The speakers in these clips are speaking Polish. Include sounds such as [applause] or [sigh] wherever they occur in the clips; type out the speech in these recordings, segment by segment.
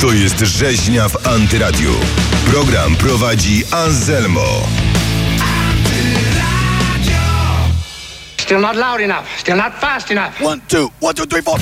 To jest rzeźnia w Antyradiu. Program prowadzi Anselmo. Still not loud enough. Still not fast enough. One, two, one, two, three, four.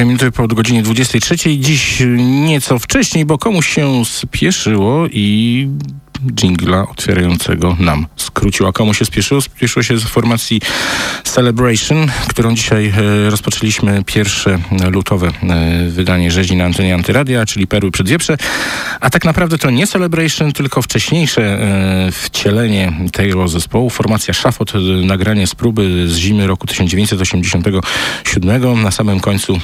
4 minuty po godzinie 23. Dziś nieco wcześniej, bo komuś się spieszyło i dżingla otwierającego nam skrócił. A komu się spieszyło? Spieszyło się z formacji Celebration, którą dzisiaj e, rozpoczęliśmy pierwsze lutowe e, wydanie rzezi na antenie Antyradia, czyli Perły Przedwieprze. A tak naprawdę to nie Celebration, tylko wcześniejsze e, wcielenie tego zespołu. Formacja Szafot, e, nagranie z próby z zimy roku 1987. Na samym końcu e,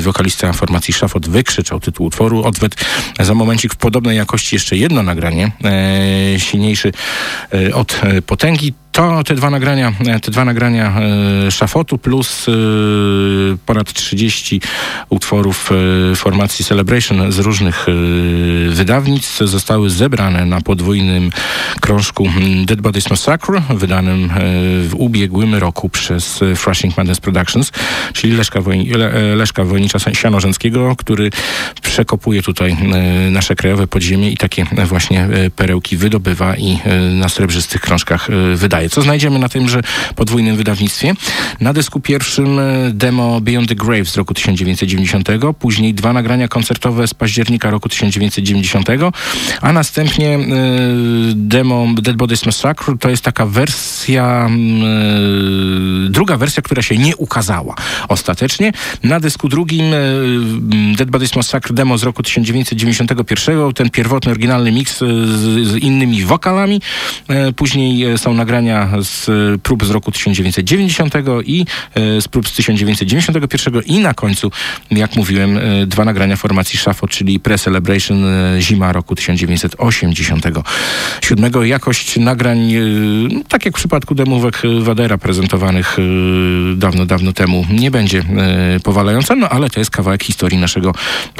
wokalista formacji Szafot wykrzyczał tytuł utworu. Odwet za momencik w podobnej jakości jeszcze jedno nagranie, silniejszy od potęgi. To te dwa nagrania, te dwa nagrania Szafotu plus ponad 30 utworów e, formacji Celebration z różnych e, wydawnictw zostały zebrane na podwójnym krążku mm, Dead Bodies Massacre, wydanym e, w ubiegłym roku przez Thrashing Madness Productions, czyli Leszka, Wojni, Le, Leszka Wojnicza Sianorzęckiego, który przekopuje tutaj nasze krajowe podziemie i takie właśnie perełki wydobywa i na srebrzystych krążkach wydaje. Co znajdziemy na tymże podwójnym wydawnictwie? Na dysku pierwszym demo Beyond the Grave z roku 1990, później dwa nagrania koncertowe z października roku 1990, a następnie e, demo Dead Bodies Massacre to jest taka wersja, mm, e, druga wersja, która się nie ukazała ostatecznie. Na dysku drugim e, mm, Dead Bodies Massacre demo z roku 1991, ten pierwotny, oryginalny mix e, z, z innymi wokalami. Później są nagrania z prób z roku 1990 i z prób z 1991 i na końcu, jak mówiłem, e, dwa nagrania formacji Shafo, czyli Pre-Celebration e, zima roku 1987. Jakość nagrań, e, tak jak w przypadku demówek Wadera prezentowanych dawno, dawno temu, nie będzie powalająca, no ale to jest kawałek historii naszego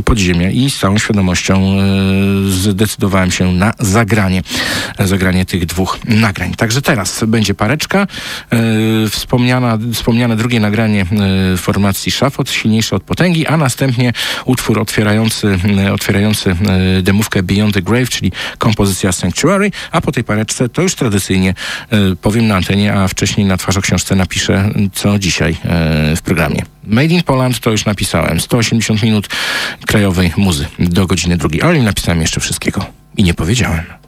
podziemia i z całą świadomością zdecydowałem się na zagranie, zagranie tych dwóch nagrań. Także teraz będzie pareczka, wspomniana, wspomniane drugie nagranie formacji Szafot, silniejsze od potęgi, a następnie utwór otwierający, e, otwierający e, demówkę Beyond the Grave, czyli kompozycja Sanctuary, a po tej pareczce to już tradycyjnie e, powiem na antenie, a wcześniej na twarz o książce napiszę, co dzisiaj w programie. Made in Poland to już napisałem. 180 minut krajowej muzy do godziny drugiej, ale nie napisałem jeszcze wszystkiego i nie powiedziałem.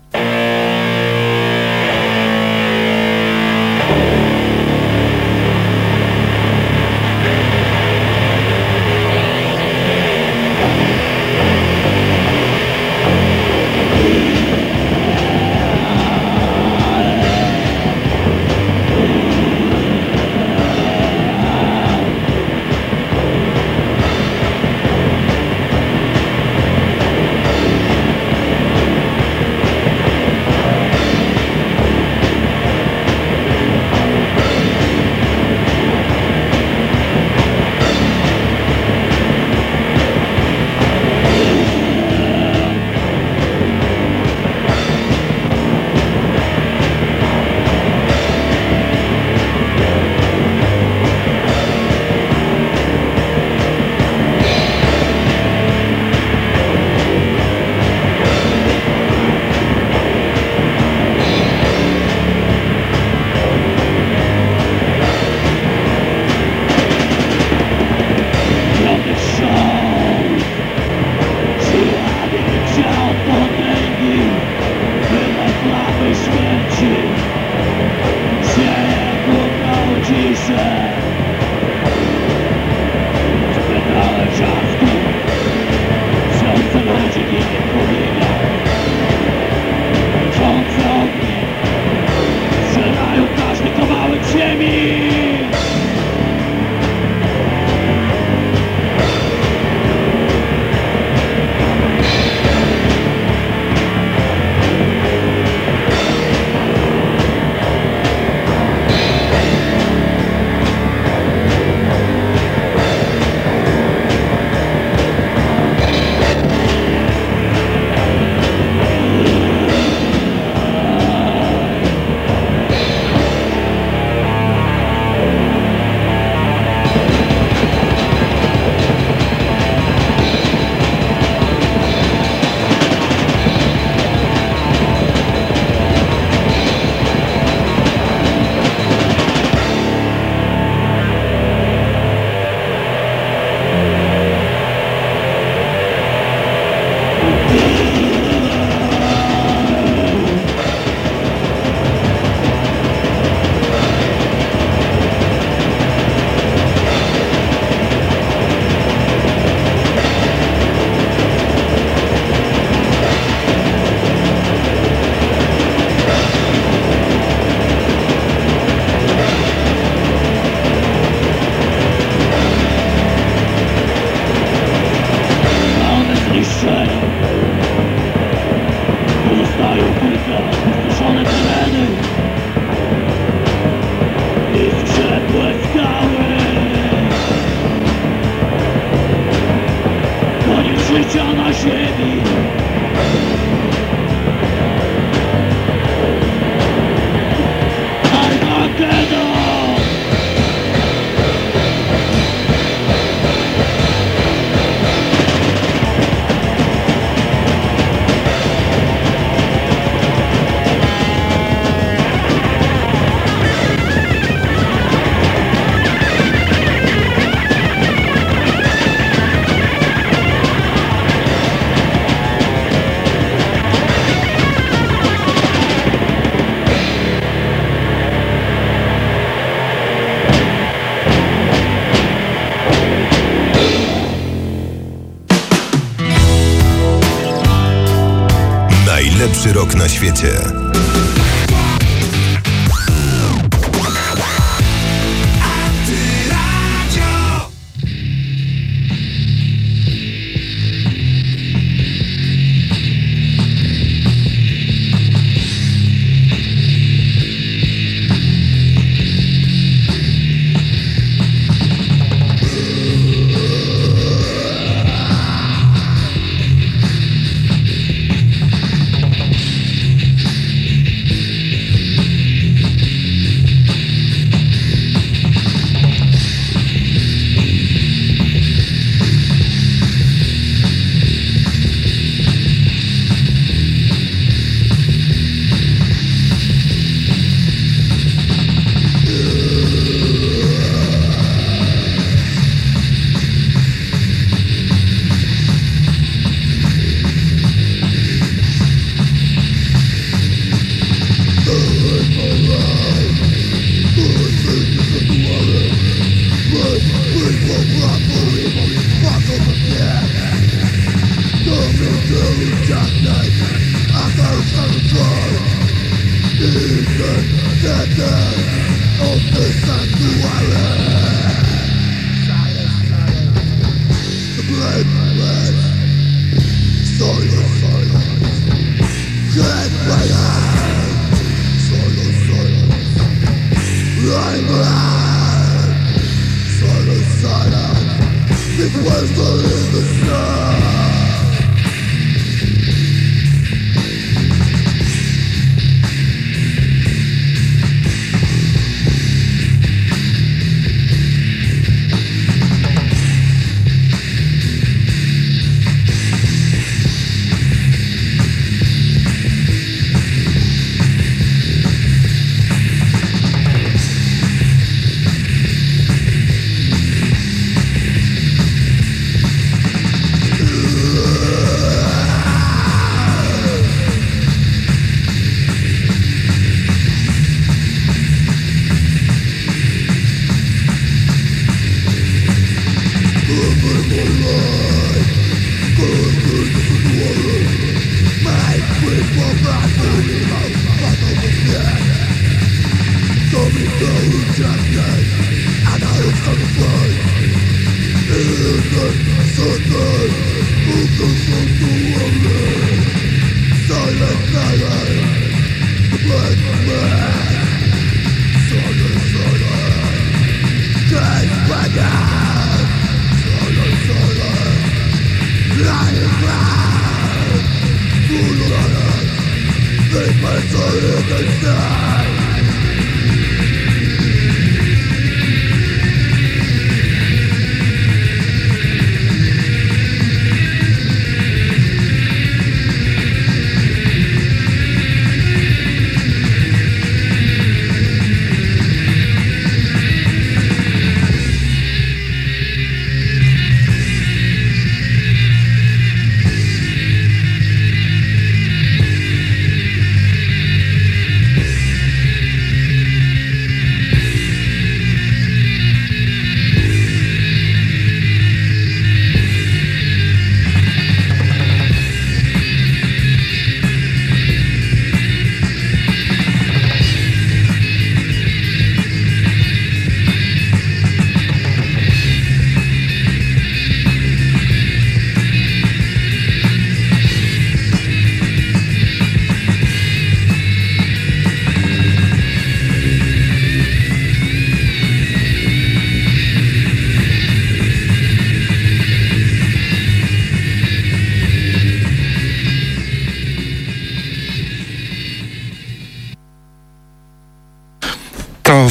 Świecie.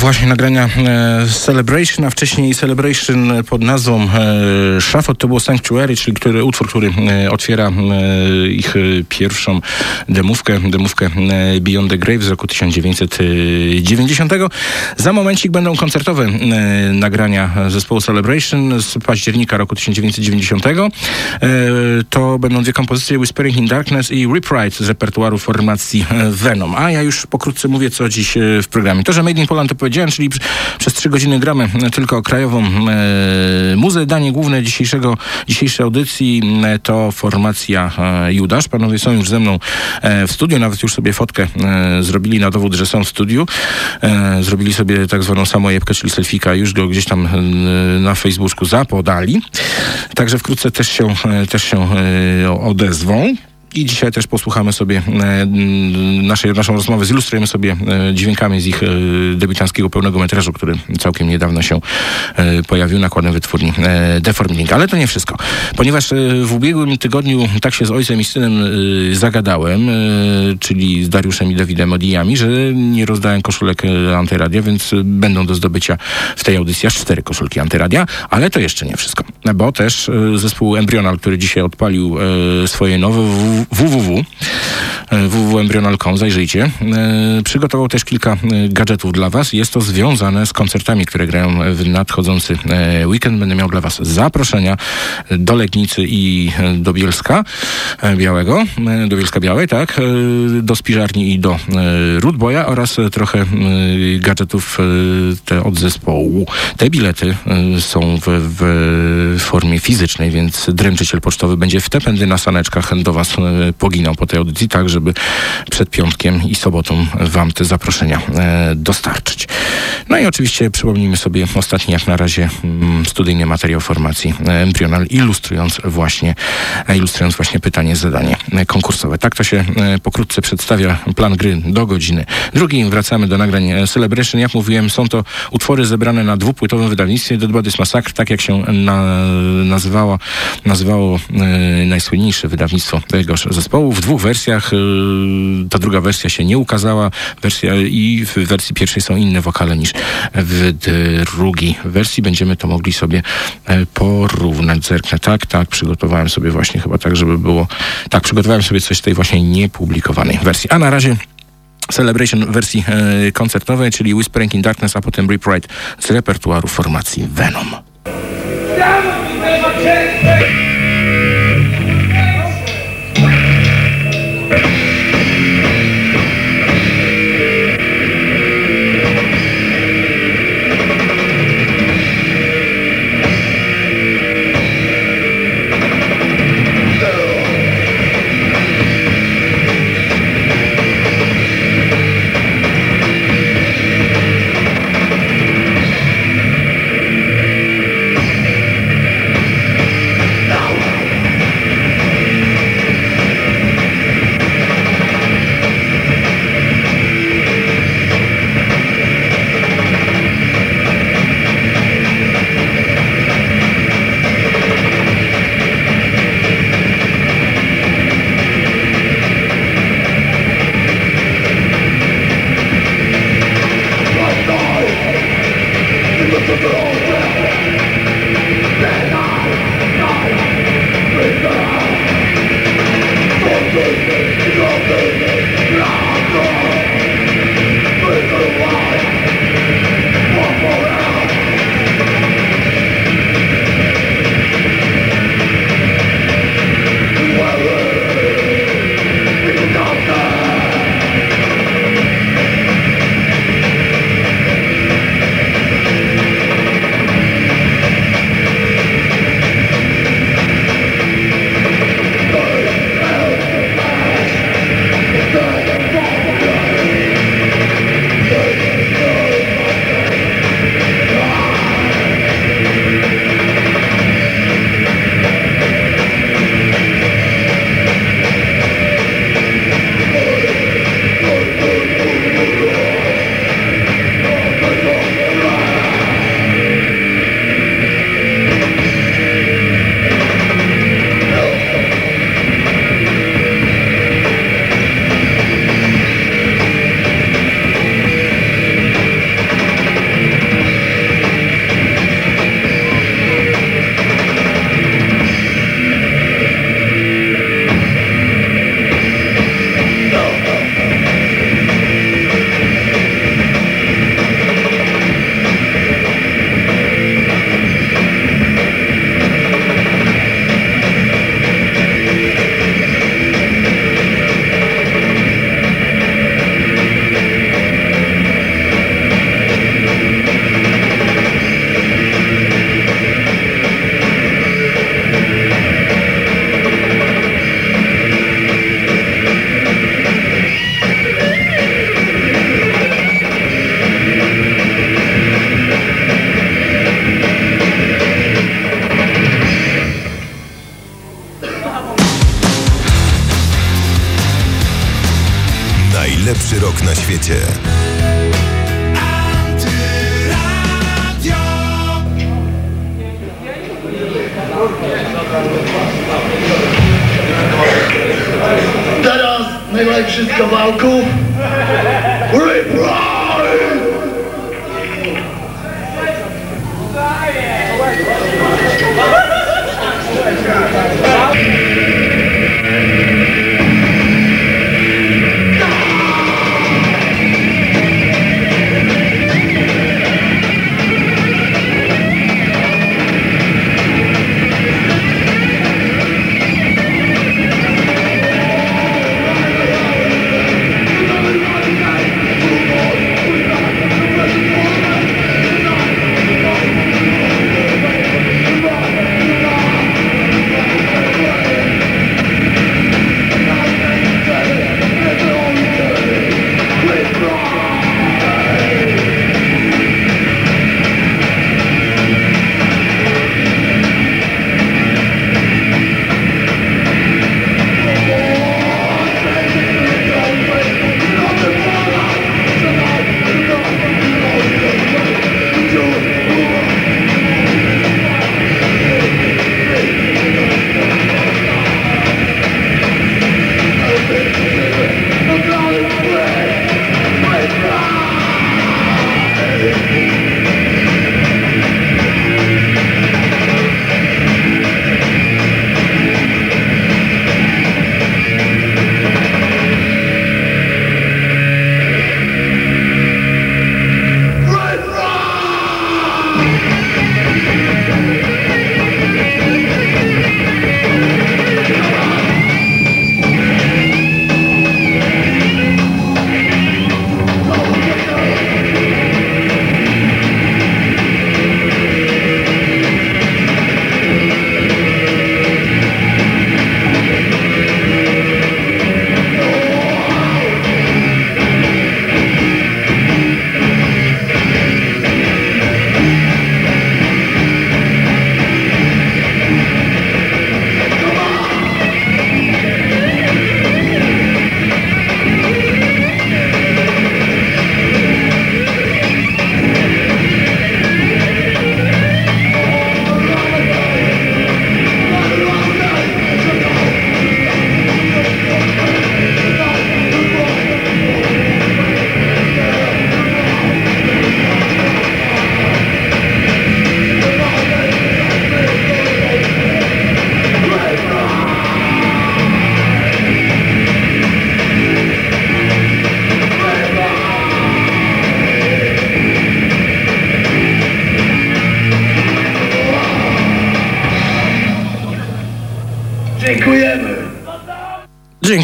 Właśnie nagrania e, Celebration, a wcześniej Celebration pod nazwą e, Shafot to było Sanctuary, czyli który, utwór, który e, otwiera ich pierwszą demówkę, demówkę Beyond the Grave z roku 1990. Za momencik będą koncertowe nagrania zespołu Celebration z października roku 1990. E, to będą dwie kompozycje Whispering in Darkness i Ripwrite z repertuaru formacji Venom. A ja już pokrótce mówię, co dziś w programie. To, że Made in Poland to powiedziałem, czyli pr- przez trzy godziny gramy tylko krajową e, muzę. Danie główne dzisiejszego, dzisiejszej audycji e, to formacja e, Judasz. Panowie są już ze mną e, w studiu, nawet już sobie fotkę zrobili na dowód, że są w studiu. Zrobili sobie tak zwaną samojebkę, czyli selfika, już go gdzieś tam na Facebooku zapodali. Także wkrótce też się, też się odezwą. I dzisiaj też posłuchamy sobie e, naszej, naszą rozmowę, zilustrujemy sobie e, dźwiękami z ich e, debiutanckiego pełnego metrażu, który całkiem niedawno się pojawił nakładem wytwórni Deforming. Ale to nie wszystko. Ponieważ w ubiegłym tygodniu tak się z ojcem i synem zagadałem, czyli z Dariuszem i Dawidem Odijami, że nie rozdałem koszulek Antyradia, więc będą do zdobycia w tej audycji aż cztery koszulki Antyradia, ale to jeszcze nie wszystko. Bo też zespół Embryonal, który dzisiaj odpalił swoje nowe www, e, www.embryonal.com, zajrzyjcie. E, Przygotował też kilka e, gadżetów dla Was. Jest to związane z koncertami, które grają w nadchodzący weekend. Będę miał dla Was zaproszenia do Legnicy i do Bielska Białego, do Bielska Białej, tak, do Spiżarni i do Rudboja oraz trochę gadżetów te od zespołu. Te bilety są w, w formie fizycznej, więc dręczyciel pocztowy będzie w te pędy na saneczkach do Was e, poginał po tej audycji, tak żeby przed piątkiem i sobotą Wam te zaproszenia e, dostarczyć. No i oczywiście przypomnijmy sobie ostatni jak na razie mm, studyjny materiał formacji e, Embryonal, ilustrując właśnie, ilustrując właśnie pytanie, zadanie konkursowe. Tak to się pokrótce przedstawia plan gry do godziny drugiej. Wracamy do nagrań Celebration. Jak mówiłem, są to utwory zebrane na dwupłytowym wydawnictwie Dead Bodies Massacre, tak jak się na, nazywało, nazywało e, najsłynniejsze wydawnictwo tegoż zespołu. W dwóch wersjach. E, ta druga wersja się nie ukazała. Wersja, I w wersji pierwszej są inne wokale niż w drugiej wersji. Będziemy to mogli sobie e, porównać. Zerknę. Tak, tak, przygotowałem sobie właśnie chyba tak, żeby było... Tak, przygotowałem sobie coś tej właśnie niepublikowanej wersji. A na razie Celebration w wersji e, koncertowej, czyli Whispering in Darkness, a potem Rip z repertuaru formacji Venom.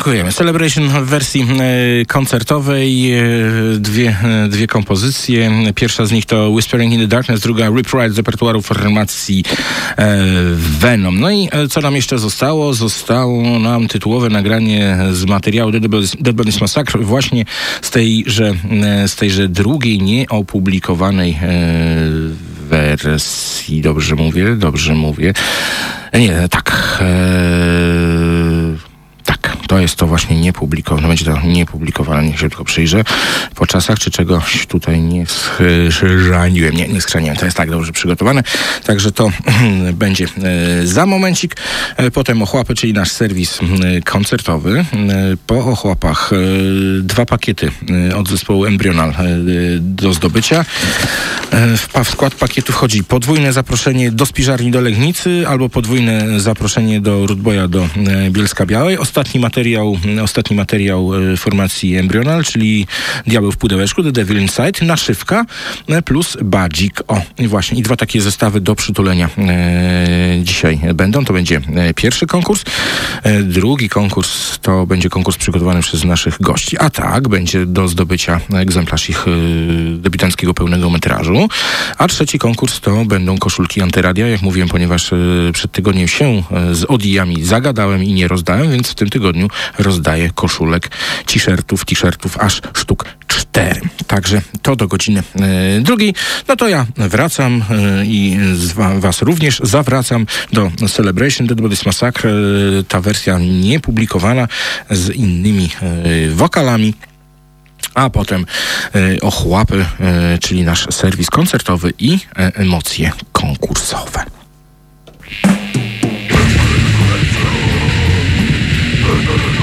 Dziękujemy. Celebration w wersji e, koncertowej. E, dwie, e, dwie kompozycje. Pierwsza z nich to Whispering in the Darkness, druga Rip Ride z repertuaru formacji Venom. No i co nam jeszcze zostało? Zostało nam tytułowe nagranie z materiału Dead Bodies, Massacre właśnie z tejże, z tejże drugiej, nieopublikowanej wersji. Dobrze mówię? Dobrze mówię. Nie, tak. Jest to właśnie niepublikowane, będzie to niepublikowane, niech się tylko przyjrzę po czasach, czy czegoś tutaj nie schrzaniłem, nie, nie schrzaniłem, to jest tak dobrze przygotowane, także to [clears throat] będzie e, za momencik, E, potem ochłapy, czyli nasz serwis koncertowy, E, po ochłapach dwa pakiety od zespołu Embryonal e, do zdobycia, w skład pakietu wchodzi podwójne zaproszenie do Spiżarni do Legnicy albo podwójne zaproszenie do Rudboja do Bielska Białej. Ostatni materiał, ostatni materiał e, formacji Embryonal, czyli Diabeł w pudełeczku, The Devil Inside, naszywka e, plus badzik. O, właśnie, i dwa takie zestawy do przytulenia e, dzisiaj będą. To będzie pierwszy konkurs. Drugi konkurs to będzie konkurs przygotowany przez naszych gości. A tak, będzie do zdobycia egzemplarz ich debiutanckiego pełnego metrażu. A trzeci konkurs to będą koszulki Antyradia, jak mówiłem, ponieważ przed tygodniem się z odijami zagadałem i nie rozdałem, więc w tym tygodniu rozdaję koszulek, t-shirtów, t-shirtów aż sztuk cztery. Także to do godziny e, drugiej. No to ja wracam e, i z wa- was również zawracam do Celebration Dead Bodies Massacre. E, ta wersja niepublikowana z innymi wokalami. a potem ochłapy, czyli nasz serwis koncertowy i emocje konkursowe. no, no, no, no.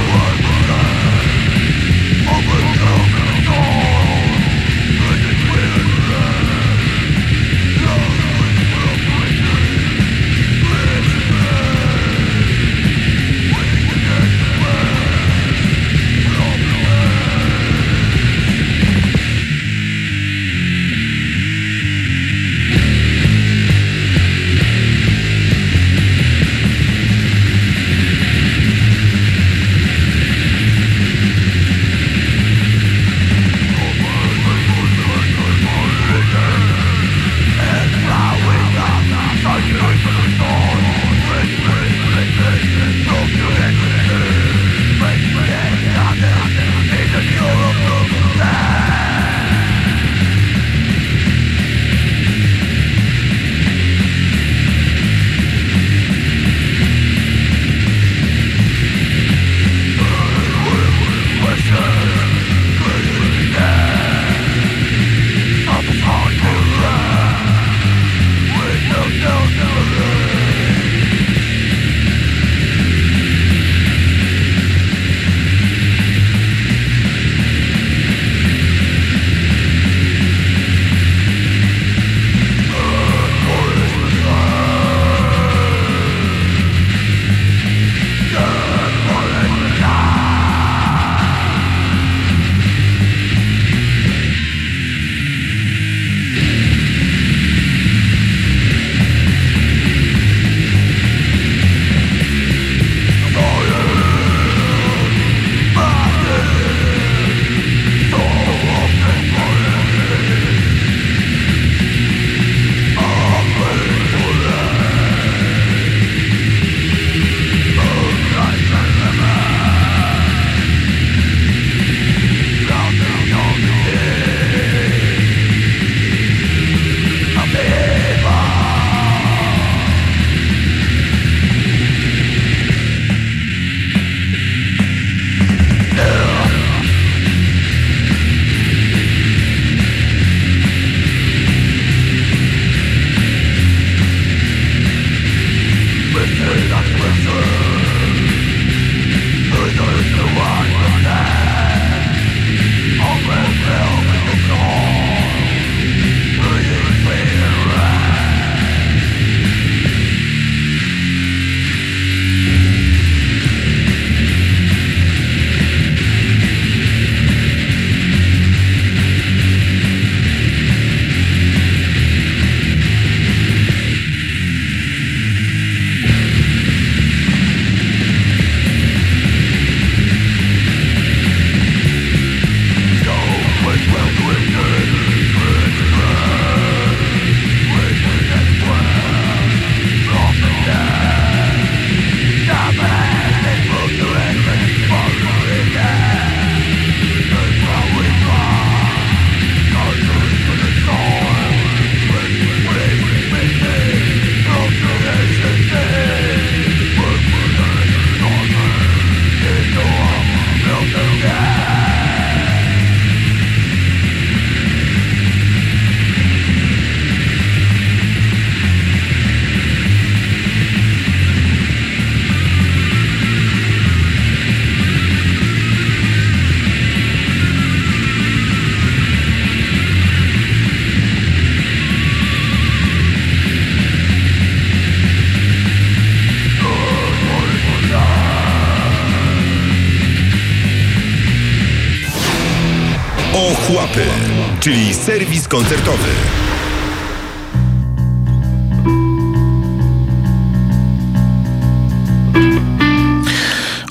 Serwis koncertowy.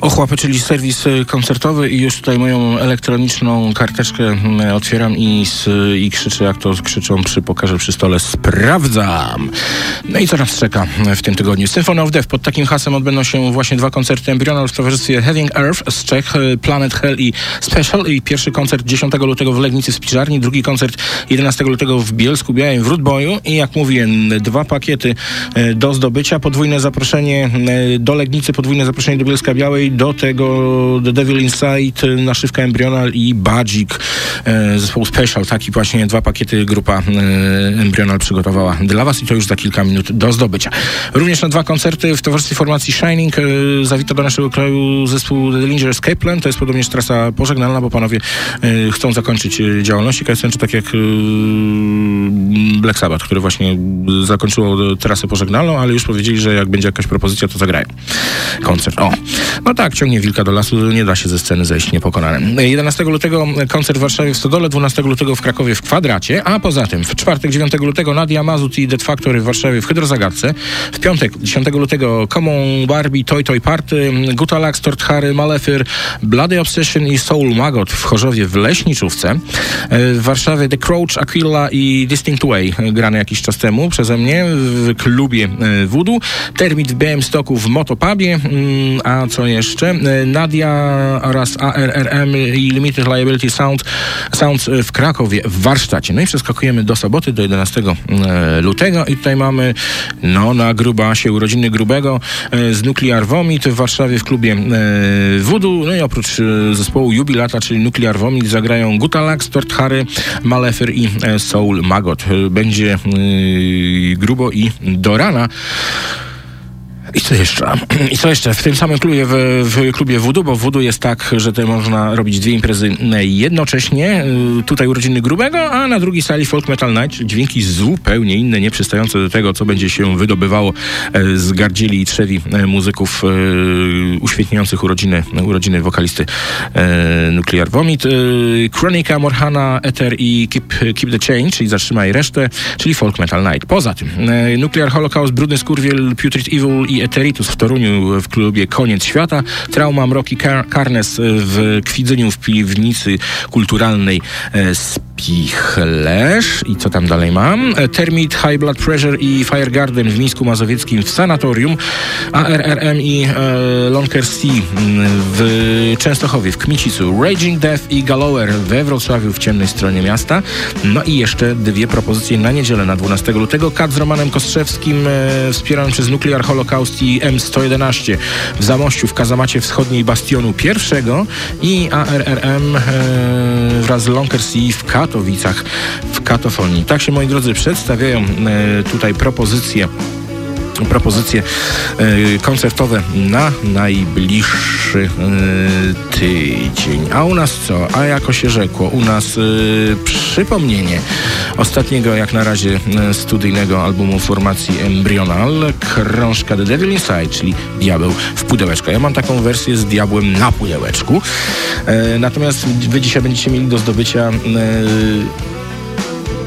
Ochłapy, czyli serwis y, koncertowy i już tutaj moją elektroniczną karteczkę mm, otwieram i, s- i krzyczę, jak to krzyczą przy pokażę przy stole, sprawdzam. No i co nas czeka w tym tygodniu? Symphony of Death. Pod takim hasłem odbędą się właśnie dwa koncerty Embryonal w towarzystwie Heading Earth z Czech, y, Planet Hell i Special i pierwszy koncert 10 lutego w Legnicy w Spiżarni, drugi koncert 11 lutego w Bielsku Białym w Rudboju i jak mówiłem, dwa pakiety y, do zdobycia, podwójne zaproszenie y, do Legnicy, podwójne zaproszenie do Bielska Białej, do tego The Devil Inside, naszywka Embryonal i Badzik zespołu Special. Taki właśnie dwa pakiety grupa e, Embryonal przygotowała dla Was i to już za kilka minut do zdobycia. Również na dwa koncerty w towarzystwie formacji Shining e, zawita do naszego kraju zespół The Dillinger Escape Plan. To jest podobnież trasa pożegnalna, bo panowie e, chcą zakończyć e, działalność. KSN, tak jak Black Sabbath, które właśnie zakończyło trasę pożegnalną, ale już powiedzieli, że jak będzie jakaś propozycja, to zagrają koncert. O, no tak, ciągnie wilka do lasu, nie da się ze sceny zejść niepokonanym. 11 lutego koncert w Warszawie w Stodole, 12 lutego w Krakowie w Kwadracie, a poza tym w czwartek 9 lutego Nadia Mazut i Dead Factory w Warszawie w Hydrozagadce, w piątek 10 lutego Common Barbie, Toy Toy Party, Gutalax, Torthary, Malefyr, Bloody Obsession i Soul Magot w Chorzowie w Leśniczówce, E, w Warszawie The Crouch, Aquila i Distinct Way, e, grane jakiś czas temu przeze mnie w klubie e, Voodoo, Termit w Białymstoku w Motopubie, mm, a co jeszcze? E, Nadia oraz ARRM i Limited Liability Sound, Sounds w Krakowie w warsztacie. No i przeskakujemy do soboty, do 11 e, lutego i tutaj mamy no na grubasie urodziny grubego e, z Nuclear Vomit w Warszawie w klubie e, Voodoo. No i oprócz e, zespołu Jubilata, czyli Nuclear Vomit zagrają Gutalax, Torthary, Malefer i e, Soul Magot. E, Będzie e, grubo i do rana. I co jeszcze? [clears throat] I co jeszcze? W tym samym klubie, w, w klubie Voodoo, bo w Voodoo jest tak, że tutaj można robić dwie imprezy jednocześnie. Y, Tutaj urodziny grubego, a na drugiej sali Folk Metal Night, czyli dźwięki zupełnie inne, nieprzystające do tego, co będzie się wydobywało e, z gardzieli i trzewi e, muzyków e, uświetniających urodziny, urodziny wokalisty Nuclear Vomit. Chronica, Morhana, Ether i Keep, Keep the Change, czyli Zatrzymaj resztę, czyli Folk Metal Night. Poza tym Nuclear Holocaust, Brudny Skurwiel, Putrid Evil i Eteritus w Toruniu w klubie Koniec Świata, Trauma, Mroki, Car Carnes w Kwidzyniu w piwnicy kulturalnej e, Spichlerz i co tam dalej mam? E, Termit, High Blood Pressure i Fire Garden w Mińsku Mazowieckim w sanatorium, ARRM i e, Lonker Sea m, w Częstochowie, w Kmicicu, Raging Death i Gallower we Wrocławiu w ciemnej stronie miasta. No i jeszcze dwie propozycje na niedzielę na 12 lutego. Kat z Romanem Kostrzewskim e, wspierany przez Nuclear Holocaust i M111 w Zamościu w Kazamacie Wschodniej Bastionu I i ARRM e, wraz z Lonker Sea w Katowicach w Katofonii. Tak się moi drodzy przedstawiają e, tutaj propozycje propozycje e, koncertowe na najbliższy e, tydzień. A u nas co? A jako się rzekło, u nas e, przypomnienie ostatniego jak na razie studyjnego albumu formacji Embryonal, krążka The Devil Inside, czyli Diabeł w pudełeczku. Ja mam taką wersję z diabłem na pudełeczku. Natomiast wy dzisiaj będziecie mieli do zdobycia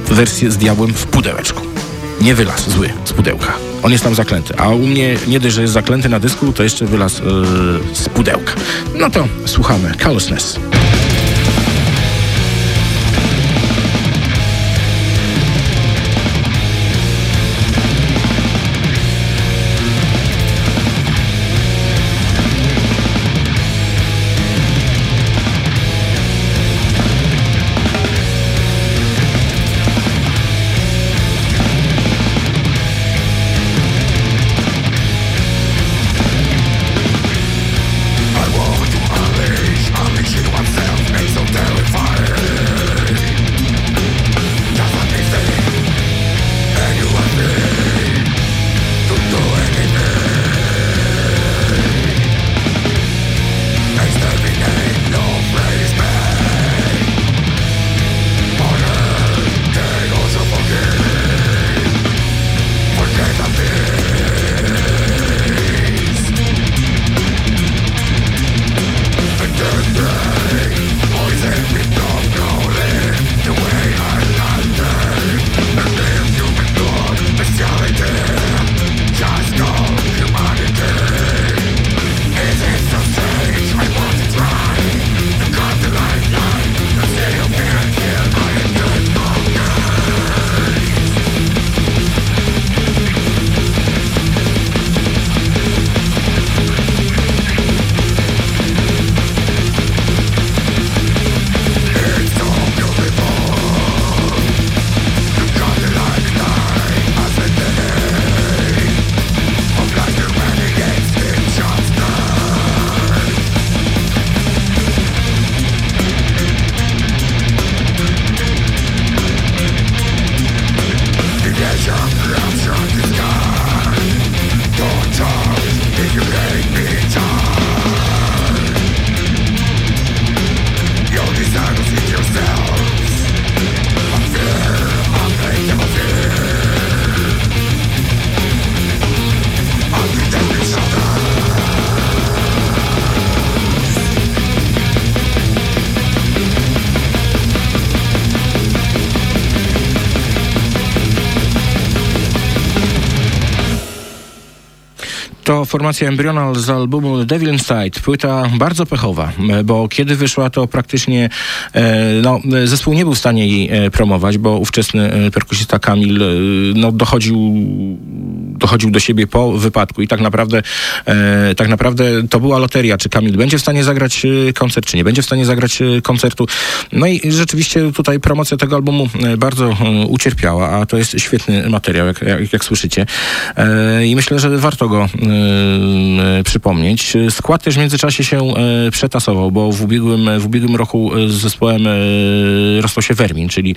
wersję z diabłem w pudełeczku. Nie wylaz zły z pudełka. On jest tam zaklęty. A u mnie nie dość, że jest zaklęty na dysku, to jeszcze wylaz yy, z pudełka. No to słuchamy. Callousness. Formacja Embryonal z albumu Devil Inside. Płyta bardzo pechowa, e, bo kiedy wyszła to praktycznie e, no, zespół nie był w stanie jej e, promować, bo ówczesny perkusista Kamil no, dochodził, dochodził do siebie po wypadku i tak naprawdę, e, tak naprawdę to była loteria, czy Kamil będzie w stanie zagrać e, koncert, czy nie będzie w stanie zagrać e, koncertu. No i rzeczywiście tutaj promocja tego albumu e, bardzo ucierpiała, a to jest świetny materiał, jak, jak, jak słyszycie. E, I myślę, że warto go e, przypomnieć. Skład też w międzyczasie się przetasował, bo w ubiegłym, w ubiegłym roku z zespołem rozstał się Vermin, czyli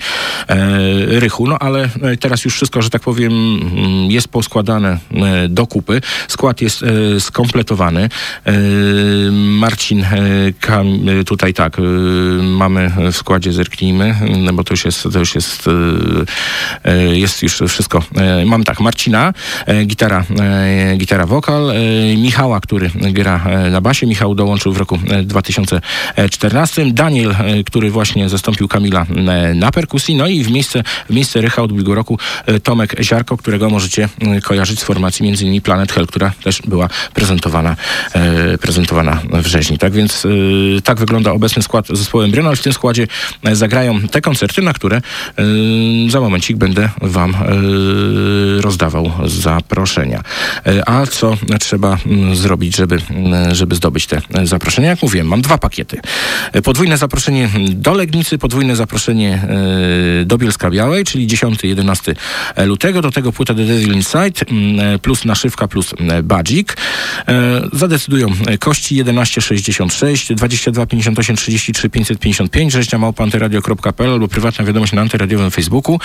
Rychu, no ale teraz już wszystko, że tak powiem, mm, jest poskładane e, do kupy. Skład jest e, skompletowany. E, Marcin tutaj tak, mamy w składzie, zerknijmy, no bo to już jest, to już jest, jest już wszystko. Mam tak, Marcina, gitara, gitara wokal, Michała, który gra na basie. Michał dołączył w roku e, 2014. Daniel, który właśnie zastąpił Kamila na perkusji. No i w miejsce, w miejsce Rycha od ubiegłego roku Tomek Ziarko, którego możecie e, kojarzyć z formacji m.in. Planet Hell, która też była prezentowana, e, prezentowana w rzeźni. Tak więc e, tak wygląda obecny skład zespołu Embryonal. W tym składzie e, zagrają te koncerty, na które za momencik będę wam rozdawał zaproszenia. A co trzeba mm, zrobić, żeby, mm, żeby zdobyć te zaproszenia? Jak mówiłem, mam dwa pakiety. Podwójne zaproszenie do Legnicy, podwójne zaproszenie do Bielska Białej, czyli 10-11 lutego. Do tego płyta The Devil Inside, plus naszywka, plus e, badzik. E, Zadecydują e, kości 1166 22 58 33 555 rzeźnia małpa antyradio.pl albo prywatna wiadomość na antyradiowym Facebooku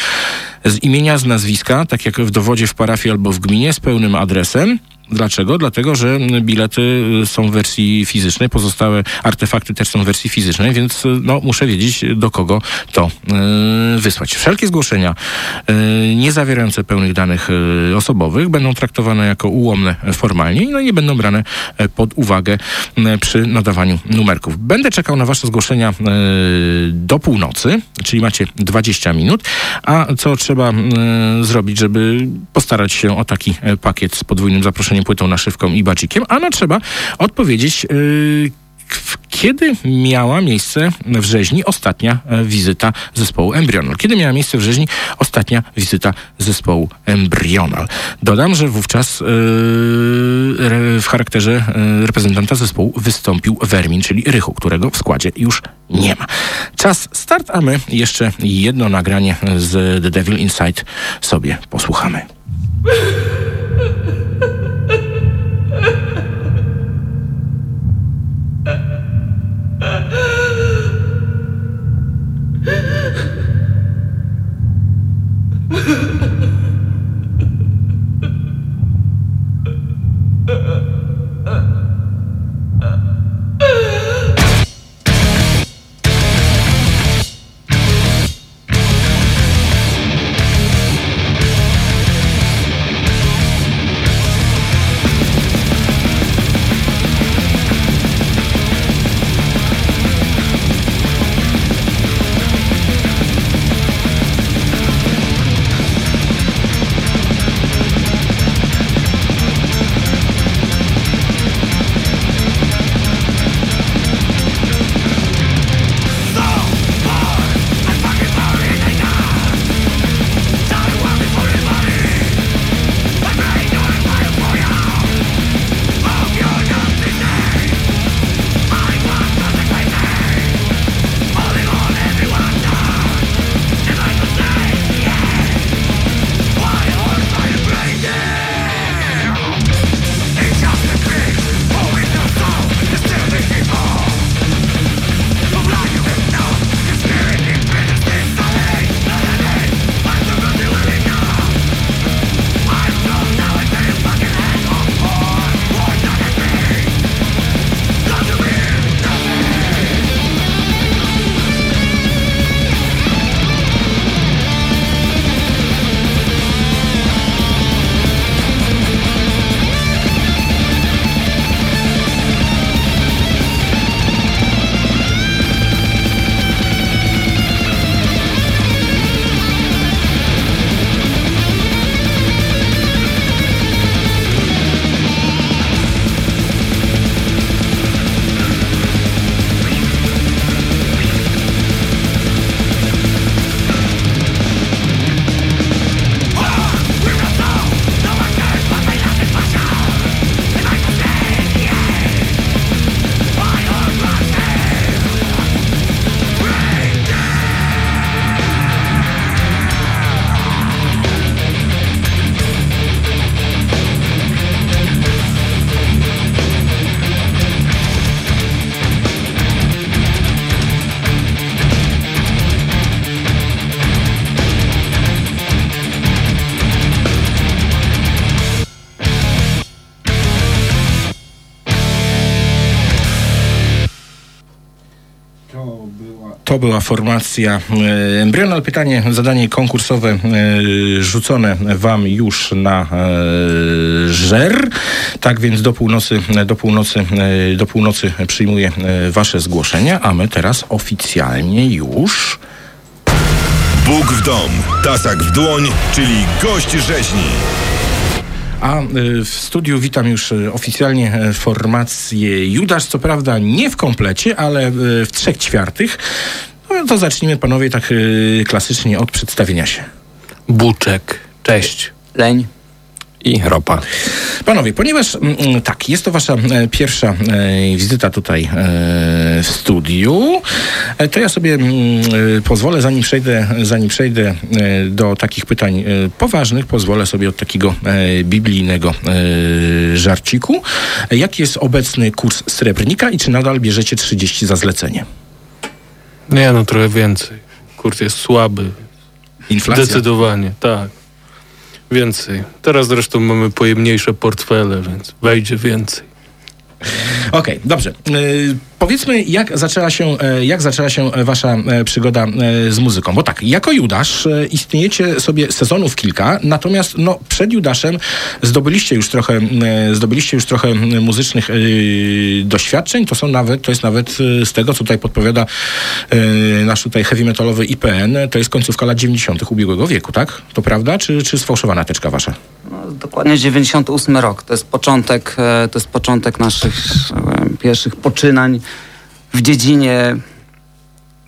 z imienia, z nazwiska, tak jak w dowodzie w parafii albo w gminie, z pełnym adresem. Dlaczego? Dlatego, że bilety y, są w wersji fizycznej, pozostałe artefakty też są w wersji fizycznej, więc y, no, muszę wiedzieć, do kogo to y, wysłać. Wszelkie zgłoszenia y, nie zawierające pełnych danych y, osobowych będą traktowane jako ułomne formalnie i no, nie będą brane e, pod uwagę przy nadawaniu numerków. Będę czekał na wasze zgłoszenia y, do północy, czyli macie 20 minut, a co trzeba zrobić, żeby postarać się o taki e, pakiet z podwójnym zaproszeniem, płytą, naszywką i bacikiem? Ano trzeba odpowiedzieć y, k- kiedy miała miejsce w rzeźni ostatnia wizyta zespołu Embryonal? Kiedy miała miejsce w rzeźni ostatnia wizyta zespołu Embryonal? Dodam, że wówczas re- w charakterze e, reprezentanta zespołu wystąpił Vermin, czyli Rychu, którego w składzie już nie ma. Czas start, a my jeszcze jedno nagranie z The Devil Inside sobie posłuchamy. Formacja e, Embryonal. Pytanie, zadanie konkursowe e, rzucone wam już na e, żer. Tak więc do północy, do północy, e, do północy przyjmuję wasze zgłoszenia, a my teraz oficjalnie już... Bóg w dom, tasak w dłoń, czyli gość rzeźni. A w studiu witam już oficjalnie formację Judasz, co prawda nie w komplecie, ale w trzech ćwiartych. No to zacznijmy panowie tak y, klasycznie od przedstawienia się. Buczek. Cześć. Leń. I ropa. Panowie, ponieważ mm, mm, tak, jest to wasza e, pierwsza e, wizyta tutaj e, w studiu, to ja sobie mm, pozwolę, zanim przejdę, zanim przejdę do takich pytań poważnych, pozwolę sobie od takiego biblijnego żarciku. Jaki jest obecny kurs srebrnika i czy nadal bierzecie 30 za zlecenie? Nie no, trochę więcej. Kurs jest słaby. Inflacja. Zdecydowanie, tak. Więcej. Teraz zresztą mamy pojemniejsze portfele, więc wejdzie więcej. Okej, dobrze. Powiedzmy, jak zaczęła, się, e, jak zaczęła się e, wasza e, przygoda z muzyką? Bo tak, jako Judasz istniejecie sobie sezonów kilka, natomiast no, przed Judaszem zdobyliście już trochę, zdobyliście już trochę muzycznych doświadczeń. To są nawet, to jest nawet z tego, co tutaj podpowiada nasz tutaj heavy metalowy IPN, to jest końcówka lat 90. ubiegłego wieku, tak? To prawda? Czy, czy sfałszowana teczka wasza? No, dokładnie 98 rok. To jest początek, to jest początek naszych pierwszych poczynań w dziedzinie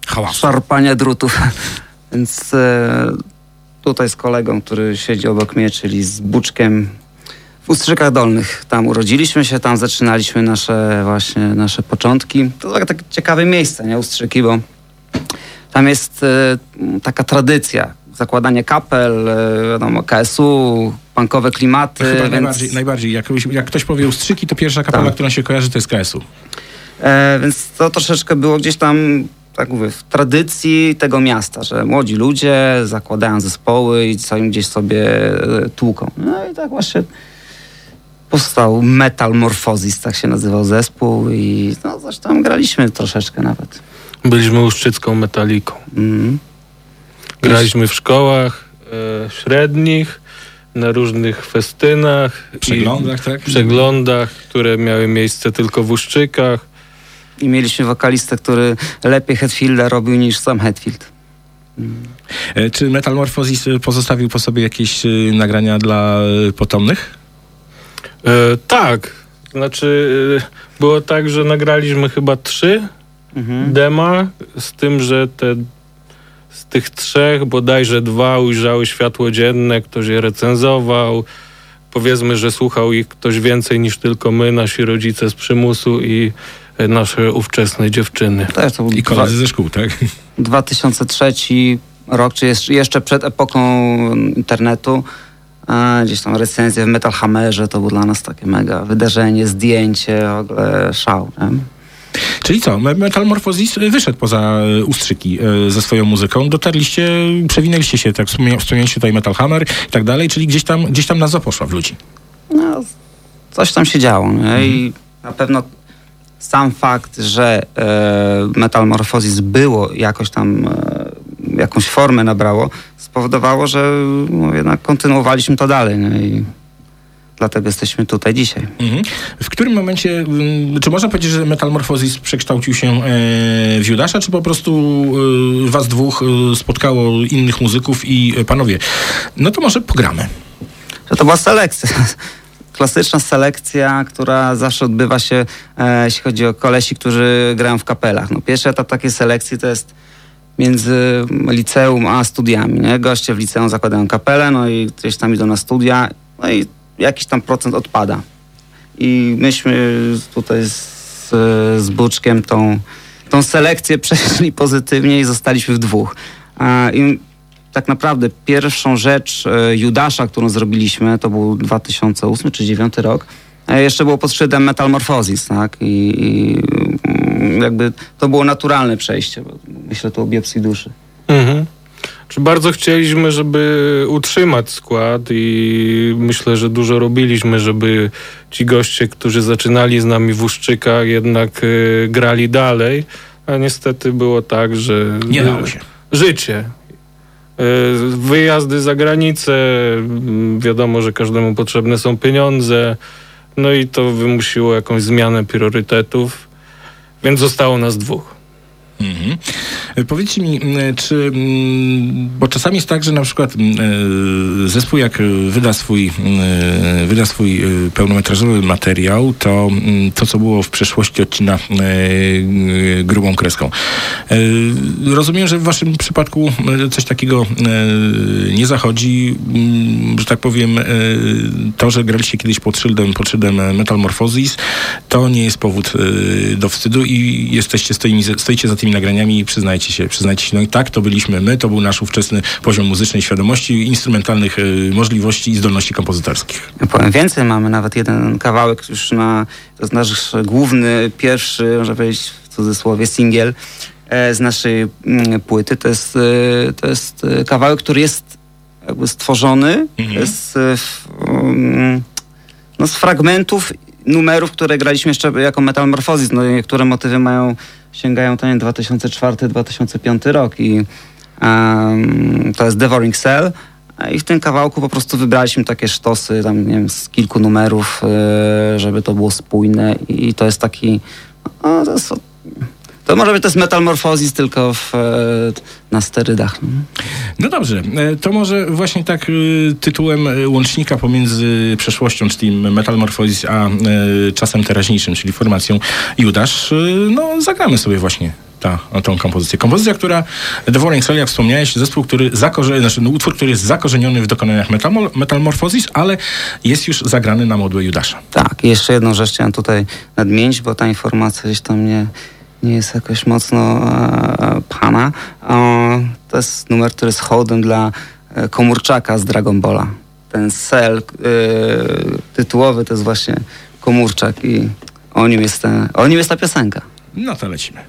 Hałasu. szarpania drutów. [laughs] Więc e, tutaj z kolegą, który siedzi obok mnie, czyli z Buczkiem w Ustrzykach Dolnych. Tam urodziliśmy się, tam zaczynaliśmy nasze właśnie nasze początki. To tak, takie ciekawe miejsce, nie? Ustrzyki, bo tam jest e, taka tradycja. Zakładanie kapel, e, wiadomo, KSU, punkowe klimaty. Chyba więc... najbardziej, najbardziej jak, jak ktoś powie ustrzyki, to pierwsza kapela, Tak. która się kojarzy, to jest KS-u. E, więc to troszeczkę było gdzieś tam, tak mówię, w tradycji tego miasta, że młodzi ludzie zakładają zespoły i co im gdzieś sobie e, tłuką. No i tak właśnie powstał Metal Morphosis, tak się nazywał zespół i no coś tam graliśmy troszeczkę nawet. Byliśmy uszczycką metaliką. Mm. Graliśmy w szkołach e, średnich, na różnych festynach. i Przeglądach, tak? Przeglądach, które miały miejsce tylko w Uszczykach. I mieliśmy wokalistę, który lepiej Hetfielda robił niż sam Hetfield. E, Czy Metamorphosis e, pozostawił po sobie jakieś e, nagrania dla potomnych? E, tak, znaczy było tak, że nagraliśmy chyba trzy Mhm. dema, z tym, że te z tych trzech bodajże dwa ujrzały światło dzienne, ktoś je recenzował. Powiedzmy, że słuchał ich ktoś więcej niż tylko my, nasi rodzice z przymusu i nasze ówczesne dziewczyny. Też to I koledzy ze szkół, tak? 2003 rok, czy jeszcze, przed epoką internetu. A, gdzieś tam recenzje w Metal Hammerze to było dla nas takie mega wydarzenie, zdjęcie, w ogóle szał. Nie? Czyli co, Me- Metamorphosis e, wyszedł poza e, ustrzyki e, ze swoją muzyką. Dotarliście, przewinęliście się, tak wspomnieliście tutaj Metal Hammer i tak dalej, czyli gdzieś tam, gdzieś tam nazwa poszła w ludzi. No, coś tam się działo. Nie? I na pewno sam fakt, że e, Metamorphosis było jakoś tam, e, jakąś formę nabrało, spowodowało, że no, jednak kontynuowaliśmy to dalej. Nie? I dlatego jesteśmy tutaj dzisiaj. Mhm. W którym momencie, mm, czy można powiedzieć, że Metamorphosis przekształcił się e, w Judasza, czy po prostu e, was dwóch e, spotkało innych muzyków i panowie, no to może pogramy. to była selekcja. Klasyczna selekcja, która zawsze odbywa się, e, jeśli chodzi o kolesi, którzy grają w kapelach. No, pierwszy etap takiej selekcji to jest między liceum a studiami. Nie? Goście w liceum zakładają kapelę, no i gdzieś tam idą na studia, no i jakiś tam procent odpada. I myśmy tutaj z, z Buczkiem tą, tą selekcję [laughs] przeszli pozytywnie i zostaliśmy w dwóch. I tak naprawdę pierwszą rzecz e, Judasza, którą zrobiliśmy, to był 2008 czy 2009 rok, e, jeszcze było pod szyldem Metamorphosis, tak? I, i mm, jakby to było naturalne przejście, bo myślę tu o biopsji duszy. Mhm. Czy bardzo chcieliśmy, żeby utrzymać skład i myślę, że dużo robiliśmy, żeby ci goście, którzy zaczynali z nami w Uszczykach jednak y, grali dalej. A niestety było tak, że... Nie dało się. Życie. E, Wyjazdy za granicę, m, wiadomo, że każdemu potrzebne są pieniądze, no i to wymusiło jakąś zmianę priorytetów, więc zostało nas dwóch. Mhm. Powiedzcie mi, m, czy, m, bo czasami jest tak, że na przykład m, e, zespół jak wyda swój, e, wyda swój e, pełnometrażowy materiał, to to, co było w przeszłości odcina grubą kreską. Rozumiem, że w waszym przypadku coś takiego nie zachodzi, że tak powiem, to, że graliście kiedyś pod szyldem, pod szyldem Metamorphosis, to nie jest powód do wstydu i jesteście, stoicie za tymi nagraniami i przyznajcie się, przyznajcie się, no i tak, to byliśmy my, to był nasz ówczesny poziom muzycznej świadomości, instrumentalnych e, możliwości i zdolności kompozytorskich. Ja powiem więcej, mamy nawet jeden kawałek już na, to jest nasz główny, pierwszy, można powiedzieć w cudzysłowie, singiel e, z naszej mm, płyty. To jest, e, to jest e, kawałek, który jest jakby stworzony Mhm. z, mm, no, z fragmentów numerów, które graliśmy jeszcze jako Metamorphosis. No, niektóre motywy mają, sięgają to nie 2004-2005 rok i em, to jest Devouring Cell. A I w tym kawałku po prostu wybraliśmy takie sztosy, tam nie wiem, z kilku numerów, e, żeby to było spójne i to jest taki, no, to, jest, to może być to jest tylko w, e, na sterydach. no. No dobrze, e, to może właśnie tak e, tytułem łącznika pomiędzy przeszłością, czyli Metamorphosis, a czasem teraźniejszym, czyli formacją Judasz, no zagramy sobie właśnie ta, tą kompozycję. Kompozycja, która Devouring Cell, jak wspomniałeś, zespół, który znaczy no, utwór, który jest zakorzeniony w dokonaniach metamor- Metamorphosis, ale jest już zagrany na modłę Judasza. Tak, jeszcze jedną rzecz chciałem tutaj nadmienić, bo ta informacja gdzieś tam nie, nie jest jakoś mocno e, pana. E, to jest numer, który jest hołdem dla e, Komórczaka z Dragon Balla. Ten cel e, tytułowy to jest właśnie Komórczak i o nim jest, ta, o nim jest ta piosenka. No to lecimy.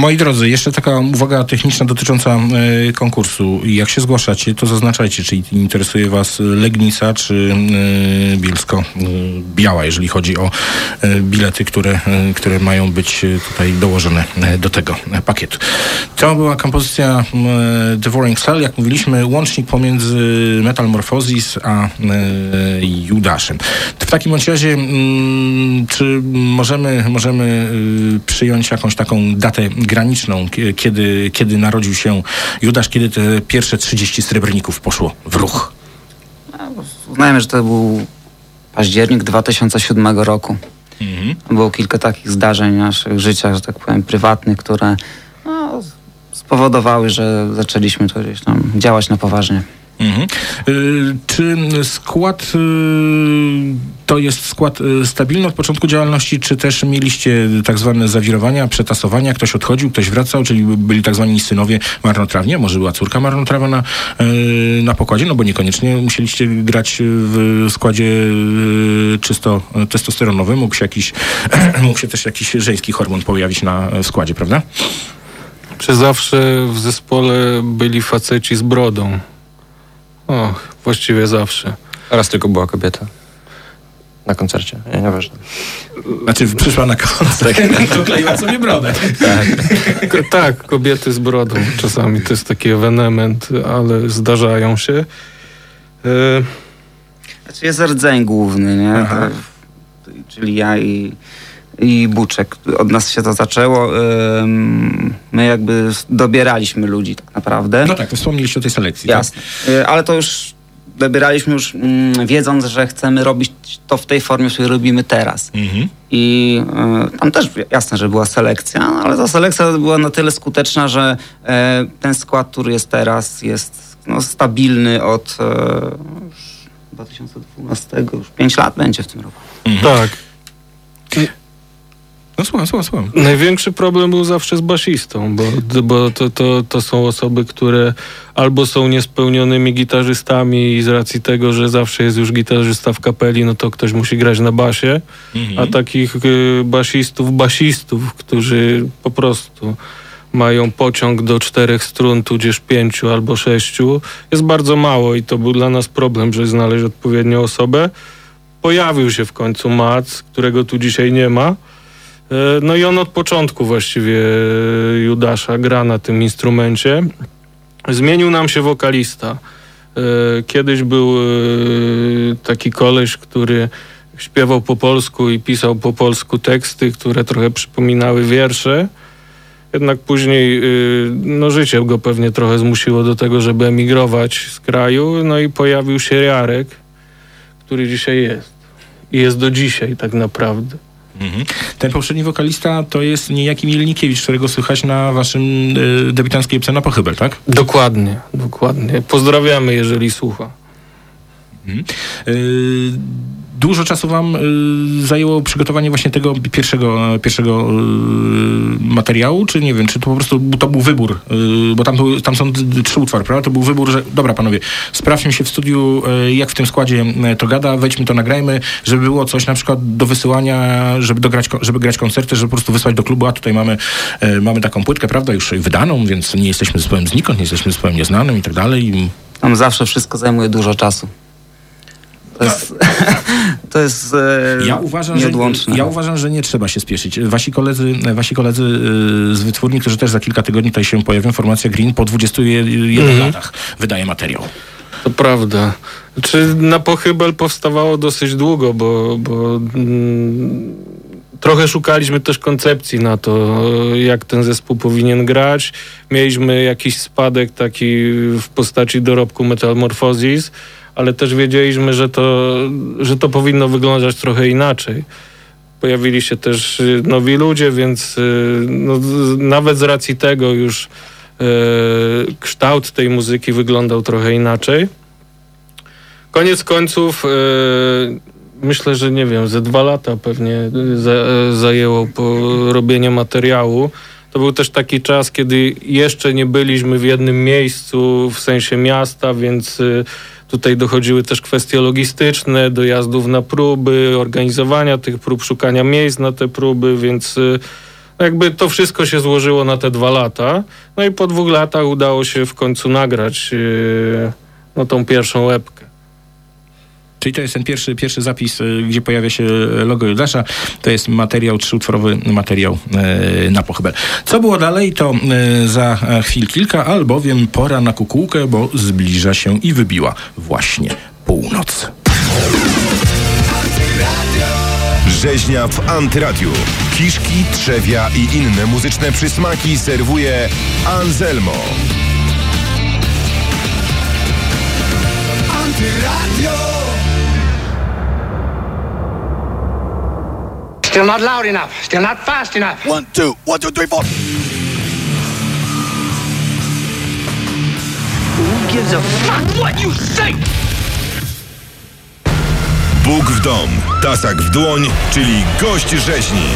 Moi drodzy, jeszcze taka uwaga techniczna dotycząca e, konkursu. Jak się zgłaszacie, to zaznaczajcie, czy interesuje Was Legnica, czy e, Bielsko-Biała, jeżeli chodzi o bilety, które, które mają być tutaj dołożone do tego pakietu. To była kompozycja Devouring Cell, jak mówiliśmy, łącznik pomiędzy Metamorphosis a e, Judaszem. W takim razie, mm, czy możemy, możemy y, przyjąć jakąś taką datę graniczną, kie- kiedy, kiedy narodził się Judasz, kiedy te pierwsze 30 srebrników poszło w ruch? Uznajmy, że to był październik 2007 roku. Było kilka takich zdarzeń w naszych życiach, że tak powiem, prywatnych, które no, spowodowały, że zaczęliśmy to gdzieś tam działać na poważnie. Mhm. Y, Czy skład y, to jest skład y, stabilny od początku działalności, czy też mieliście tak zwane zawirowania, przetasowania, ktoś odchodził, ktoś wracał, czyli byli tak zwani synowie marnotrawni, a może była córka marnotrawa na, na pokładzie, no bo niekoniecznie musieliście grać w składzie czysto testosteronowym, mógł się jakiś, [clears throat] mógł się też jakiś żeński hormon pojawić na składzie, prawda? Czy zawsze w zespole byli faceci z brodą? O, właściwie zawsze. Raz tylko była kobieta. Na koncercie. Nie, nieważne. Znaczy przyszła na koncert, [laughs] to kleiła sobie brodę. Ko- tak, kobiety z brodą. Czasami to jest taki ewenement, ale zdarzają się. E, Znaczy jest rdzeń główny, nie? To, czyli ja i, i Buczek. Od nas się to zaczęło. My jakby dobieraliśmy ludzi tak naprawdę. No tak, to wspomnieliście o tej selekcji. tak? Jasne. Y, Ale to już dobieraliśmy już mm, wiedząc, że chcemy robić to w tej formie, w której robimy teraz. Mhm. I y, tam też jasne, że była selekcja, no, ale ta selekcja była na tyle skuteczna, że e, ten skład, który jest teraz, jest no, stabilny od e, już 2012, już 5 lat będzie w tym roku. tak. No słucham, słucham, słucham. Największy problem był zawsze z basistą, bo, bo to, to, to są osoby, które albo są niespełnionymi gitarzystami i z racji tego, że zawsze jest już gitarzysta w kapeli, no to ktoś musi grać na basie, a takich y, basistów, basistów, którzy po prostu mają pociąg do czterech strun, tudzież pięciu albo sześciu, jest bardzo mało i to był dla nas problem, żeby znaleźć odpowiednią osobę. Pojawił się w końcu Mac, którego tu dzisiaj nie ma. E, No i on od początku właściwie e, Judasza gra na tym instrumencie. Zmienił nam się wokalista. E, Kiedyś był taki koleś, który śpiewał po polsku i pisał po polsku teksty, które trochę przypominały wiersze. Jednak później no, życie go pewnie trochę zmusiło do tego, żeby emigrować z kraju. No i pojawił się Jarek, który dzisiaj jest. I jest do dzisiaj tak naprawdę. Mhm. Ten poprzedni wokalista to jest niejaki Mielnikiewicz, którego słychać na waszym y, debiutanckiej epce na pochybel, tak? Dokładnie, dokładnie. Pozdrawiamy, jeżeli słucha. Y, Dużo czasu wam y, zajęło przygotowanie właśnie tego pierwszego, pierwszego y, materiału, czy nie wiem, czy to po prostu to był wybór, y, bo tam, tam są trzy utwory, prawda? To był wybór, że dobra panowie, sprawdźmy się w studiu, jak w tym składzie to gada, wejdźmy to, nagrajmy, żeby było coś na przykład do wysyłania, żeby, dograć, żeby grać koncerty, żeby po prostu wysłać do klubu, a tutaj mamy, mamy taką płytkę, prawda, już wydaną, więc nie jesteśmy zespołem znikąd, nie jesteśmy zespołem nieznanym i tak dalej. Tam zawsze wszystko zajmuje dużo czasu. To jest, [laughs] to jest e, Ja uważam, że, nieodłączne. ja uważam, że nie trzeba się spieszyć. Wasi koledzy, wasi koledzy y, z wytwórni, którzy też za kilka tygodni tutaj się pojawią, formacja Green po 21 latach wydaje materiał. To prawda. Czy na pochybel powstawało dosyć długo, bo, bo mm, trochę szukaliśmy też koncepcji na to, jak ten zespół powinien grać. Mieliśmy jakiś spadek taki w postaci dorobku Metamorphosis, ale też wiedzieliśmy, że to, że to powinno wyglądać trochę inaczej. Pojawili się też y, nowi ludzie, więc y, no, nawet z racji tego już e, kształt tej muzyki wyglądał trochę inaczej. Koniec końców, myślę, że nie wiem, ze dwa lata pewnie za, zajęło robienie materiału. To był też taki czas, kiedy jeszcze nie byliśmy w jednym miejscu, w sensie miasta, więc tutaj dochodziły też kwestie logistyczne, dojazdów na próby, organizowania tych prób, szukania miejsc na te próby, więc e, Jakby to wszystko się złożyło na te dwa lata. No i po dwóch latach udało się w końcu nagrać yy, no, tą pierwszą łebkę. Czyli to jest ten pierwszy, pierwszy zapis, y, gdzie pojawia się logo Judasza. To jest materiał, trzyutworowy materiał e, na pochybel. Co było dalej, to e, za chwil kilka, albowiem pora na kukułkę, bo zbliża się i wybiła właśnie północ. Rzeźnia w Antyradiu. Kiszki, trzewia i inne muzyczne przysmaki serwuje Anselmo. Still not loud enough. Still not fast enough. One, two, one, two, three, four. gives a fuck what you say? Bóg w dom, tasak w dłoń, czyli gość rzeźni.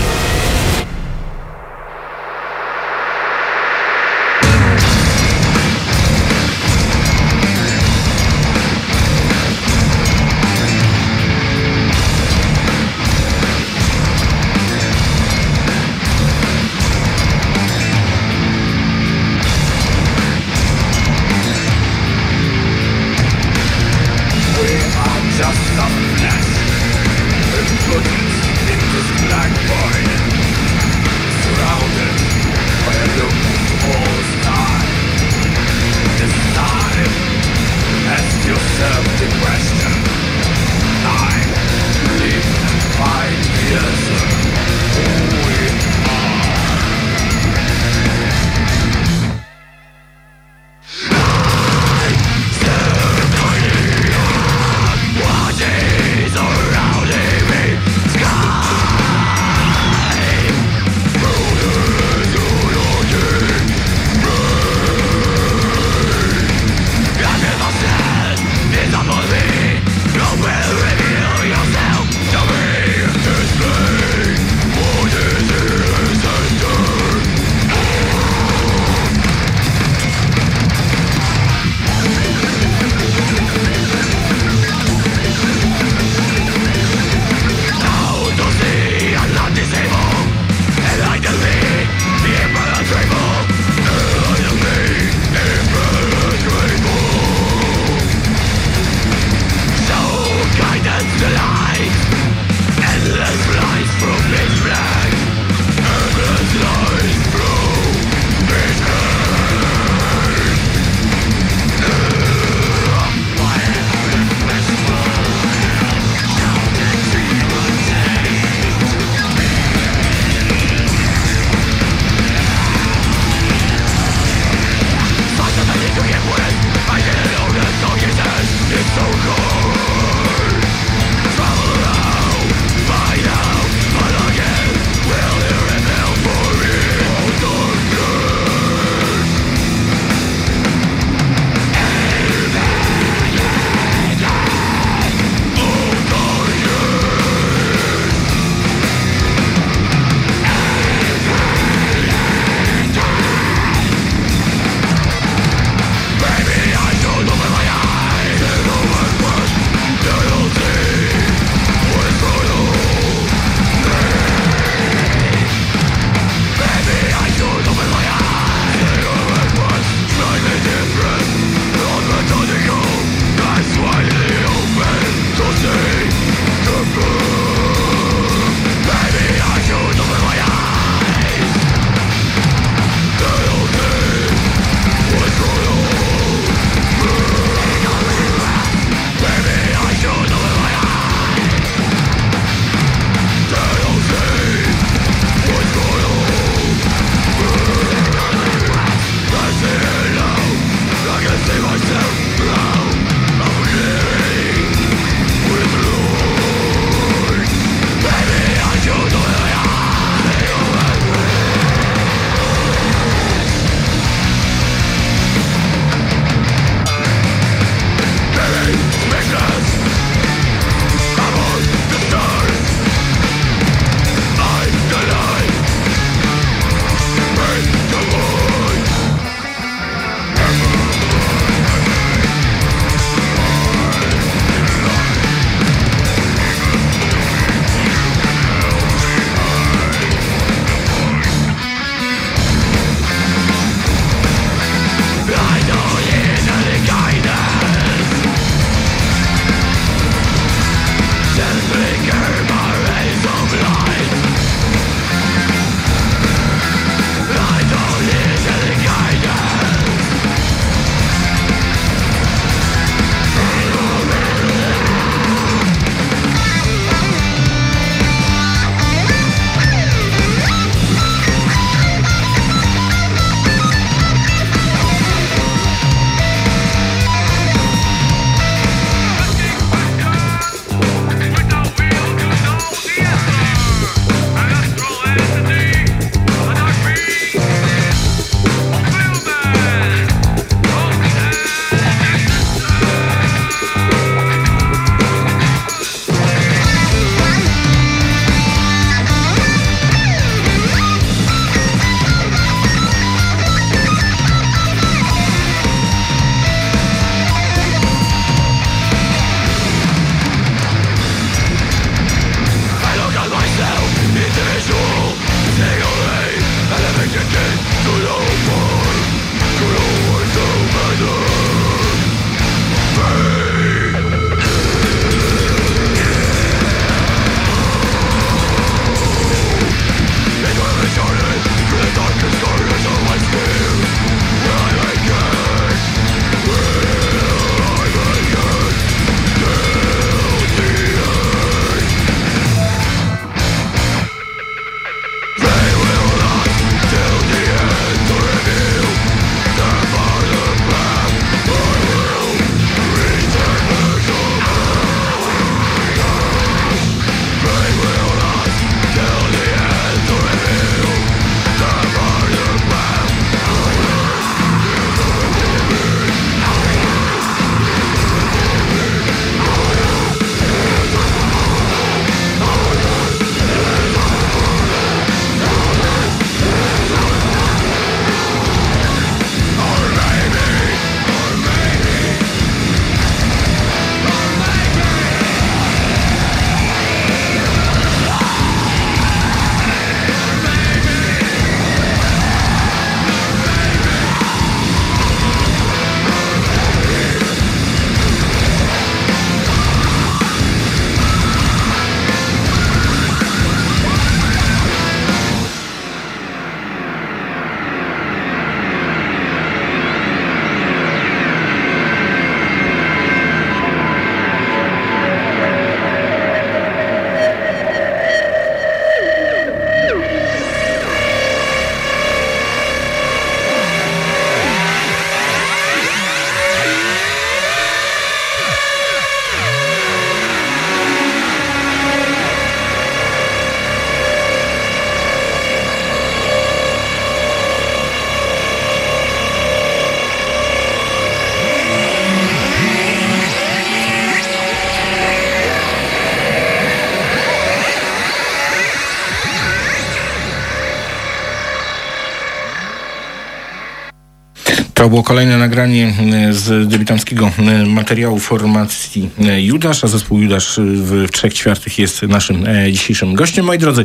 To było kolejne nagranie e, z debiutanckiego e, materiału formacji e, Judasz, a zespół Judasz w trzech ćwiartych jest naszym dzisiejszym gościem. Moi drodzy,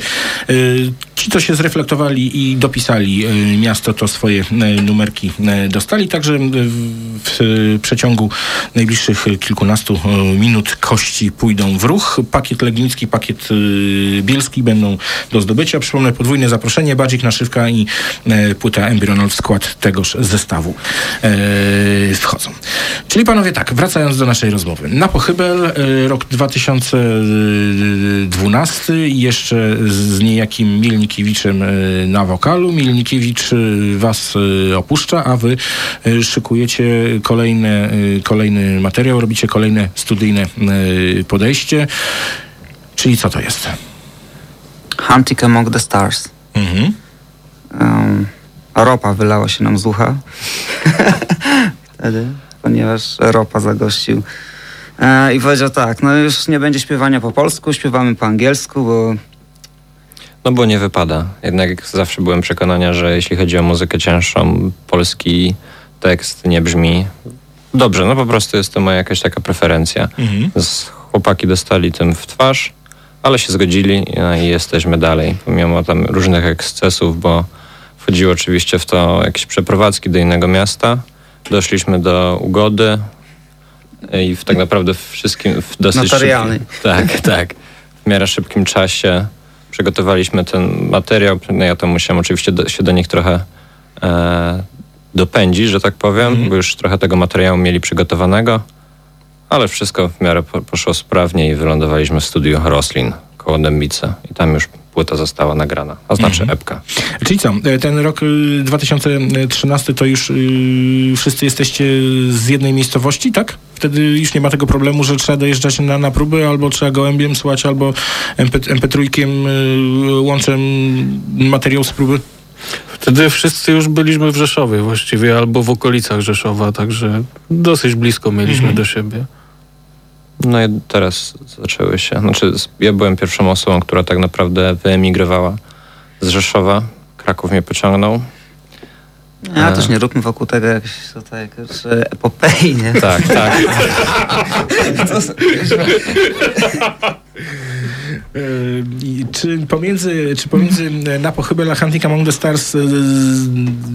ci, co się zreflektowali i dopisali miasto, to swoje numerki dostali. Także w przeciągu najbliższych kilkunastu minut kości pójdą w ruch. Pakiet legnicki, pakiet bielski będą do zdobycia. Przypomnę, podwójne zaproszenie, badzik, naszywka i płyta Embryonal w skład tegoż zestawu e, wchodzą. Czyli panowie tak, wracając do naszej rozmowy. Na pochybel e, rok 2012 jeszcze z niejakim Mielnikiewiczem e, na wokalu. Mielnikiewicz e, was e, opuszcza, a wy szykujecie kolejne, kolejny materiał, robicie kolejne studyjne podejście. Czyli co to jest? Hunting Among the Stars. Mhm. Um, ropa wylała się nam z ucha [laughs] wtedy, ponieważ ropa zagościł. I powiedział tak, no już nie będzie śpiewania po polsku, śpiewamy po angielsku, bo... No bo nie wypada. Jednak zawsze byłem przekonania, że jeśli chodzi o muzykę cięższą, polski tekst nie brzmi dobrze. No po prostu jest to moja jakaś taka preferencja. Mhm. Chłopaki dostali tym w twarz, ale się zgodzili no i jesteśmy dalej, pomimo tam różnych ekscesów, bo Chodziło oczywiście w to jakieś przeprowadzki do innego miasta. Doszliśmy do ugody i w tak naprawdę wszystkim w dosyć szybkim, tak, tak, w miarę szybkim czasie przygotowaliśmy ten materiał. No ja to musiałem oczywiście do, się do nich trochę e, dopędzić, że tak powiem, mm. bo już trochę tego materiału mieli przygotowanego, ale wszystko w miarę po, poszło sprawnie i wylądowaliśmy w studiu Roslin koło Dębicy i tam już płyta została nagrana, a znaczy mhm. epka. Czyli co, e, ten rok 2013 y, to już yy, wszyscy jesteście z jednej miejscowości, tak? Wtedy już nie ma tego problemu, że trzeba dojeżdżać na, na próby, albo trzeba gołębiem słać, albo MP, MP3 yy, łączem materiał z próby? Wtedy wszyscy już byliśmy w Rzeszowie właściwie, albo w okolicach Rzeszowa, także dosyć blisko mieliśmy mhm. do siebie. No i teraz zaczęły się. Znaczy, ja byłem pierwszą osobą, która tak naprawdę wyemigrowała z Rzeszowa. Kraków mnie pociągnął. Ja też nie róbmy wokół tego jakieś tutaj epopei, nie? Tak, tak. [laughs] [laughs] czy pomiędzy, czy pomiędzy [laughs] na pochybel a Hunting Among the Stars e,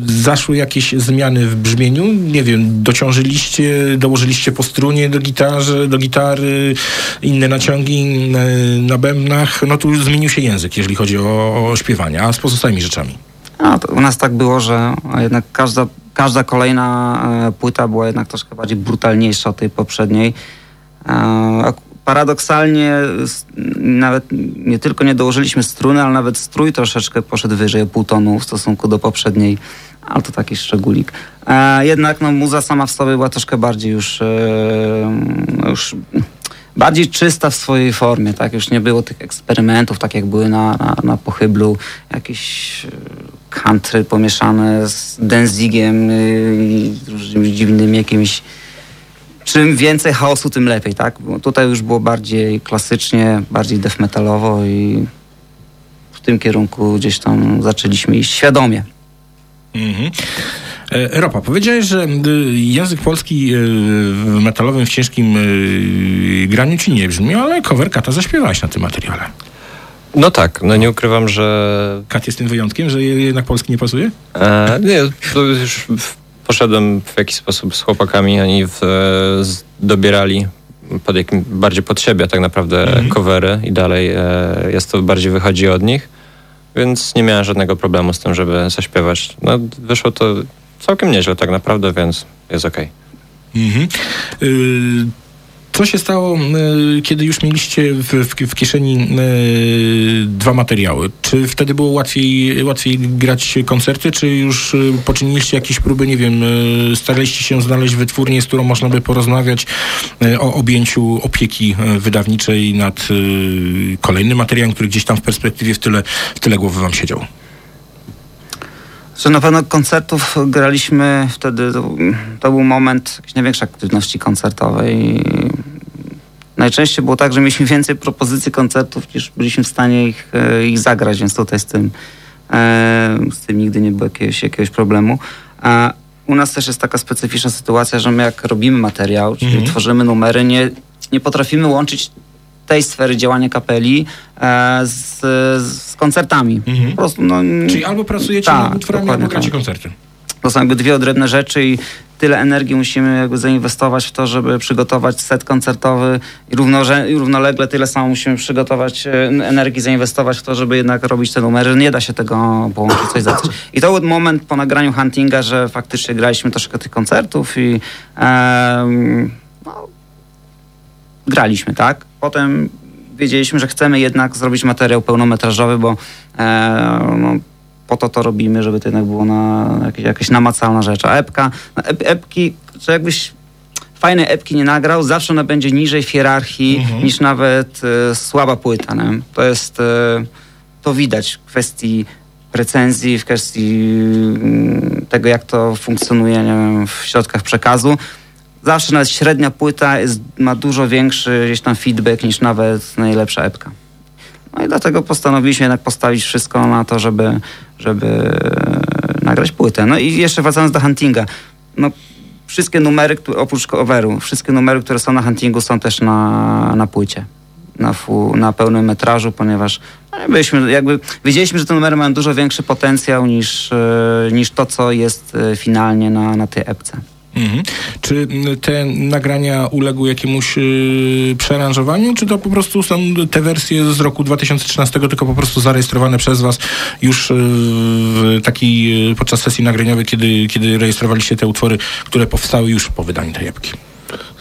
zaszły jakieś zmiany w brzmieniu? Nie wiem, dociążyliście, dołożyliście po strunie do gitarze, do gitary, inne naciągi na bębnach. No tu zmienił się język, jeżeli chodzi o, o śpiewanie, a z pozostałymi rzeczami. A, u nas tak było, że jednak każda, każda kolejna e, płyta była jednak troszkę bardziej brutalniejsza od tej poprzedniej. E, paradoksalnie nawet nie tylko nie dołożyliśmy struny, ale nawet strój troszeczkę poszedł wyżej o pół tonu w stosunku do poprzedniej, ale to taki szczególik. E, jednak no, muza sama w sobie była troszkę bardziej już, już bardziej czysta w swojej formie, tak? Już nie było tych eksperymentów, tak jak były na, na, na pochyblu, jakieś country pomieszane z Denzigiem i różnymi dziwnymi jakimiś czym więcej chaosu, tym lepiej, tak? Bo tutaj już było bardziej klasycznie, bardziej death metalowo i w tym kierunku gdzieś tam zaczęliśmy iść świadomie. Mhm. E, Ropa, powiedziałeś, że język polski e, w metalowym, w ciężkim e, graniu ci nie brzmi, ale cover Kata zaśpiewałaś na tym materiale. No tak, no nie ukrywam, że... Kat jest tym wyjątkiem, że jednak polski nie pasuje? E, nie, to już poszedłem w jakiś sposób z chłopakami, oni w, z, dobierali pod jakim, bardziej pod siebie tak naprawdę mhm. covery i dalej e, jest to bardziej wychodzi od nich, więc nie miałem żadnego problemu z tym, żeby zaśpiewać. No wyszło to całkiem nieźle tak naprawdę, więc jest okej. Okay. Mhm. Y co się stało, e, kiedy już mieliście w, w, w kieszeni e, dwa materiały? Czy wtedy było łatwiej, łatwiej grać koncerty, czy już e, poczyniliście jakieś próby, nie wiem, staraliście się znaleźć wytwórnię, z którą można by porozmawiać o objęciu opieki wydawniczej nad kolejnym materiałem, który gdzieś tam w perspektywie w tyle, w tyle głowy wam siedział? że na pewno koncertów graliśmy wtedy, to, był moment jakiejś największej aktywności koncertowej. Najczęściej było tak, że mieliśmy więcej propozycji koncertów niż byliśmy w stanie ich, e, ich zagrać, więc tutaj z tym, e, z tym nigdy nie było jakiegoś, jakiegoś problemu. u nas też jest taka specyficzna sytuacja, że my jak robimy materiał, czyli Mhm. tworzymy numery, nie, nie potrafimy łączyć tej sfery działania kapeli e, z, z koncertami. Mhm. Po prostu, no, Czyli albo pracujecie tak, nad utworami, albo gracie tak. koncerty. To są jakby dwie odrębne rzeczy i tyle energii musimy jakby zainwestować w to, żeby przygotować set koncertowy i równolegle tyle samo musimy przygotować e, energii, zainwestować w to, żeby jednak robić te numery. Nie da się tego połączyć, coś za coś. I to był moment po nagraniu Huntinga, że faktycznie graliśmy troszkę tych koncertów i em, no, graliśmy, tak? Potem wiedzieliśmy, że chcemy jednak zrobić materiał pełnometrażowy, bo e, no, po to to robimy, żeby to jednak było na jakieś, jakaś namacalna rzecz. A epka, no, ep, epki, że jakbyś fajnej epki nie nagrał, zawsze ona będzie niżej w hierarchii Mhm. niż nawet e, słaba płyta. Nie? To jest, e, to widać w kwestii recenzji, w kwestii mm, tego, jak to funkcjonuje wiem, w środkach przekazu. Zawsze nawet średnia płyta jest, ma dużo większy gdzieś tam feedback niż nawet najlepsza epka. No i dlatego postanowiliśmy jednak postawić wszystko na to, żeby, żeby nagrać płytę. No i jeszcze wracając do huntinga. No, wszystkie numery, oprócz coveru, wszystkie numery, które są na huntingu są też na, na płycie. Na, fu, na pełnym metrażu, ponieważ no, byliśmy, jakby wiedzieliśmy, że te numery mają dużo większy potencjał niż, e, niż to, co jest e, finalnie na, na tej epce. Mhm. Czy te nagrania uległy jakiemuś y, przearanżowaniu, czy to po prostu są te wersje z roku 2013, tylko po prostu zarejestrowane przez was już y, w takiej, y, podczas sesji nagraniowej, kiedy, kiedy rejestrowaliście te utwory, które powstały już po wydaniu tej epki?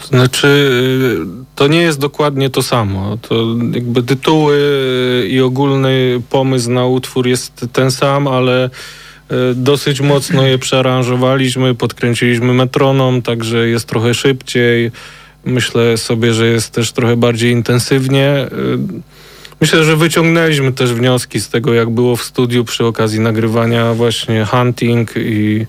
Znaczy, y, to nie jest dokładnie to samo. To jakby tytuły y, i ogólny pomysł na utwór jest ten sam, ale dosyć mocno je przearanżowaliśmy, podkręciliśmy metronom, także jest trochę szybciej. Myślę sobie, że jest też trochę bardziej intensywnie. Y, Myślę, że wyciągnęliśmy też wnioski z tego, jak było w studiu przy okazji nagrywania właśnie Hunting i,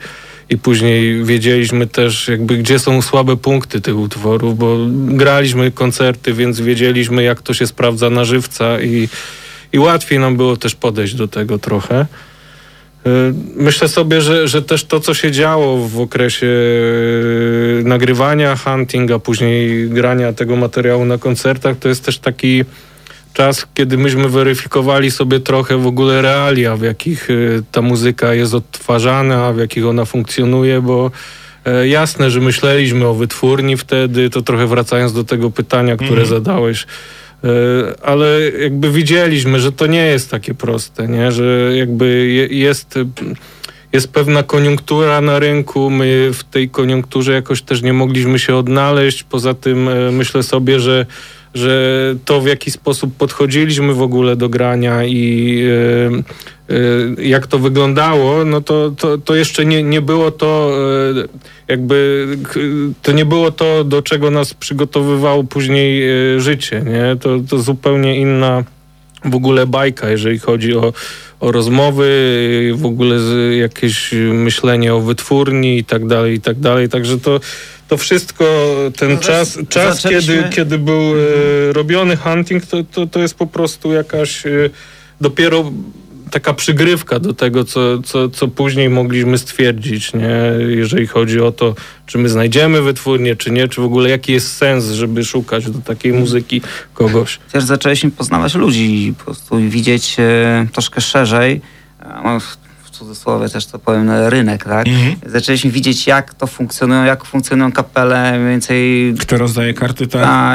i później wiedzieliśmy też jakby, gdzie są słabe punkty tych utworów, bo graliśmy koncerty, więc wiedzieliśmy, jak to się sprawdza na żywca i, i łatwiej nam było też podejść do tego trochę. Y, Myślę sobie, że, że też to, co się działo w okresie y, nagrywania hunting, a później grania tego materiału na koncertach, to jest też taki czas, kiedy myśmy weryfikowali sobie trochę w ogóle realia, w jakich y, ta muzyka jest odtwarzana, w jakich ona funkcjonuje, bo e, jasne, że myśleliśmy o wytwórni wtedy, to trochę wracając do tego pytania, które Mhm. zadałeś, ale jakby widzieliśmy, że to nie jest takie proste, nie? że jakby je, jest jest pewna koniunktura na rynku. My w tej koniunkturze jakoś też nie mogliśmy się odnaleźć. Poza tym e, myślę sobie, że, że to w jaki sposób podchodziliśmy w ogóle do grania i e, e, jak to wyglądało, no to, to, to jeszcze nie, nie było to e, jakby to nie było to, do czego nas przygotowywało później e, życie, nie? To, to zupełnie inna w ogóle bajka, jeżeli chodzi o, o rozmowy, w ogóle jakieś myślenie o wytwórni i tak dalej, i tak dalej. Także to, to wszystko, ten No czas, czas zaczęliśmy- kiedy, kiedy był e, robiony hunting, to, to, to jest po prostu jakaś e, dopiero taka przygrywka do tego, co, co, co później mogliśmy stwierdzić, nie? jeżeli chodzi o to, czy my znajdziemy wytwórnię, czy nie, czy w ogóle jaki jest sens, żeby szukać do takiej muzyki kogoś. Też zaczęliśmy poznawać ludzi i po prostu widzieć e, troszkę szerzej, no, cudzysłowie też to powiem, rynek, tak? Mhm. Zaczęliśmy widzieć, jak to funkcjonują, jak funkcjonują kapele, mniej więcej Kto rozdaje karty, tak? a,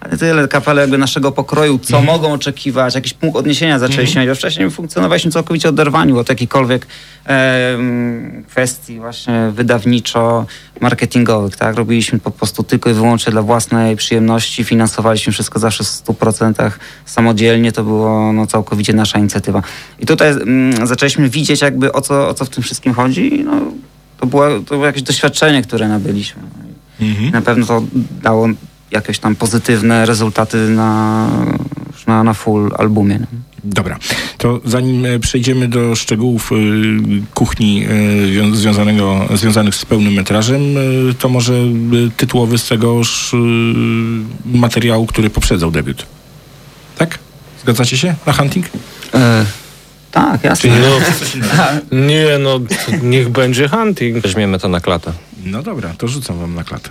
ale tyle kapele jakby naszego pokroju, co mogą oczekiwać, jakiś punkt odniesienia zaczęliśmy mieć, bo wcześniej funkcjonowaliśmy całkowicie oderwani od jakichkolwiek e, kwestii właśnie wydawniczo-marketingowych, tak? Robiliśmy po prostu tylko i wyłącznie dla własnej przyjemności, finansowaliśmy wszystko zawsze w 100% samodzielnie, to było no, całkowicie nasza inicjatywa. I tutaj mm, zaczęliśmy widzieć jakby o co, o co w tym wszystkim chodzi, no, to było, to było jakieś doświadczenie, które nabyliśmy. Mhm. Na pewno to dało jakieś tam pozytywne rezultaty na, na, na full albumie. nie? Dobra, to zanim e, przejdziemy do szczegółów y, kuchni y, wią- związanego, związanych z pełnym metrażem, y, to może y, tytułowy z tegoż y, materiału, który poprzedzał debiut. Tak? Zgadzacie się na Hunting? E, tak, jasne. No, [laughs] nie no, niech będzie hunting. Weźmiemy to na klatę. No dobra, to rzucam wam na klatę.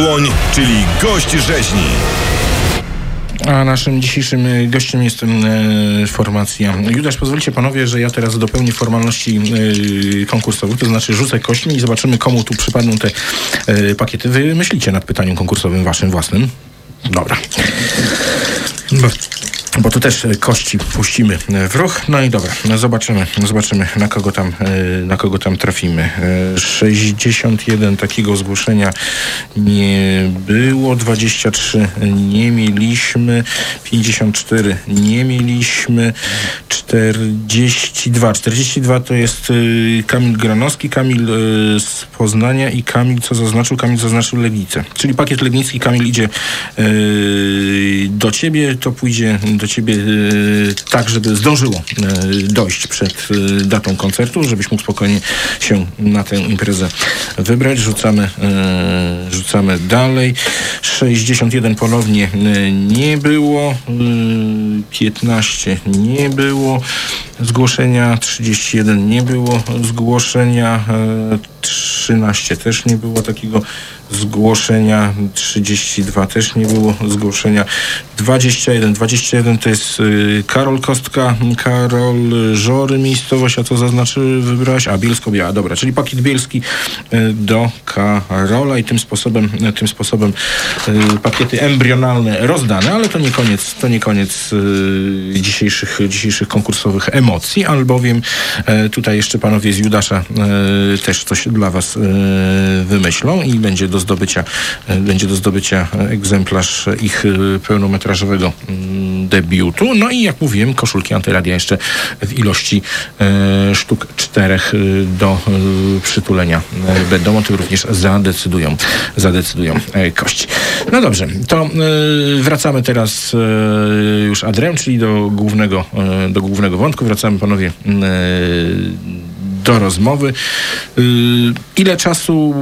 Dłoń, czyli gość rzeźni. A naszym dzisiejszym e, gościem jest e, formacja Judasz. Pozwolicie panowie, że ja teraz dopełnię formalności e, konkursowych, to znaczy rzucę kośćmi i zobaczymy, komu tu przypadną te e, pakiety. Wy myślicie nad pytaniem konkursowym waszym własnym? Dobra. Bo, bo też e, kości puścimy e, w ruch. No i dobra, no zobaczymy, zobaczymy na kogo tam, e, na kogo tam trafimy. E, 61 takiego zgłoszenia nie było, 23 nie mieliśmy, 54 nie mieliśmy, 42. 42 to jest Kamil Granowski, Kamil z Poznania i Kamil, co zaznaczył? Kamil zaznaczył Legnicę. Czyli pakiet Legnicki, Kamil idzie do ciebie, to pójdzie do ciebie y, tak, żeby zdążyło y, dojść przed y, datą koncertu, żebyś mógł spokojnie się na tę imprezę wybrać. Rzucamy, rzucamy dalej. 61 ponownie nie było, y, 15 nie było, zgłoszenia 31 nie było, zgłoszenia e, 13 też nie było takiego zgłoszenia, 32 też nie było zgłoszenia, 21, 21 to jest y, Karol Kostka, Karol Żory, miejscowość, a co zaznaczy wybrałaś? A, Bielsko-Biała, dobra, czyli pakiet bielski y, do Karola i tym sposobem, y, tym sposobem pakiety embrionalne rozdane, ale to nie koniec, to nie koniec dzisiejszych, dzisiejszych konkursowych emocji, albowiem tutaj jeszcze panowie z Judasza też coś dla was wymyślą i będzie do zdobycia, e, będzie do zdobycia egzemplarz ich e, pełnometrażowego mm, debiutu. No i jak mówiłem, koszulki antyradia jeszcze w ilości e, sztuk czterech do przytulenia będą. O tym również zadecydują, zadecydują kości. No dobrze, to wracamy teraz już adrem, czyli do głównego, do głównego wątku. Wracamy panowie do rozmowy. Y, Ile czasu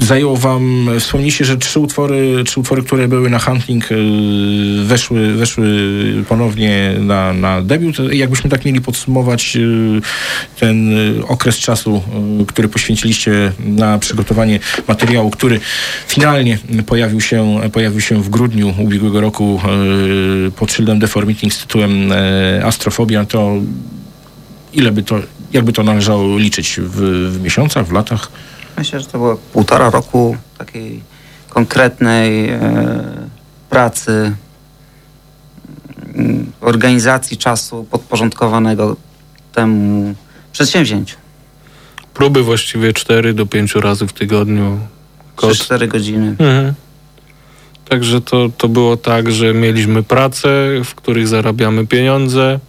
zajęło wam, wspomnieliście, że trzy utwory, trzy utwory, które były na Hunting y, weszły, weszły ponownie na, na debiut. Jakbyśmy tak mieli podsumować y, ten okres czasu, który poświęciliście na przygotowanie materiału, który finalnie pojawił się, pojawił się w grudniu ubiegłego roku pod szyldem Deformitting z tytułem Astrofobia, to ile by to, jakby to należało liczyć w, w miesiącach, w latach? Myślę, że to było półtora roku takiej konkretnej e, pracy, mm, organizacji czasu podporządkowanego temu przedsięwzięciu. Próby właściwie 4 do 5 razy w tygodniu. Kod. 3-4 godziny. Mhm. Także to, to było tak, że mieliśmy pracę, w których zarabiamy pieniądze,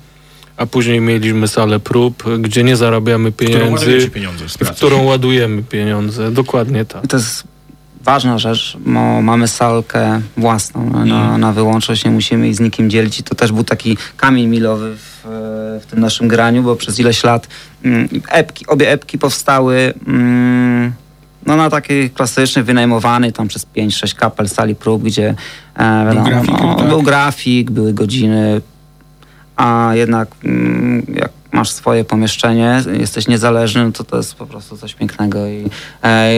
a później mieliśmy salę prób, gdzie nie zarabiamy pieniędzy, pieniądze w którą ładujemy pieniądze. Dokładnie tak. To jest ważna rzecz, bo mamy salkę własną na, Mm. na wyłączność, nie musimy jej z nikim dzielić i to też był taki kamień milowy w, w tym naszym graniu, bo przez ileś lat mm, epki, obie epki powstały mm, no, na takiej klasycznej, wynajmowanej tam przez 5-6 kapel sali prób, gdzie e, wiadomo, grafik, no, tak? był grafik, były godziny, a jednak mm, jak masz swoje pomieszczenie, jesteś niezależny, to to jest po prostu coś pięknego i e,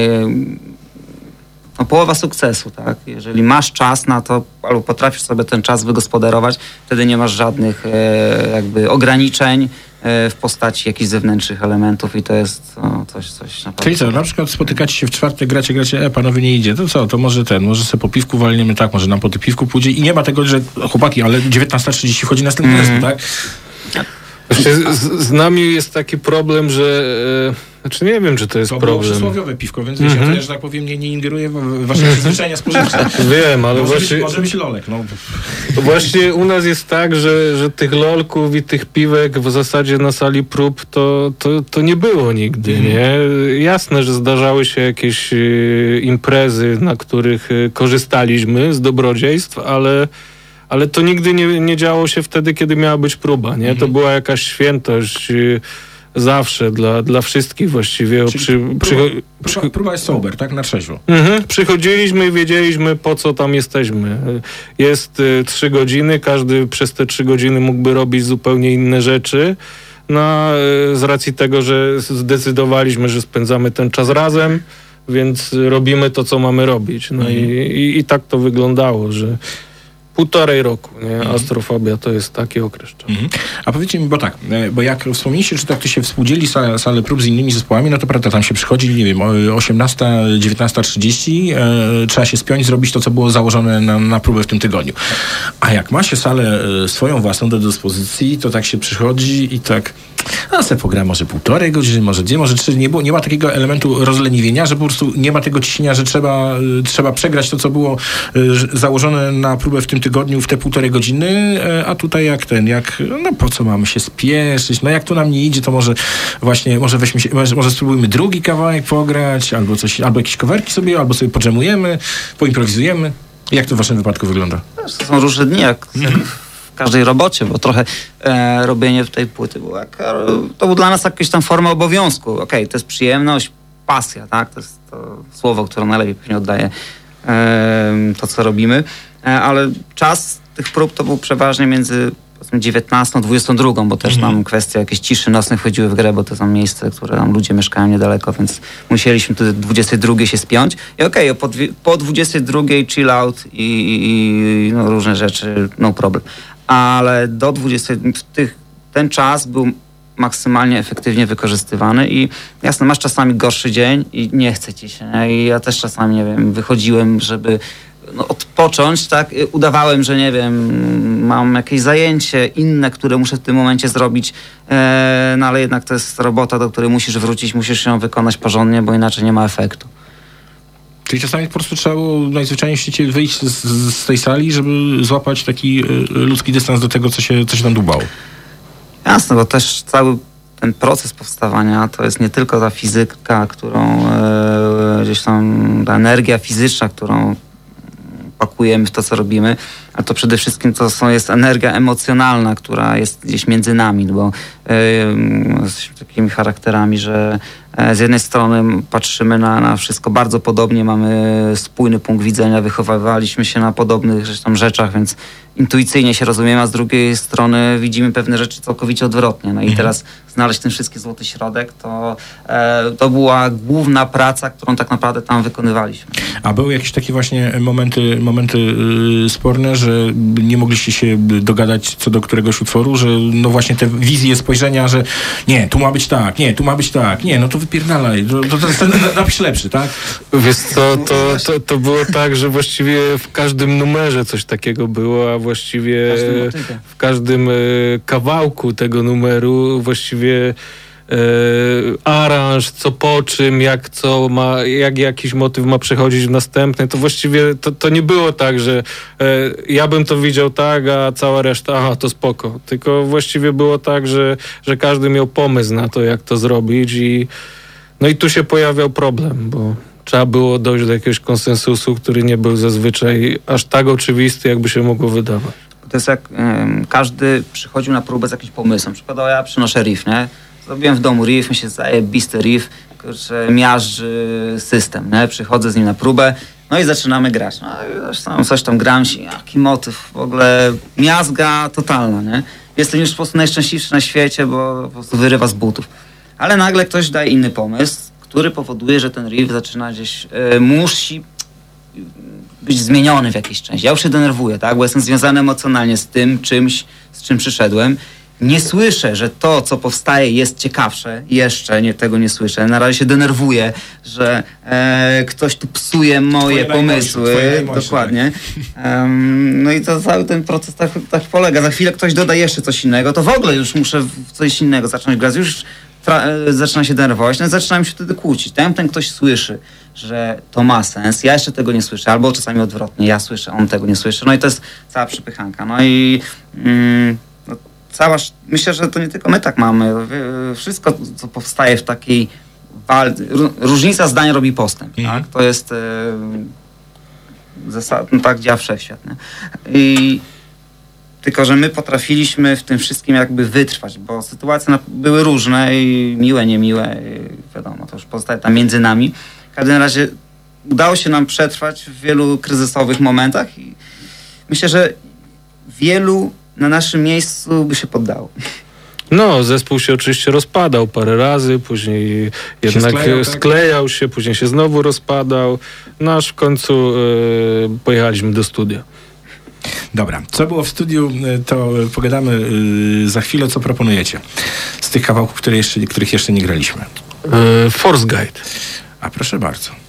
no, połowa sukcesu, tak? Jeżeli masz czas na to, albo potrafisz sobie ten czas wygospodarować, wtedy nie masz żadnych e, jakby ograniczeń w postaci jakichś zewnętrznych elementów i to jest o, coś, coś naprawdę... Czyli co, na przykład spotykacie się w czwartek, gracie, gracie, e, panowie nie idzie, to co, to może ten, może sobie po piwku walniemy, tak, może nam po tym piwku pójdzie i nie ma tego, że chłopaki, ale 19.30 wchodzi następny Mhm. zespół, tak? Właśnie z, z nami jest taki problem, że... E, znaczy nie wiem, czy to jest To problem. przysłowiowe piwko, więc wiecie, Mhm. ja to, tak powiem, nie, nie ingeruję w wasze przyzwyczajenia spożywcze. [laughs] Wiem, ale Może być, właśnie... może być lolek, no. Właśnie u nas jest tak, że, że tych lolków i tych piwek w zasadzie na sali prób to, to, to nie było nigdy, Mhm. nie? Jasne, że zdarzały się jakieś e, imprezy, na których e, korzystaliśmy z dobrodziejstw, ale, ale to nigdy nie, nie działo się wtedy, kiedy miała być próba, nie? Mhm. To była jakaś świętość e, zawsze dla, dla wszystkich właściwie. Czyli Przy, próba, przycho- próba, próba jest sober, tak, na trzeźwo. Mhm. Przychodziliśmy i wiedzieliśmy, po co tam jesteśmy. Jest y, trzy godziny, każdy przez te trzy godziny mógłby robić zupełnie inne rzeczy. No, y, z racji tego, że zdecydowaliśmy, że spędzamy ten czas razem, więc robimy to, co mamy robić. No i, i, i tak to wyglądało, że półtorej roku, nie? Astrofobia to jest taki okres. Mhm. A powiedzcie mi, bo tak, e, bo jak wspomnieliście, że tak to się współdzieli salę, salę prób z innymi zespołami, no to prawda, tam się przychodzi, nie wiem, o 18, 19.30, e, trzeba się spiąć, zrobić to, co było założone na, na próbę w tym tygodniu. A jak ma się salę e, swoją własną do dyspozycji, to tak się przychodzi i tak, a se pogra może półtorej godziny, może dwie, może trzy, nie, było, nie ma takiego elementu rozleniwienia, że po prostu nie ma tego ciśnienia, że trzeba, e, trzeba przegrać to, co było założone na próbę w tym tygodniu w te półtorej godziny, e, a tutaj jak ten, jak, no po co mamy się spieszyć, no jak to nam nie idzie, to może właśnie, może weźmy się, może, spróbujmy drugi kawałek pograć, albo coś, albo jakieś coverki sobie, albo sobie podżemujemy, poimprowizujemy. Jak to w waszym wypadku wygląda? To są różne dni, jak jak w każdej robocie, bo trochę e, robienie tej płyty było jak, e, to był dla nas jakaś tam forma obowiązku. Okej, to jest przyjemność, pasja, tak? To jest to słowo, które najlepiej pewnie oddaje to, co robimy. E, ale czas tych prób to był przeważnie między powiedzmy 19 a 22, bo też tam kwestia jakiejś ciszy nocnej wchodziły w grę, bo to są miejsce, które tam ludzie mieszkają niedaleko, więc musieliśmy do 22 się spiąć. I okej, po, dwie- po 22 chill out i, i, no, różne rzeczy, no problem. Ale do 20, w tych, ten czas był maksymalnie efektywnie wykorzystywany i jasne, masz czasami gorszy dzień i nie chce ci się. Nie? I ja też czasami, nie wiem, wychodziłem, żeby no, odpocząć, tak? Y, Udawałem, że nie wiem, mam jakieś zajęcie inne, które muszę w tym momencie zrobić, e, no ale jednak to jest robota, do której musisz wrócić, musisz ją wykonać porządnie, bo inaczej nie ma efektu. Czyli czasami po prostu trzeba było najzwyczajniej w świecie wyjść z, z, tej sali, żeby złapać taki y, ludzki dystans do tego, co się, co się tam dłubało. Jasne, bo też cały ten proces powstawania to jest nie tylko ta fizyka, którą e, gdzieś tam, ta energia fizyczna, którą pakujemy w to, co robimy, a to przede wszystkim to są, jest energia emocjonalna, która jest gdzieś między nami, bo jesteśmy takimi charakterami, że e, z jednej strony patrzymy na, na wszystko bardzo podobnie, mamy spójny punkt widzenia, wychowywaliśmy się na podobnych rzeczach, więc intuicyjnie się rozumiemy, a z drugiej strony widzimy pewne rzeczy całkowicie odwrotnie. No i teraz znaleźć ten wszystki złoty środek, to, e, to była główna praca, którą tak naprawdę tam wykonywaliśmy. A były jakieś takie właśnie momenty, momenty y, sporne, że nie mogliście się dogadać co do któregoś utworu, że no właśnie te wizje, spojrzenia, że nie, tu ma być tak, nie, tu ma być tak, nie, no to wypierdalaj, to, to, to, to napisz lepszy, tak? Wiesz co, to, to, to było tak, że właściwie w każdym numerze coś takiego było, a właściwie w każdym e, kawałku tego numeru właściwie aranż, co po czym, jak co ma, jak jakiś motyw ma przechodzić w następny, to właściwie to, to nie było tak, że e, ja bym to widział tak, a cała reszta, aha, to spoko. Tylko właściwie było tak, że, że każdy miał pomysł na to, jak to zrobić i no i tu się pojawiał problem, bo trzeba było dojść do jakiegoś konsensusu, który nie był zazwyczaj aż tak oczywisty, jakby się mogło wydawać. To jest jak każdy przychodził na próbę z jakimś pomysłem. Przykładowo ja przynoszę riff, nie? Zrobiłem w domu riff, się zajebisty riff, kurczę, miażdży system, nie? Przychodzę z nim na próbę, no i zaczynamy grać. No coś tam, coś tam gram się, jaki motyw, w ogóle miazga totalna, nie? Jestem już po prostu najszczęśliwszy na świecie, bo po prostu wyrywa z butów. Ale nagle ktoś daje inny pomysł, który powoduje, że ten riff zaczyna gdzieś, e, musi być zmieniony w jakiejś części. Ja już się denerwuję, tak? Bo jestem związany emocjonalnie z tym czymś, z czym przyszedłem. Nie słyszę, że to, co powstaje, jest ciekawsze. Jeszcze nie, tego nie słyszę. Na razie się denerwuję, że e, ktoś tu psuje moje Twoje pomysły. najmłodsze, Dokładnie. Em, no i to cały ten proces tak, tak polega. Za chwilę ktoś doda jeszcze coś innego, to w ogóle już muszę w coś innego zacząć grać. Już e, zaczyna się denerwować, no i zaczynam się wtedy kłócić. Tamten ktoś słyszy, że to ma sens, ja jeszcze tego nie słyszę, albo czasami odwrotnie, ja słyszę, on tego nie słyszy. No i to jest cała przypychanka. No i mm, cała, myślę, że to nie tylko my tak mamy. Wszystko, co powstaje w takiej walce, ró- różnica zdań robi postęp, Mhm. tak? To jest e, zasad, no tak działa wszechświat, nie? I tylko, że my potrafiliśmy w tym wszystkim jakby wytrwać, bo sytuacje były różne i miłe, niemiłe, i wiadomo, to już pozostaje tam między nami. W każdym razie udało się nam przetrwać w wielu kryzysowych momentach i myślę, że wielu na naszym miejscu by się poddało. No, zespół się oczywiście rozpadał parę razy, później jednak sklejał, e, tak? sklejał się, później się znowu rozpadał, no aż w końcu e, pojechaliśmy do studia. Dobra, co było w studiu, y, to pogadamy y, za chwilę, co proponujecie. Z tych kawałków, które jeszcze, których jeszcze nie graliśmy. E, Force Guide. A proszę bardzo.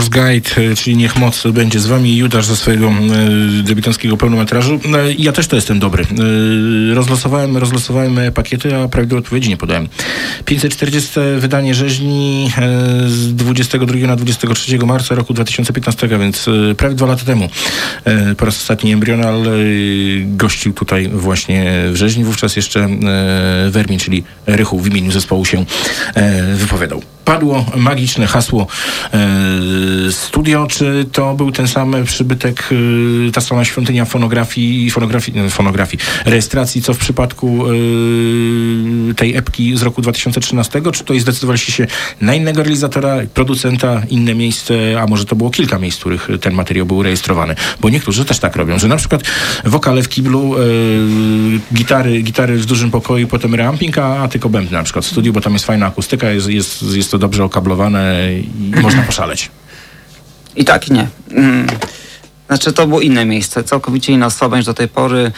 Force Guide, e, czyli Niech Moc będzie z wami. Judasz ze swojego e, debiutanckiego pełnometrażu. No, ja też to jestem dobry. E, rozlosowałem, rozlosowałem pakiety, a prawidłowej odpowiedzi nie podałem. 540 wydanie rzeźni e, z 22 na 23 marca roku 2015, więc e, prawie dwa lata temu. E, po raz ostatni Embryonal e, gościł tutaj właśnie w rzeźni. Wówczas jeszcze e, Wermin, czyli Rychu w imieniu zespołu się e, wypowiadał. Padło magiczne hasło e, studio. Czy to był ten sam przybytek, e, ta sama świątynia fonografii, fonografii, e, fonografii, rejestracji, co w przypadku tej epki z roku 2013? Czy to zdecydowaliście się na innego realizatora, producenta, inne miejsce, a może to było kilka miejsc, w których ten materiał był rejestrowany? Bo niektórzy też tak robią, że na przykład wokale w kiblu, gitary, gitary w dużym pokoju, potem reamping, a, a tylko bębny na przykład w studiu, bo tam jest fajna akustyka, jest, jest, jest to dobrze okablowane i można poszaleć. I tak i nie. Mm. Znaczy to było inne miejsce, całkowicie inna osoba niż do tej pory.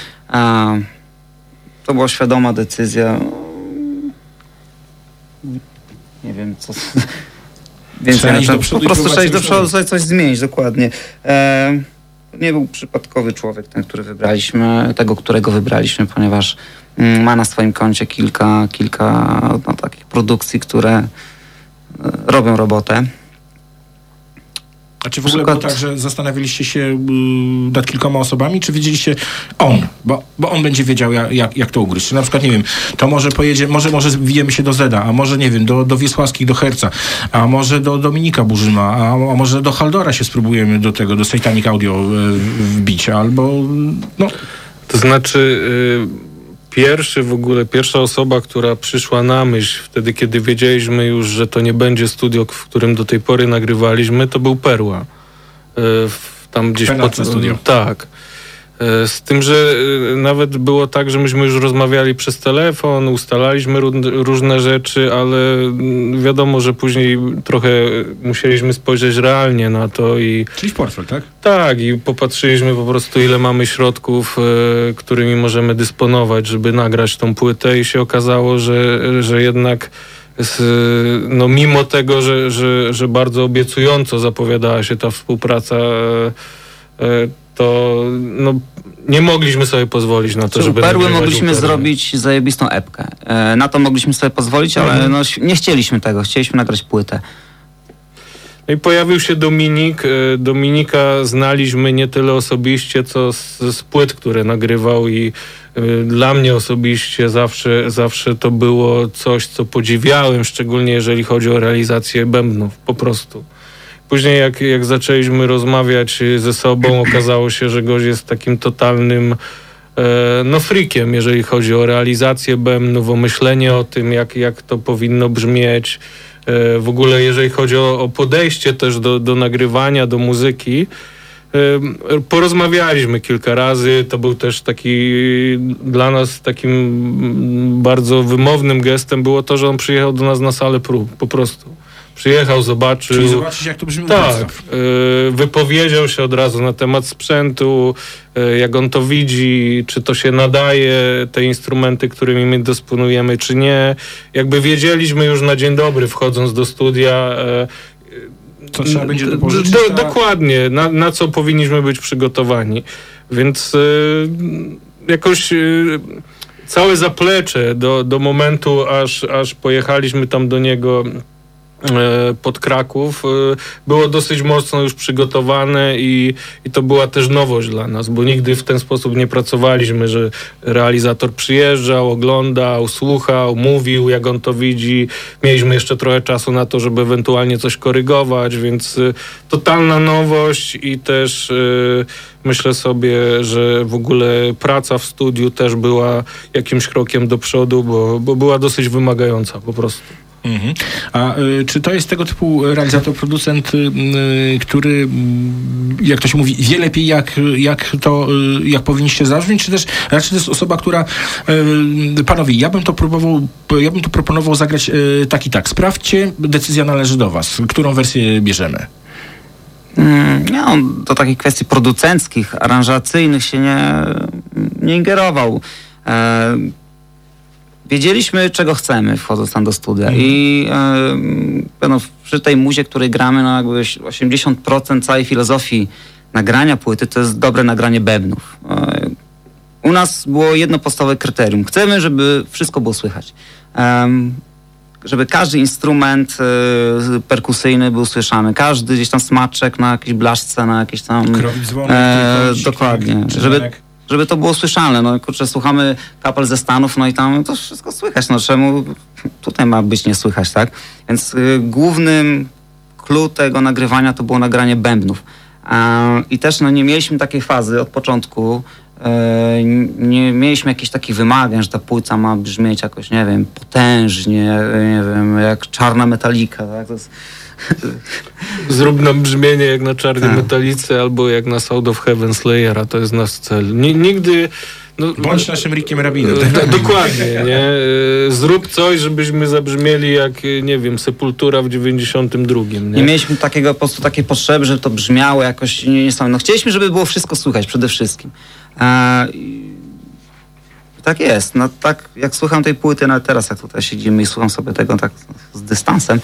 To była świadoma decyzja. Nie wiem co. [laughs] Więc ja do po przodu i prostu do przodu, coś, zmienić, dokładnie. E, nie był przypadkowy człowiek ten, który wybraliśmy, tego, którego wybraliśmy, ponieważ mm, ma na swoim koncie kilka, kilka no, takich produkcji, które robią robotę. A czy w ogóle było Przykład- tak, że zastanawialiście się y, nad kilkoma osobami, czy wiedzieliście on, bo, bo on będzie wiedział jak, jak, jak to ugryźć. Czy na przykład, nie wiem, to może pojedzie, może, może wbijemy się do Zeda, a może, nie wiem, do, do Wiesławskich, do Herca, a może do Dominika Burzyma, a, a może do Haldora się spróbujemy do tego, do Satanic Audio y, wbić, albo no, To znaczy, y, pierwszy w ogóle, pierwsza osoba, która przyszła na myśl wtedy, kiedy wiedzieliśmy już, że to nie będzie studio, w którym do tej pory nagrywaliśmy, to był Perła. W- tam gdzieś Penalce studio. Tak. Y, Z tym, że y, nawet było tak, że myśmy już rozmawiali przez telefon, ustalaliśmy ró- różne rzeczy, ale mm, wiadomo, że później trochę musieliśmy spojrzeć realnie na to i czyli w portfel, tak? tak, i popatrzyliśmy po prostu, ile mamy środków, e, którymi możemy dysponować, żeby nagrać tą płytę, i się okazało, że, że jednak no, mimo tego, że, że, że bardzo obiecująco zapowiadała się ta współpraca, e, e, to no, nie mogliśmy sobie pozwolić na to, Czy żeby. Perły mogliśmy Perły. zrobić zajebistą epkę. E, na to mogliśmy sobie pozwolić, ale Mhm. no, nie chcieliśmy tego. Chcieliśmy nagrać płytę. No i pojawił się Dominik. E, Dominika znaliśmy nie tyle osobiście, co z, z płyt, które nagrywał i e, dla mnie osobiście zawsze, zawsze to było coś, co podziwiałem, szczególnie jeżeli chodzi o realizację bębnów, po prostu. Później jak, jak zaczęliśmy rozmawiać e, ze sobą, [clears throat] okazało się, że gość jest takim totalnym e, no freakiem, jeżeli chodzi o realizację bębnów, o myślenie o tym, jak, jak to powinno brzmieć. E, W ogóle jeżeli chodzi o, o podejście też do, do nagrywania, do muzyki, em, porozmawialiśmy kilka razy. To był też taki dla nas takim mm, bardzo wymownym gestem było to, że on przyjechał do nas na salę prób, po prostu. Przyjechał, zobaczył. Czyli zobaczyć, jak to brzmi Tak, y, wypowiedział się od razu na temat sprzętu, y, jak on to widzi, czy to się nadaje, te instrumenty, którymi my dysponujemy, czy nie. Jakby wiedzieliśmy już na dzień dobry, wchodząc do studia, y, Co trzeba będzie dopożyczyć? do, a- Dokładnie, na, na co powinniśmy być przygotowani. Więc y, jakoś y, całe zaplecze do, do momentu, aż, aż pojechaliśmy tam do niego e, pod Kraków, e, było dosyć mocno już przygotowane i, i to była też nowość dla nas, bo nigdy w ten sposób nie pracowaliśmy, że realizator przyjeżdżał, oglądał, słuchał, mówił, jak on to widzi. Mieliśmy jeszcze trochę czasu na to, żeby ewentualnie coś korygować, więc e, totalna nowość i też e, myślę sobie, że w ogóle praca w studiu też była jakimś krokiem do przodu, bo, bo była dosyć wymagająca po prostu. Mhm. A y, czy to jest tego typu realizator, producent, y, y, który, mm, jak to się mówi, wie lepiej, jak, jak to, y, jak powinniście zabrzmieć, czy też raczej to jest osoba, która, y, panowie, ja bym to próbował, ja bym to proponował zagrać y, tak i tak. Sprawdźcie, decyzja należy do was. Którą wersję bierzemy? Mm, nie, on do takich kwestii producenckich, aranżacyjnych się nie, nie ingerował. E, wiedzieliśmy, czego chcemy, wchodząc tam do studia. I e, no, przy tej muzie, której gramy, no jakby 80% całej filozofii nagrania płyty to jest dobre nagranie bębnów. E, U nas było jedno podstawowe kryterium. Chcemy, żeby wszystko było słychać. Em, żeby każdy instrument e, perkusyjny był słyszany. Każdy gdzieś tam smaczek na jakiejś blaszce, na jakiejś tam... Dzwonek, E, dokładnie. Żeby. Żeby to było słyszalne. No kurczę, słuchamy kapel ze Stanów, no i tam to wszystko słychać. No czemu tutaj ma być nie słychać, tak? Więc y, głównym clue tego nagrywania to było nagranie bębnów. I też no, nie mieliśmy takiej fazy od początku, e, nie mieliśmy jakichś takich wymagań, że ta płyta ma brzmieć jakoś, nie wiem, potężnie, e, nie wiem, jak czarna metalika, tak? To jest, [laughs] Zrób nam brzmienie jak na Czarnej Tak. Metalice albo jak na Sound of Heaven Slayera, to jest nasz cel. Ni- nigdy... No, Bądź naszym Rickiem Rabinem. D- [laughs] Dokładnie, nie? E, Zrób coś, żebyśmy zabrzmieli jak, e, nie wiem, Sepultura w 92, nie? Nie mieliśmy takiego po prostu takiej potrzeby, żeby to brzmiało jakoś nie, nie sam. No chcieliśmy, żeby było wszystko słychać przede wszystkim. E, i tak jest. No tak jak słucham tej płyty, nawet teraz jak tutaj siedzimy i słucham sobie tego tak z dystansem, e,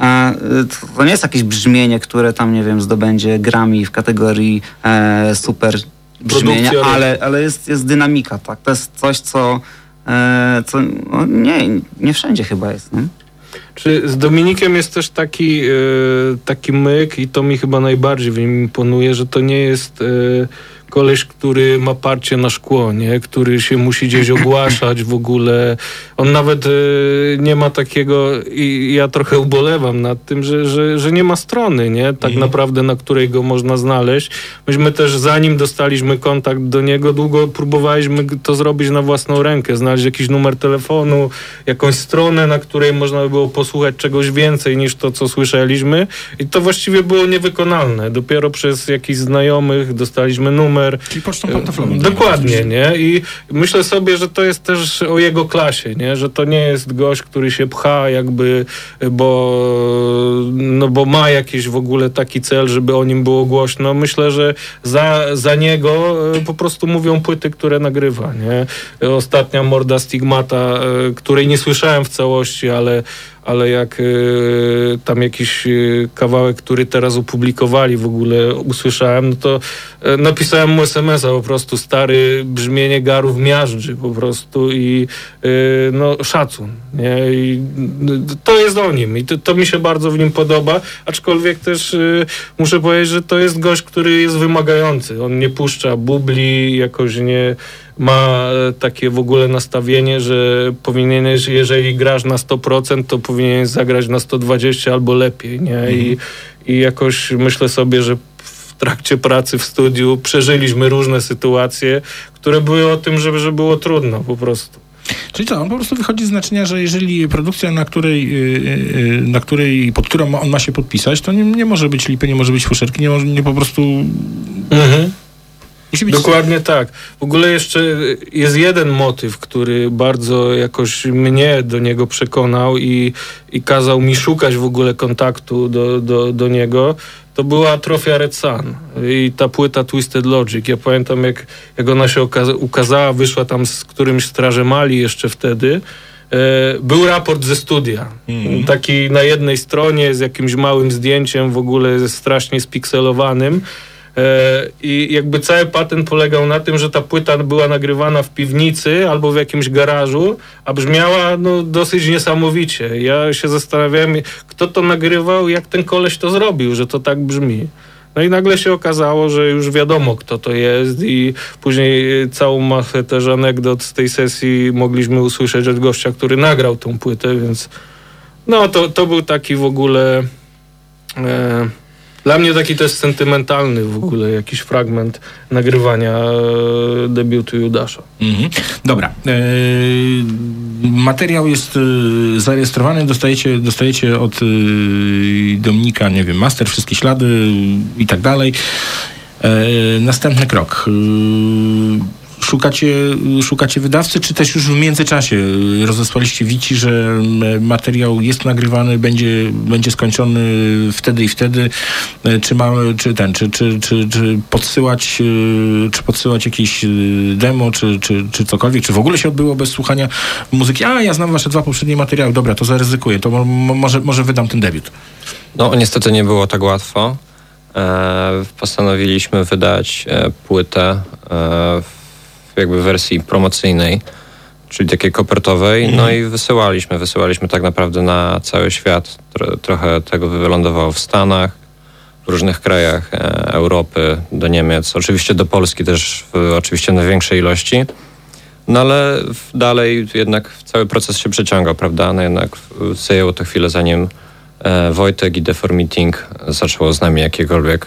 to, to nie jest jakieś brzmienie, które tam, nie wiem, zdobędzie Grammy w kategorii e, super brzmienia, Produkcja ale, ale jest, jest dynamika, tak? To jest coś, co, e, co no nie, nie wszędzie chyba jest. Nie? Czy z Dominikiem jest też taki, e, taki myk i to mi chyba najbardziej imponuje, że to nie jest koleś, który ma parcie na szkło, nie? Który się musi gdzieś [clears throat] ogłaszać w ogóle. On nawet e, nie ma takiego i ja trochę ubolewam nad tym, że, że, że nie ma strony, nie? Tak naprawdę, na której go można znaleźć. Myśmy też zanim dostaliśmy kontakt do niego, długo próbowaliśmy to zrobić na własną rękę, znaleźć jakiś numer telefonu, jakąś stronę, na której można by było posłuchać czegoś więcej niż to, co słyszeliśmy. I to właściwie było niewykonalne. Dopiero przez jakichś znajomych dostaliśmy numer. Czyli pocztą pantoflową. Dokładnie, nie? I myślę sobie, że to jest też o jego klasie, nie? Że to nie jest gość, który się pcha jakby, bo, no bo ma jakiś w ogóle taki cel, żeby o nim było głośno. Myślę, że za, za niego e, po prostu mówią płyty, które nagrywa, nie? Ostatnia Morda Stigmata, e, której nie słyszałem w całości, ale ale jak e, tam jakiś e, kawałek, który teraz opublikowali w ogóle usłyszałem, no to e, napisałem mu SMS-a po prostu stary brzmienie garów miażdży po prostu i no szacun, nie? I to jest o nim i to, to mi się bardzo w nim podoba, aczkolwiek też muszę powiedzieć, że to jest gość, który jest wymagający. On nie puszcza bubli, jakoś nie ma e, takie w ogóle nastawienie, że powinieneś, jeżeli grasz na 100%, to powinieneś zagrać na 120 albo lepiej, nie? I, I jakoś myślę sobie, że w trakcie pracy w studiu przeżyliśmy różne sytuacje, które były o tym, że, że było trudno po prostu. Czyli co, on po prostu wychodzi z znaczenia, że jeżeli produkcja, na której, yy, yy, na której pod którą on ma się podpisać, to nie, nie może być lipy, nie może być fuszerki, nie może, nie po prostu... Musi być... Dokładnie tak. W ogóle jeszcze jest jeden motyw, który bardzo jakoś mnie do niego przekonał i, i kazał mi szukać w ogóle kontaktu do, do, do niego. To była Atrofia Red Sun i ta płyta Twisted Logic. Ja pamiętam, jak, jak ona się ukazała, wyszła tam z którymś Straże Mali jeszcze wtedy. E, Był raport ze studia. Taki na jednej stronie z jakimś małym zdjęciem, w ogóle strasznie spikselowanym. E, I jakby cały patent polegał na tym, że ta płyta była nagrywana w piwnicy albo w jakimś garażu, a brzmiała no, dosyć niesamowicie. Ja się zastanawiałem, kto to nagrywał, jak ten koleś to zrobił, że to tak brzmi. No i nagle się okazało, że już wiadomo, kto to jest i później całą masę też anegdot z tej sesji mogliśmy usłyszeć od gościa, który nagrał tą płytę, więc no to, to był taki w ogóle e, dla mnie taki też sentymentalny w ogóle jakiś fragment nagrywania e, debiutu Judasza. Mhm. Dobra. E, materiał jest e, zarejestrowany, dostajecie, dostajecie od e, Dominika, nie wiem, master, wszystkie ślady i tak dalej. E, następny krok. Szukacie, szukacie wydawcy, czy też już w międzyczasie rozesłaliście wici, że m, materiał jest nagrywany, będzie, będzie skończony wtedy i wtedy, E, czy mamy, czy ten, czy, czy, czy, czy podsyłać, czy podsyłać jakieś demo, czy, czy, czy cokolwiek, czy w ogóle się odbyło bez słuchania muzyki? A, ja znam wasze dwa poprzednie materiały, dobra, to zaryzykuję, to mo, mo, może, może wydam ten debiut. No niestety nie było tak łatwo. E, postanowiliśmy wydać e, płytę e, w jakby wersji promocyjnej, czyli takiej kopertowej, no Mhm. i wysyłaliśmy. Wysyłaliśmy tak naprawdę na cały świat. Tro, trochę tego wylądowało w Stanach, w różnych krajach e, Europy, do Niemiec, oczywiście do Polski też w oczywiście największej ilości. No ale dalej jednak cały proces się przeciągał, prawda? No jednak zajęło to chwilę zanim e, Wojtek i Deformeeting zaczęło z nami jakikolwiek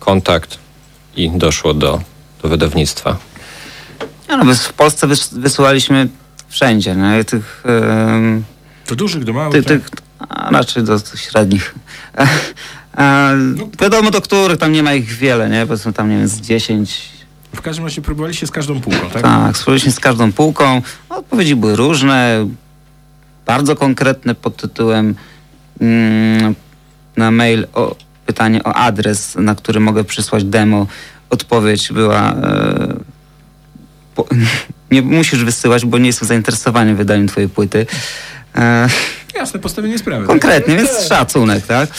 kontakt i doszło do, do wydawnictwa. Ja no, w Polsce wys, wysyłaliśmy wszędzie, nie? Tych, em, Do dużych, do małych. ty, tak? tych a raczej do średnich. [laughs] E, wiadomo do których, tam nie ma ich wiele, nie? Powiedzmy tam, nie wiem, z 10. W każdym razie próbowaliście z każdą półką, tak? Tak, spróbowaliśmy z każdą półką. No, Odpowiedzi były różne, bardzo konkretne pod tytułem mm, na mail o pytanie o adres, na który mogę przysłać demo. Odpowiedź była e, [laughs] nie musisz wysyłać, bo nie jestem zainteresowany wydaniem twojej płyty. E, Jasne, postawienie sprawy. tak? Konkretnie, więc szacunek, tak?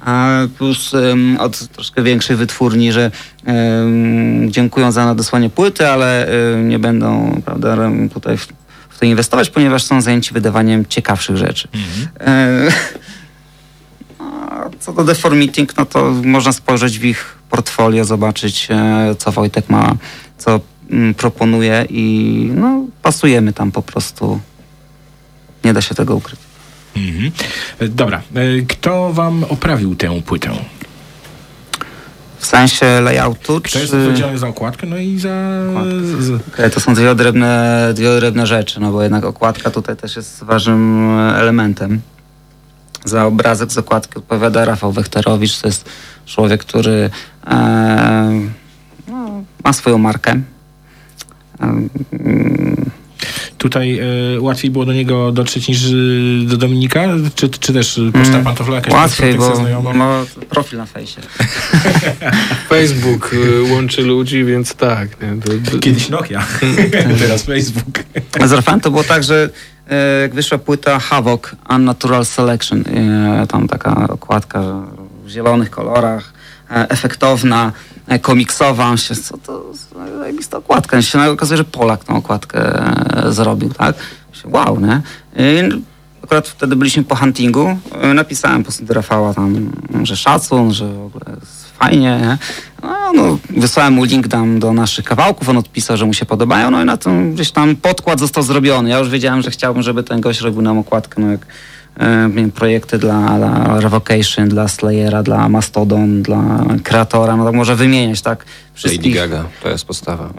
A plus em, od troszkę większej wytwórni, że em, dziękują za nadesłanie płyty, ale em, nie będą prawda, tutaj w, w to inwestować, ponieważ są zajęci wydawaniem ciekawszych rzeczy. E, [laughs] a co do Deformeeting, no to można spojrzeć w ich portfolio, zobaczyć e, co Wojtek ma, co proponuje i no, pasujemy tam po prostu. Nie da się tego ukryć. Mhm. Dobra, e, kto wam oprawił tę płytę? W sensie layoutu, Kto jest czy... odpowiedzialny za okładkę, no i za... to są dwie odrębne, dwie odrębne rzeczy, no bo jednak okładka tutaj też jest ważnym e, elementem. Za obrazek z okładki odpowiada Rafał Wechterowicz, to jest człowiek, który e, no, ma swoją markę. Tutaj e, łatwiej było do niego dotrzeć niż e, do Dominika? Czy, czy też poczta Mm, pantofla jakaś Łatwiej, bo ma profil na fejsie. [laughs] Facebook y, łączy ludzi, więc tak. Nie? To, to, Kiedyś Nokia, [laughs] teraz Facebook. A z Rafałem to było tak, że e, jak wyszła płyta Havoc Unnatural Selection, e, tam taka okładka że w zielonych kolorach, e, efektowna, e, komiksowa, się, co to za zajebista okładka. Się okazuje, że Polak tą okładkę e, zrobił, tak? Wow, nie? I akurat wtedy byliśmy po huntingu, napisałem po prostu do Rafała tam, że szacun, że w ogóle jest fajnie, nie? No, no, wysłałem mu link tam do naszych kawałków, on odpisał, że mu się podobają, no i na tym gdzieś tam podkład został zrobiony. Ja już wiedziałem, że chciałbym, żeby ten gość robił nam okładkę, no jak projekty dla, dla Revocation, dla Slayera, dla Mastodon, dla Kreatora, no tak może wymieniać, tak? Lady Wszystkich. Gaga, to jest podstawa.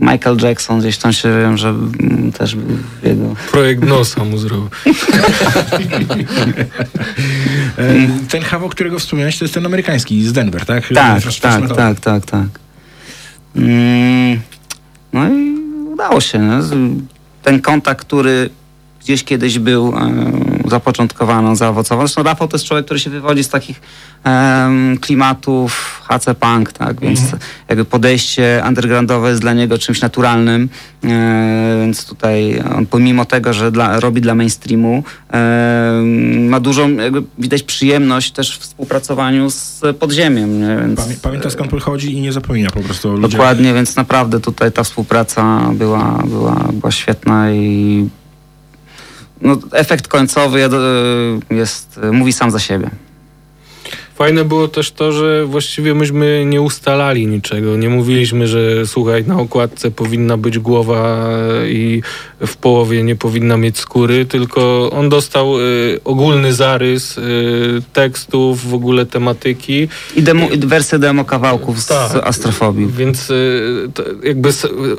Michael Jackson gdzieś tam się wiem, że mm, też jego... projekt nosa mu zrobił. [laughs] E, ten Havo, którego wspomniałeś, to jest ten amerykański z Denver, tak? Tak, tak, tak, tak, tak. Mm, no i udało się. No. Ten kontakt, który gdzieś kiedyś był zapoczątkowany, on zaowocował. Zresztą Rafał to jest człowiek, który się wywodzi z takich em, klimatów HC Punk, tak, więc jakby podejście undergroundowe jest dla niego czymś naturalnym, e, więc tutaj on pomimo tego, że dla, robi dla mainstreamu, e, ma dużą, jakby widać przyjemność też w współpracowaniu z podziemiem, nie? Więc, Pamię, pamięta skąd pochodzi i nie zapomina po prostu o ludziach. Dokładnie, więc naprawdę tutaj ta współpraca była, była, była świetna i no, efekt końcowy e, jest, mówi sam za siebie. Fajne było też to, że właściwie myśmy nie ustalali niczego. Nie mówiliśmy, że słuchaj, na okładce powinna być głowa i w połowie nie powinna mieć skóry, tylko on dostał y, ogólny zarys y, tekstów, w ogóle tematyki. I, demo, i wersję demo kawałków z Tak. Astrofobii. Więc y, jakby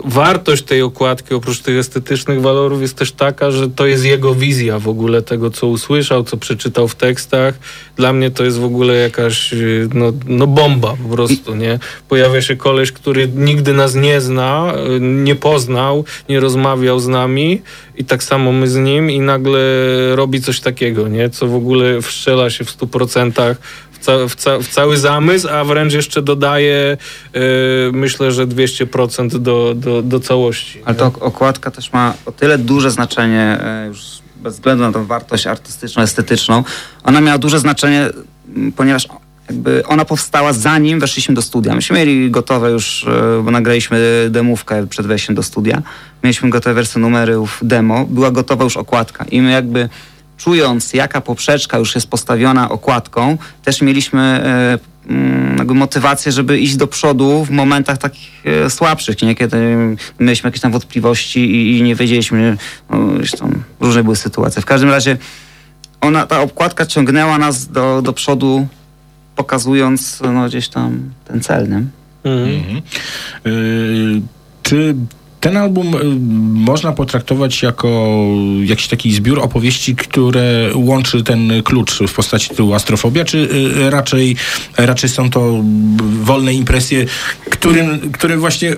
wartość tej okładki, oprócz tych estetycznych walorów, jest też taka, że to jest jego wizja w ogóle tego, co usłyszał, co przeczytał w tekstach. Dla mnie to jest w ogóle jakaś y, no, no bomba po prostu, nie? Pojawia się koleś, który nigdy nas nie zna, y, nie poznał, nie rozmawiał z nami i tak samo my z nim i nagle robi coś takiego, nie? Co w ogóle wszczela się w stu procentach w, ca- w, ca- w cały zamysł, a wręcz jeszcze dodaje y, myślę, że 200% do, do, do całości. Ale to ok- okładka też ma o tyle duże znaczenie e, już bez względu na tą wartość artystyczną, estetyczną, ona miała duże znaczenie, m, ponieważ jakby ona powstała zanim weszliśmy do studia. Myśmy mieli gotowe już, e, bo nagraliśmy demówkę przed wejściem do studia. Mieliśmy gotowe wersje numerów demo, była gotowa już okładka i my jakby czując jaka poprzeczka już jest postawiona okładką, też mieliśmy e, mm, jakby motywację, żeby iść do przodu w momentach takich e, słabszych, nie? kiedy mieliśmy jakieś tam wątpliwości i, i nie wiedzieliśmy, no, gdzieś tam różne były sytuacje. W każdym razie ona, ta okładka ciągnęła nas do, do przodu, pokazując no, gdzieś tam ten cel, nie? Mhm. Y, Czy ten album y, można potraktować jako jakiś taki zbiór opowieści, które łączy ten klucz w postaci tytułu Astrofobia, czy y, raczej, raczej są to wolne impresje, którym, które właśnie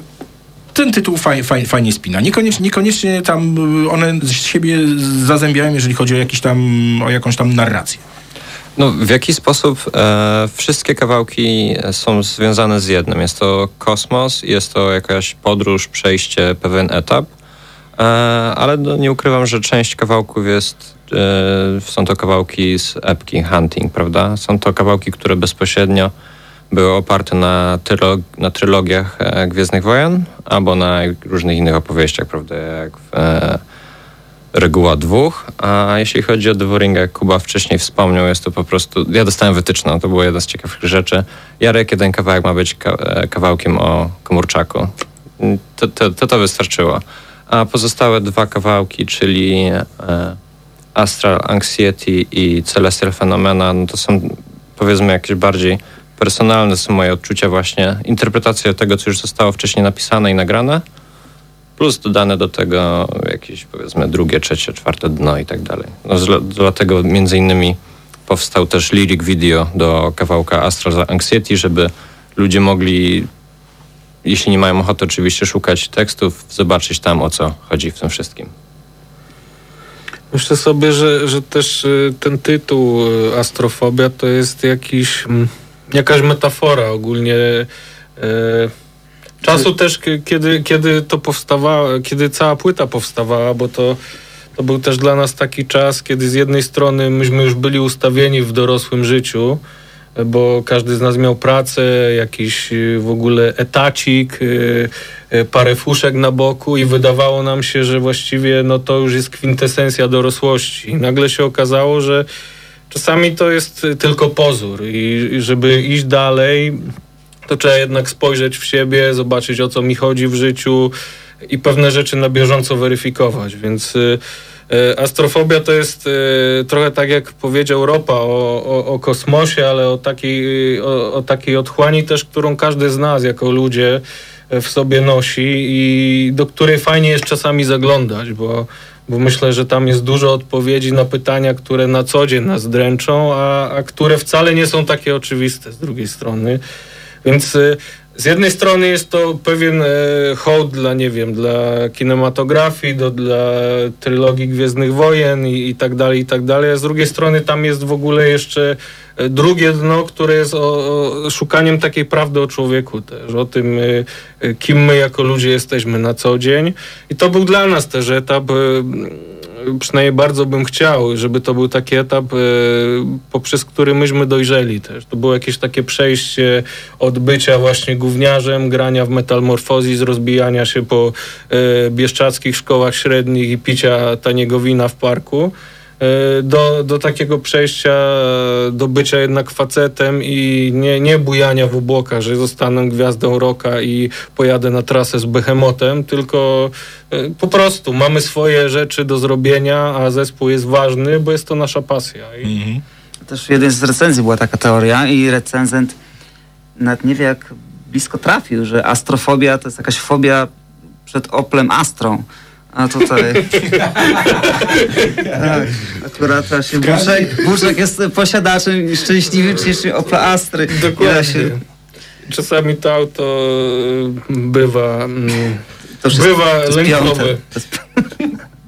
ten tytuł faj, faj, fajnie spina. Niekoniecznie, niekoniecznie tam y, one z siebie zazębiają, jeżeli chodzi o, jakiś tam, o jakąś tam narrację. No, w jaki sposób e, wszystkie kawałki są związane z jednym? Jest to kosmos, jest to jakaś podróż, przejście, pewien etap, e, ale no, nie ukrywam, że część kawałków jest, e, są to kawałki z epki Hunting, prawda? Są to kawałki, które bezpośrednio były oparte na, trylo- na trylogiach e, Gwiezdnych Wojen albo na różnych innych opowieściach, prawda? Jak w, e, reguła dwóch, a jeśli chodzi o Devoringa, jak Kuba wcześniej wspomniał, jest to po prostu, ja dostałem wytyczną, to była jedna z ciekawych rzeczy. Jarek, jeden kawałek ma być e, kawałkiem o komórczaku. To, to, to, to wystarczyło. A pozostałe dwa kawałki, czyli e, Astral Anxiety i Celestial Phenomena, no to są powiedzmy jakieś bardziej personalne są moje odczucia właśnie, interpretacja tego, co już zostało wcześniej napisane i nagrane, plus dodane do tego jakieś powiedzmy drugie, trzecie, czwarte dno i tak dalej. No, zla- dlatego między innymi powstał też lyric video do kawałka Astral Anxiety, żeby ludzie mogli, jeśli nie mają ochoty oczywiście szukać tekstów, zobaczyć tam o co chodzi w tym wszystkim. Myślę sobie, że, że też y, ten tytuł y, Astrofobia to jest jakiś, mm, jakaś metafora ogólnie y, czasu też, kiedy, kiedy to powstawała, kiedy cała płyta powstawała, bo to, to był też dla nas taki czas, kiedy z jednej strony myśmy już byli ustawieni w dorosłym życiu, bo każdy z nas miał pracę, jakiś y, w ogóle etacik, y, y, parę fuszek na boku i wydawało nam się, że właściwie no to już jest kwintesencja dorosłości. I nagle się okazało, że czasami to jest tylko pozór i żeby iść dalej, to trzeba jednak spojrzeć w siebie, zobaczyć o co mi chodzi w życiu i pewne rzeczy na bieżąco weryfikować, więc y, y, astrofobia to jest y, trochę tak jak powiedział Ropa o, o, o kosmosie, ale o takiej, o, o takiej otchłani też, którą każdy z nas jako ludzie w sobie nosi i do której fajnie jest czasami zaglądać, bo, bo myślę, że tam jest dużo odpowiedzi na pytania, które na co dzień nas dręczą, a, a które wcale nie są takie oczywiste z drugiej strony. Więc y, z jednej strony jest to pewien e, hołd dla, nie wiem, dla kinematografii, do, dla trylogii Gwiezdnych Wojen i, i tak dalej, i tak dalej, a z drugiej strony tam jest w ogóle jeszcze e, drugie dno, które jest o, o szukaniem takiej prawdy o człowieku też, o tym, kim my jako ludzie jesteśmy na co dzień. I to był dla nas też etap, przynajmniej bardzo bym chciał, żeby to był taki etap, e, poprzez który myśmy dojrzeli też. To było jakieś takie przejście od bycia właśnie gówniarzem, grania w metalmorfozis, rozbijania się po e, bieszczadzkich szkołach średnich i picia taniego wina w parku. E, Do, do takiego przejścia do bycia jednak facetem i nie, nie bujania w obłokach, że zostanę gwiazdą roka i pojadę na trasę z behemotem, tylko e, po prostu mamy swoje rzeczy do zrobienia, a zespół jest ważny, bo jest to nasza pasja. I Też w jednej z recenzji była taka teoria i recenzent nawet nie wie jak blisko trafił, że astrofobia to jest jakaś fobia przed Oplem Astrą. A tutaj... [laughs] tak, akurat właśnie Buszek, Buszek jest posiadaczem szczęśliwym czyli Opla Astry. Dokładnie. Ja się, Czasami to auto y, bywa, mm, to bywa to jest lękowe.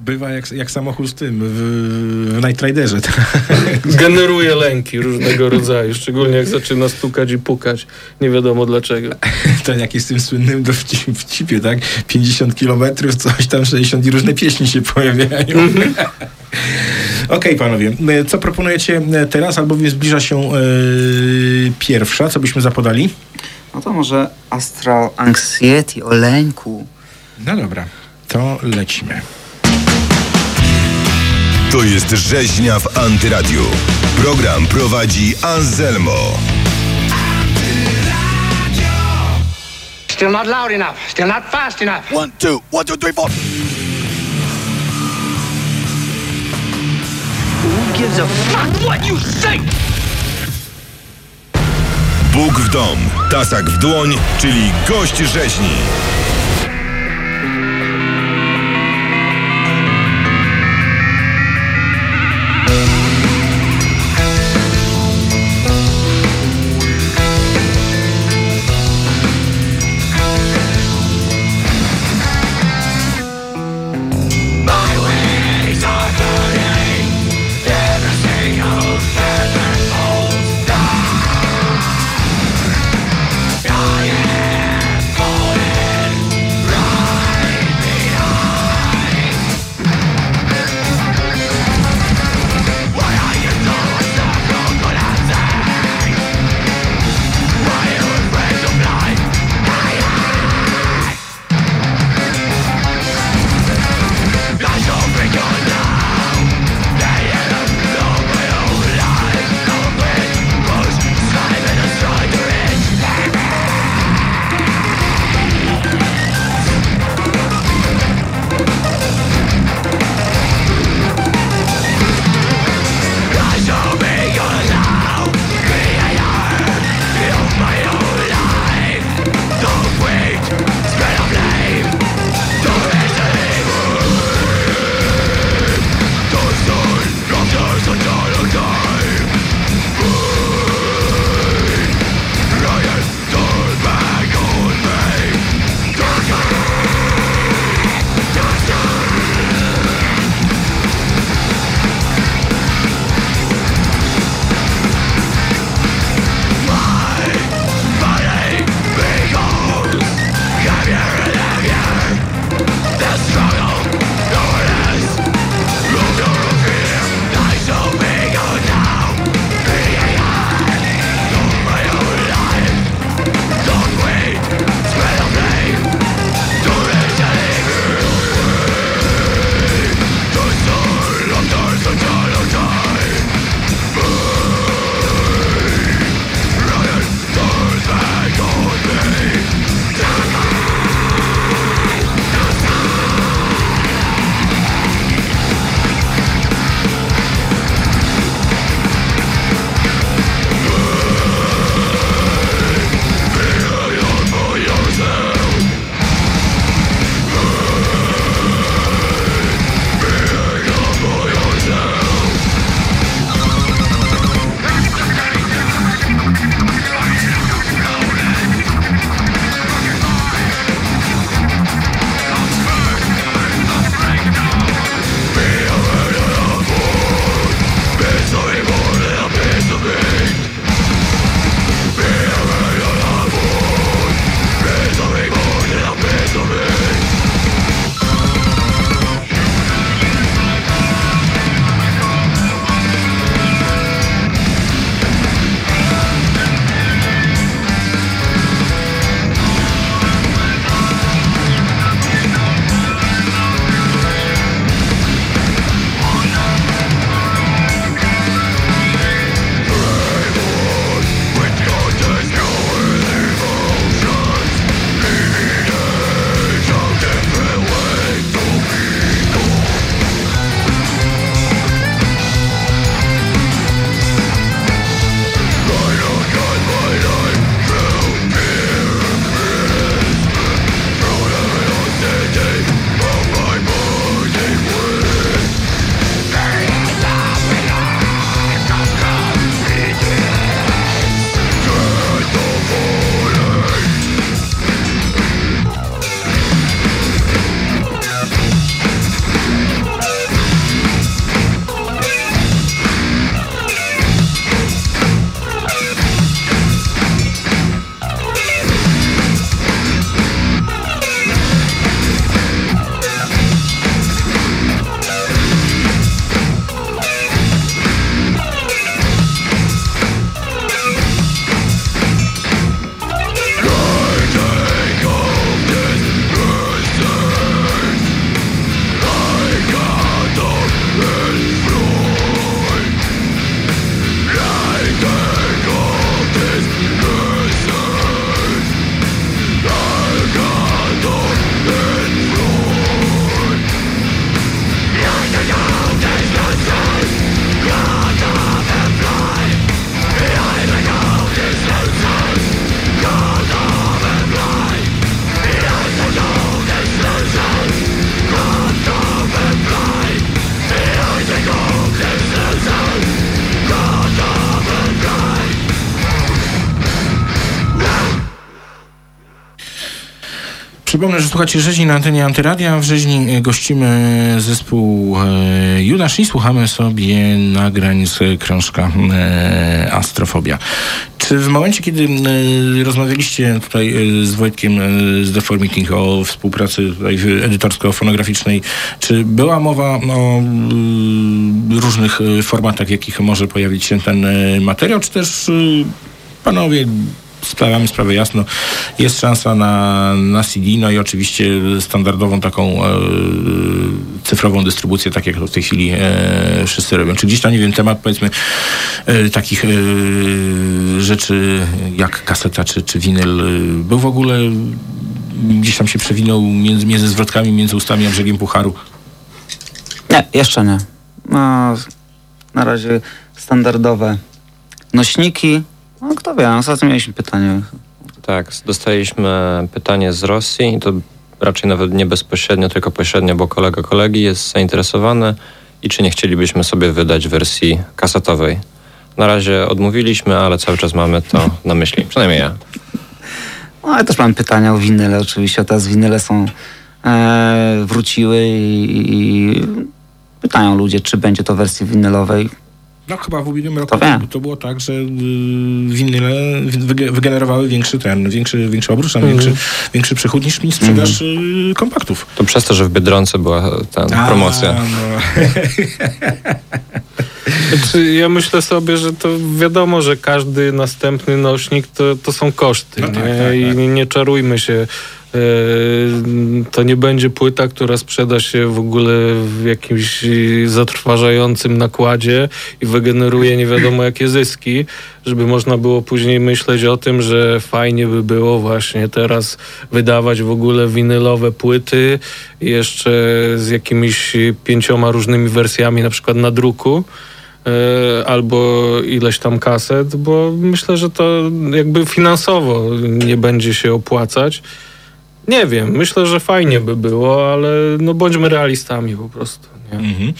Bywa jak, jak samochód z tym, w, w Night Riderze. [laughs] Generuje lęki różnego rodzaju, szczególnie jak zaczyna stukać i pukać. Nie wiadomo dlaczego. [laughs] Ten jak jest tym słynnym dowci- wcipie, tak? 50 kilometrów, coś tam 60 i różne pieśni się pojawiają. [laughs] Okej, panowie, e, co proponujecie teraz, albowiem zbliża się e, pierwsza, co byśmy zapodali? No to może Astral Anxiety o lęku. No dobra, to lecimy. To jest rzeźnia w Antyradiu. Program prowadzi Anselmo. Still not loud enough. Still not fast enough. One, two, one, two, three, four. Who gives a fuck what you think? Bóg w dom, tasak w dłoń, czyli gość rzeźni. Przypomnę, że słuchacie Rzeźni na antenie Antyradia. W Rzeźni e, gościmy zespół e, Judasz i słuchamy sobie nagrań z krążka e, Astrofobia. Czy w momencie, kiedy e, rozmawialiście tutaj e, z Wojtkiem e, z The o współpracy edytorsko-fonograficznej, czy była mowa o mm, różnych e, formatach, w jakich może pojawić się ten e, materiał, czy też e, panowie sprawamy sprawę jasno. Jest szansa na, na CD, no i oczywiście standardową taką e, cyfrową dystrybucję, tak jak w tej chwili e, wszyscy robią. Czy gdzieś tam, nie wiem, temat powiedzmy e, takich e, rzeczy jak kaseta czy, czy winyl e, był w ogóle gdzieś tam się przewinął między, między zwrotkami, między ustami a brzegiem pucharu. Nie, jeszcze nie. No, na razie standardowe nośniki. No kto wie, ostatnio mieliśmy pytanie. Tak, dostaliśmy pytanie z Rosji i to raczej nawet nie bezpośrednio, tylko pośrednio, bo kolega kolegi jest zainteresowany i czy nie chcielibyśmy sobie wydać wersji kasetowej. Na razie odmówiliśmy, ale cały czas mamy to na myśli, przynajmniej ja. No ale też mam pytania o winyle oczywiście. Teraz winyle są e, wróciły i, i pytają ludzie, czy będzie to w wersji winylowej. No chyba w ubiegłym roku To to, było tak, że y, winyle wyge- wygenerowały większy ten, większy, większy obrót, tam większy, większy przychód niż, niż sprzedaż y, kompaktów. To przez to, że w Biedronce była ta promocja. No. [laughs] Znaczy, ja myślę sobie, że to wiadomo, że każdy następny nośnik to, to są koszty. No tak, nie? tak, I tak. nie, nie czarujmy się. E, To nie będzie płyta, która sprzeda się w ogóle w jakimś zatrważającym nakładzie i wygeneruje nie wiadomo jakie zyski, żeby można było później myśleć o tym, że fajnie by było właśnie teraz wydawać w ogóle winylowe płyty jeszcze z jakimiś pięcioma różnymi wersjami na przykład na druku e, albo ileś tam kaset, bo myślę, że to jakby finansowo nie będzie się opłacać. Nie wiem, myślę, że fajnie by było, ale no bądźmy realistami po prostu. Nie? Mhm.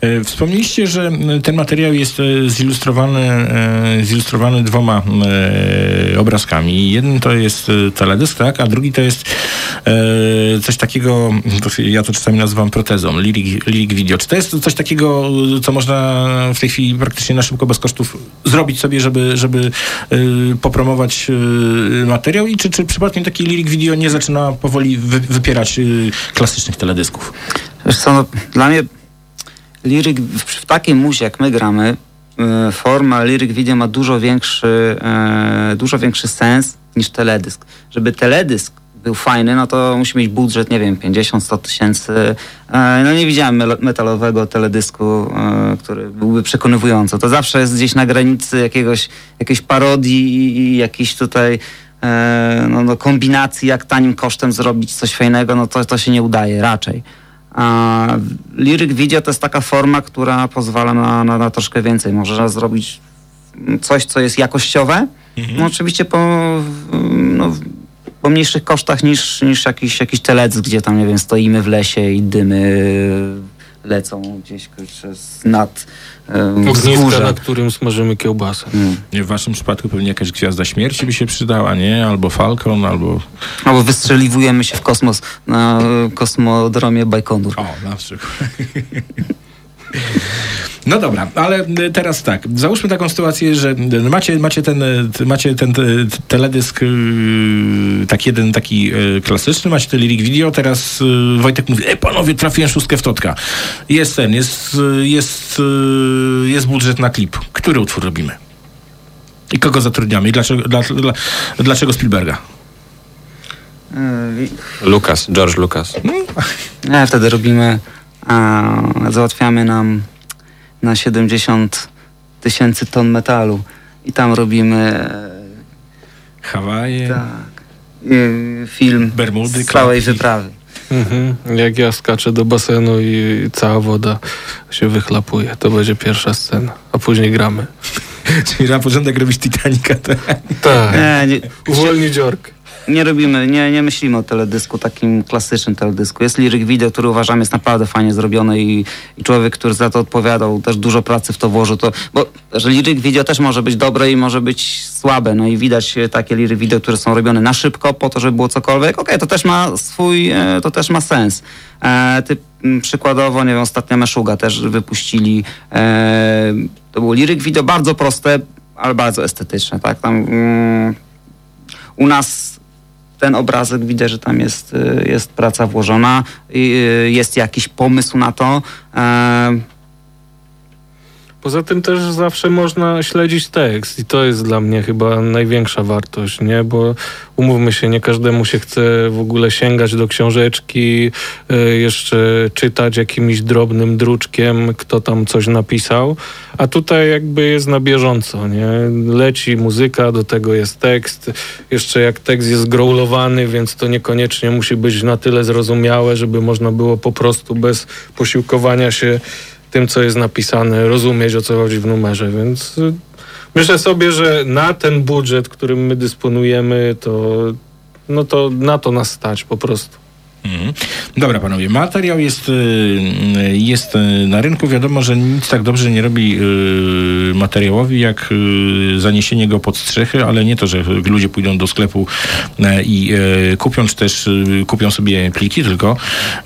E, Wspomnieliście, że ten materiał jest e, zilustrowany, e, zilustrowany dwoma obrazkami. Jeden to jest teledysk, tak, a drugi to jest coś takiego, ja to czasami nazywam protezą, lyric, lyric video. Czy to jest coś takiego, co można w tej chwili praktycznie na szybko, bez kosztów zrobić sobie, żeby, żeby popromować materiał i czy, czy przypadkiem taki lyric video nie zaczyna powoli wy, wypierać klasycznych teledysków? Wiesz co, no, dla mnie liryk w, takiej muzie, jak my gramy, e, forma liryk video ma dużo większy, e, dużo większy sens niż teledysk. Żeby teledysk był fajny, no to musi mieć budżet, nie wiem, 50-100 tysięcy. E, no nie widziałem metalowego teledysku, który byłby przekonywujący. To zawsze jest gdzieś na granicy jakiegoś, jakiejś parodii i, jakiejś tutaj no, no, kombinacji, jak tanim kosztem zrobić coś fajnego, no to, to się nie udaje raczej. A Lyric Video to jest taka forma, która pozwala na, na, na troszkę więcej. Można zrobić coś, co jest jakościowe, no oczywiście po, no, po mniejszych kosztach niż, niż jakiś, jakiś teledysk, gdzie tam, nie wiem, stoimy w lesie i dymy lecą gdzieś przez nad um, Ogniska, na którym smażymy kiełbasę. Mm. W waszym przypadku pewnie jakaś Gwiazda Śmierci by się przydała, nie? Albo Falcon, albo... Albo wystrzeliwujemy się w kosmos na e, kosmodromie Bajkonur. O, na przykład. [laughs] No dobra, ale y, teraz tak. Załóżmy taką sytuację, że y, macie, macie ten, y, macie ten teledysk taki jeden taki klasyczny, macie ten lyric video, teraz Wojtek mówi, ej panowie, trafiłem szóstkę w Totka. Jest ten, jest, jest, jest budżet na klip. Który utwór robimy? I kogo zatrudniamy? I dlaczego, dla, dla, dlaczego Spielberga? E, Lucas, George Lucas. Nie, wtedy robimy, a, załatwiamy nam na 70 tysięcy ton metalu i tam robimy e, Hawaje, tak, film Bermudy, z całej klapki. wyprawy. Mhm. Jak ja skaczę do basenu i cała woda się wychlapuje, to będzie pierwsza scena, a później gramy. [laughs] czyli na porządek robić Titanica. Tak? Tak, Nie, nie, uwolnić orkę. Nie robimy, nie, nie myślimy o teledysku, takim klasycznym teledysku. Jest liryk video, który uważam jest naprawdę fajnie zrobiony i, i człowiek, który za to odpowiadał, też dużo pracy w to włożył. To, bo że liryk video też może być dobre i może być słabe. No i widać takie liryk video, które są robione na szybko po to, żeby było cokolwiek. Okej, okay, to też ma swój, e, to też ma sens. E, przykładowo, nie wiem, ostatnia Meszuga też wypuścili. E, to był liryk video bardzo proste, ale bardzo estetyczne, tak? Tam mm, u nas ten obrazek widać, że tam jest, y, jest praca włożona, y, jest jakiś pomysł na to. Poza tym też zawsze można śledzić tekst i to jest dla mnie chyba największa wartość, nie? Bo umówmy się, nie każdemu się chce w ogóle sięgać do książeczki, e, jeszcze czytać jakimś drobnym druczkiem, kto tam coś napisał, a tutaj jakby jest na bieżąco, nie? Leci muzyka, do tego jest tekst, jeszcze jak tekst jest growlowany, więc to niekoniecznie musi być na tyle zrozumiałe, żeby można było po prostu bez posiłkowania się tym, co jest napisane, rozumieć o co chodzi w numerze, więc y, myślę sobie, że na ten budżet, którym my dysponujemy, to, no to na to nas stać po prostu. Mhm. Dobra, panowie, materiał jest, y, jest y, na rynku. Wiadomo, że nic tak dobrze nie robi materiałowi, jak zaniesienie go pod strzechy, ale nie to, że ludzie pójdą do sklepu i kupią, czy też kupią sobie pliki, tylko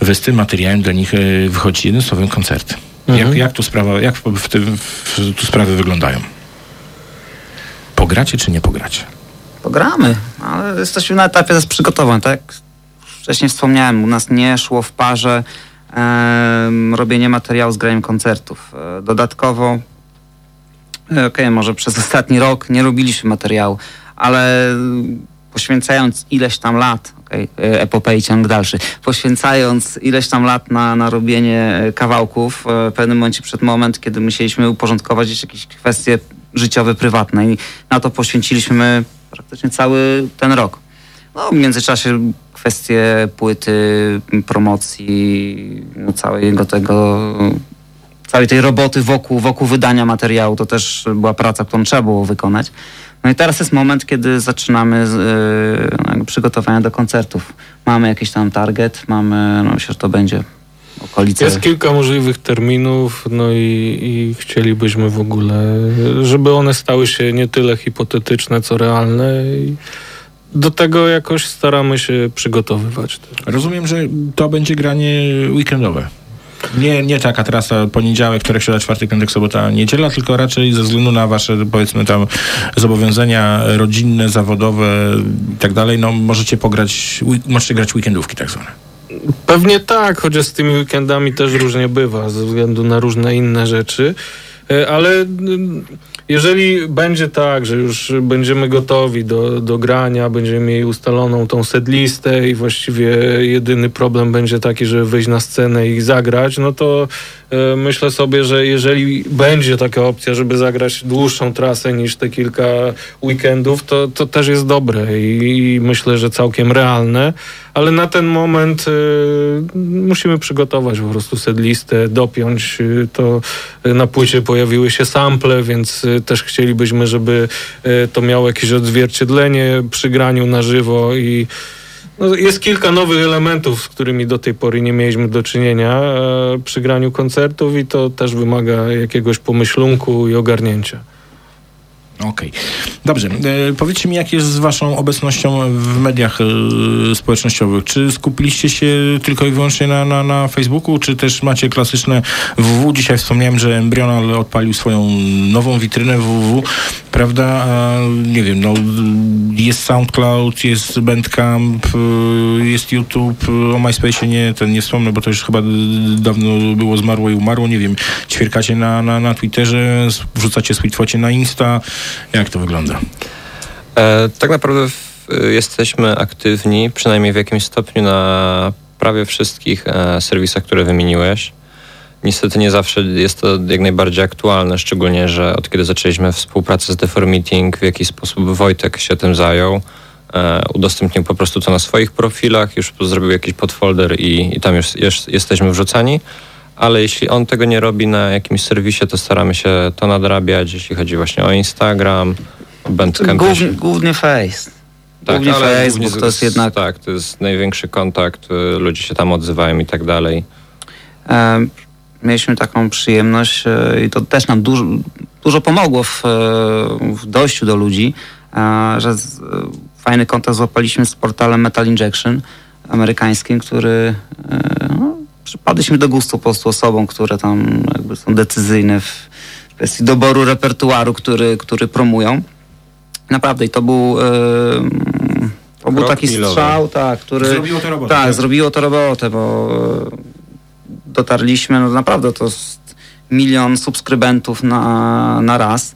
wy z tym materiałem dla nich wychodzi jeden słowem koncert. Mhm. Jak, jak, tu sprawa, jak w, w tym, w, tu sprawy wyglądają? Pogracie czy nie pogracie? Pogramy, ale jesteśmy na etapie z przygotowań, tak? Wcześniej wspomniałem, u nas nie szło w parze e, robienie materiału z graniem koncertów. E, dodatkowo, e, okej, okay, może przez ostatni rok nie robiliśmy materiału, ale poświęcając ileś tam lat, okay, e, epopei ciąg dalszy, poświęcając ileś tam lat na, na robienie e, kawałków, e, w pewnym momencie przed moment, kiedy musieliśmy uporządkować jakieś kwestie życiowe, prywatne i na to poświęciliśmy praktycznie cały ten rok. No, w międzyczasie kwestie płyty, promocji, no, całego tego, całej tej roboty wokół, wokół wydania materiału, to też była praca, którą trzeba było wykonać. No i teraz jest moment, kiedy zaczynamy yy, przygotowania do koncertów. Mamy jakiś tam target, mamy, no myślę, że to będzie okolice. Jest kilka możliwych terminów, no i, i, chcielibyśmy w ogóle, żeby one stały się nie tyle hipotetyczne, co realne. I do tego jakoś staramy się przygotowywać. Rozumiem, że to będzie granie weekendowe. Nie, nie taka trasa poniedziałek, wtorek, środa, czwartek, piątek, sobota, niedziela, tylko raczej ze względu na wasze, powiedzmy tam, zobowiązania rodzinne, zawodowe i tak dalej, no możecie pograć, możecie grać weekendówki tak zwane. Pewnie tak, chociaż z tymi weekendami też różnie bywa, ze względu na różne inne rzeczy, e, ale jeżeli będzie tak, że już będziemy gotowi do, do grania, będziemy mieli ustaloną tą setlistę i właściwie jedyny problem będzie taki, żeby wyjść na scenę i zagrać, no to myślę sobie, że jeżeli będzie taka opcja, żeby zagrać dłuższą trasę niż te kilka weekendów, to, to też jest dobre i, i myślę, że całkiem realne ale na ten moment y, musimy przygotować po prostu setlistę, dopiąć y, to. Na płycie pojawiły się sample, więc też chcielibyśmy, żeby to miało jakieś odzwierciedlenie przy graniu na żywo i no, jest kilka nowych elementów, z którymi do tej pory nie mieliśmy do czynienia e, przy graniu koncertów i to też wymaga jakiegoś pomyślunku i ogarnięcia. Okej. Okay. Dobrze. E, powiedzcie mi, jak jest z waszą obecnością w mediach e, społecznościowych? Czy skupiliście się tylko i wyłącznie na, na, na Facebooku, czy też macie klasyczne www? Dzisiaj wspomniałem, że Embryonal odpalił swoją nową witrynę www, prawda? A, nie wiem, no, jest SoundCloud, jest Bandcamp, e, jest YouTube, o MySpace nie, ten nie wspomnę, bo to już chyba dawno było zmarło i umarło, nie wiem. Ćwierkacie na, na, na Twitterze, wrzucacie swój twocie na Insta, jak to wygląda? E, tak naprawdę w, jesteśmy aktywni, przynajmniej w jakimś stopniu, na prawie wszystkich e, serwisach, które wymieniłeś. Niestety nie zawsze jest to jak najbardziej aktualne, szczególnie, że od kiedy zaczęliśmy współpracę z Deformeeting, w jakiś sposób Wojtek się tym zajął. E, udostępnił po prostu to na swoich profilach, już zrobił jakiś podfolder i, i tam już jest, jesteśmy wrzucani ale jeśli on tego nie robi na jakimś serwisie, to staramy się to nadrabiać, jeśli chodzi właśnie o Instagram, Bandcamp. Głównie, głównie Face. Głównie ale Facebook głównie to jest jednak- Tak, to jest największy kontakt, y, ludzie się tam odzywają i tak dalej. Mieliśmy taką przyjemność e, i to też nam dużo, dużo pomogło w, e, w dojściu do ludzi, e, że z, fajny kontakt złapaliśmy z portalem Metal Injection amerykańskim, który no, przypadliśmy do gustu po prostu osobom, które tam jakby są decyzyjne w kwestii doboru repertuaru, który, który promują. Naprawdę i to był, e, to był taki milowy. strzał, tak, który... Zrobiło to robotę. Tak, zrobiło to robotę, bo e, dotarliśmy, no naprawdę to jest milion subskrybentów na, na raz.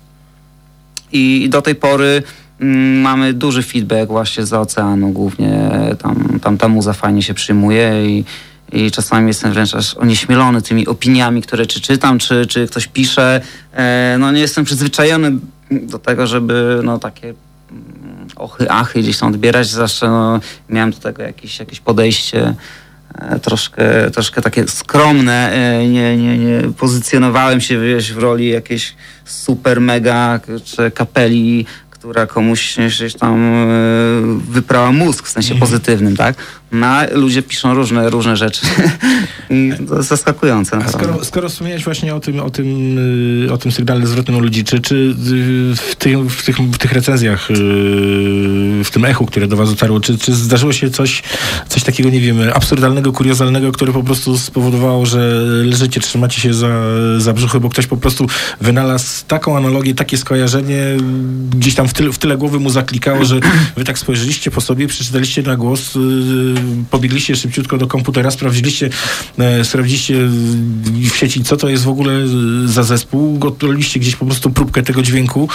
I do tej pory mm, mamy duży feedback właśnie za oceanu, głównie tam, tam ta muza fajnie się przyjmuje i, i czasami jestem wręcz aż onieśmielony tymi opiniami, które czy czytam, czy, czy ktoś pisze. E, no nie jestem przyzwyczajony do tego, żeby no takie mm, ochy, achy gdzieś tam odbierać, zawsze no, miałem do tego jakieś, jakieś podejście e, troszkę, troszkę takie skromne, e, nie, nie, nie pozycjonowałem się wiesz, w roli jakiejś super mega czy kapeli, która komuś gdzieś tam wyprała mózg w sensie pozytywnym, tak? No, ludzie piszą różne, różne rzeczy [laughs] i to jest zaskakujące. A skoro, skoro wspomniałeś właśnie o tym, o tym, y, o tym sygnale zwrotnym u ludzi, czy, czy y, w, w, tych, w tych recenzjach, y, w tym echu, które do was dotarło, czy, czy zdarzyło się coś, coś takiego, nie wiem, absurdalnego, kuriozalnego, które po prostu spowodowało, że leżycie, trzymacie się za, za brzuchy, bo ktoś po prostu wynalazł taką analogię, takie skojarzenie, gdzieś tam w tyle, w tyle głowy mu zaklikało, że wy tak spojrzeliście po sobie, przeczytaliście na głos, pobiegliście szybciutko do komputera, sprawdziliście, e, sprawdziliście w sieci, co to jest w ogóle y, za zespół, odpaliliście gdzieś po prostu próbkę tego dźwięku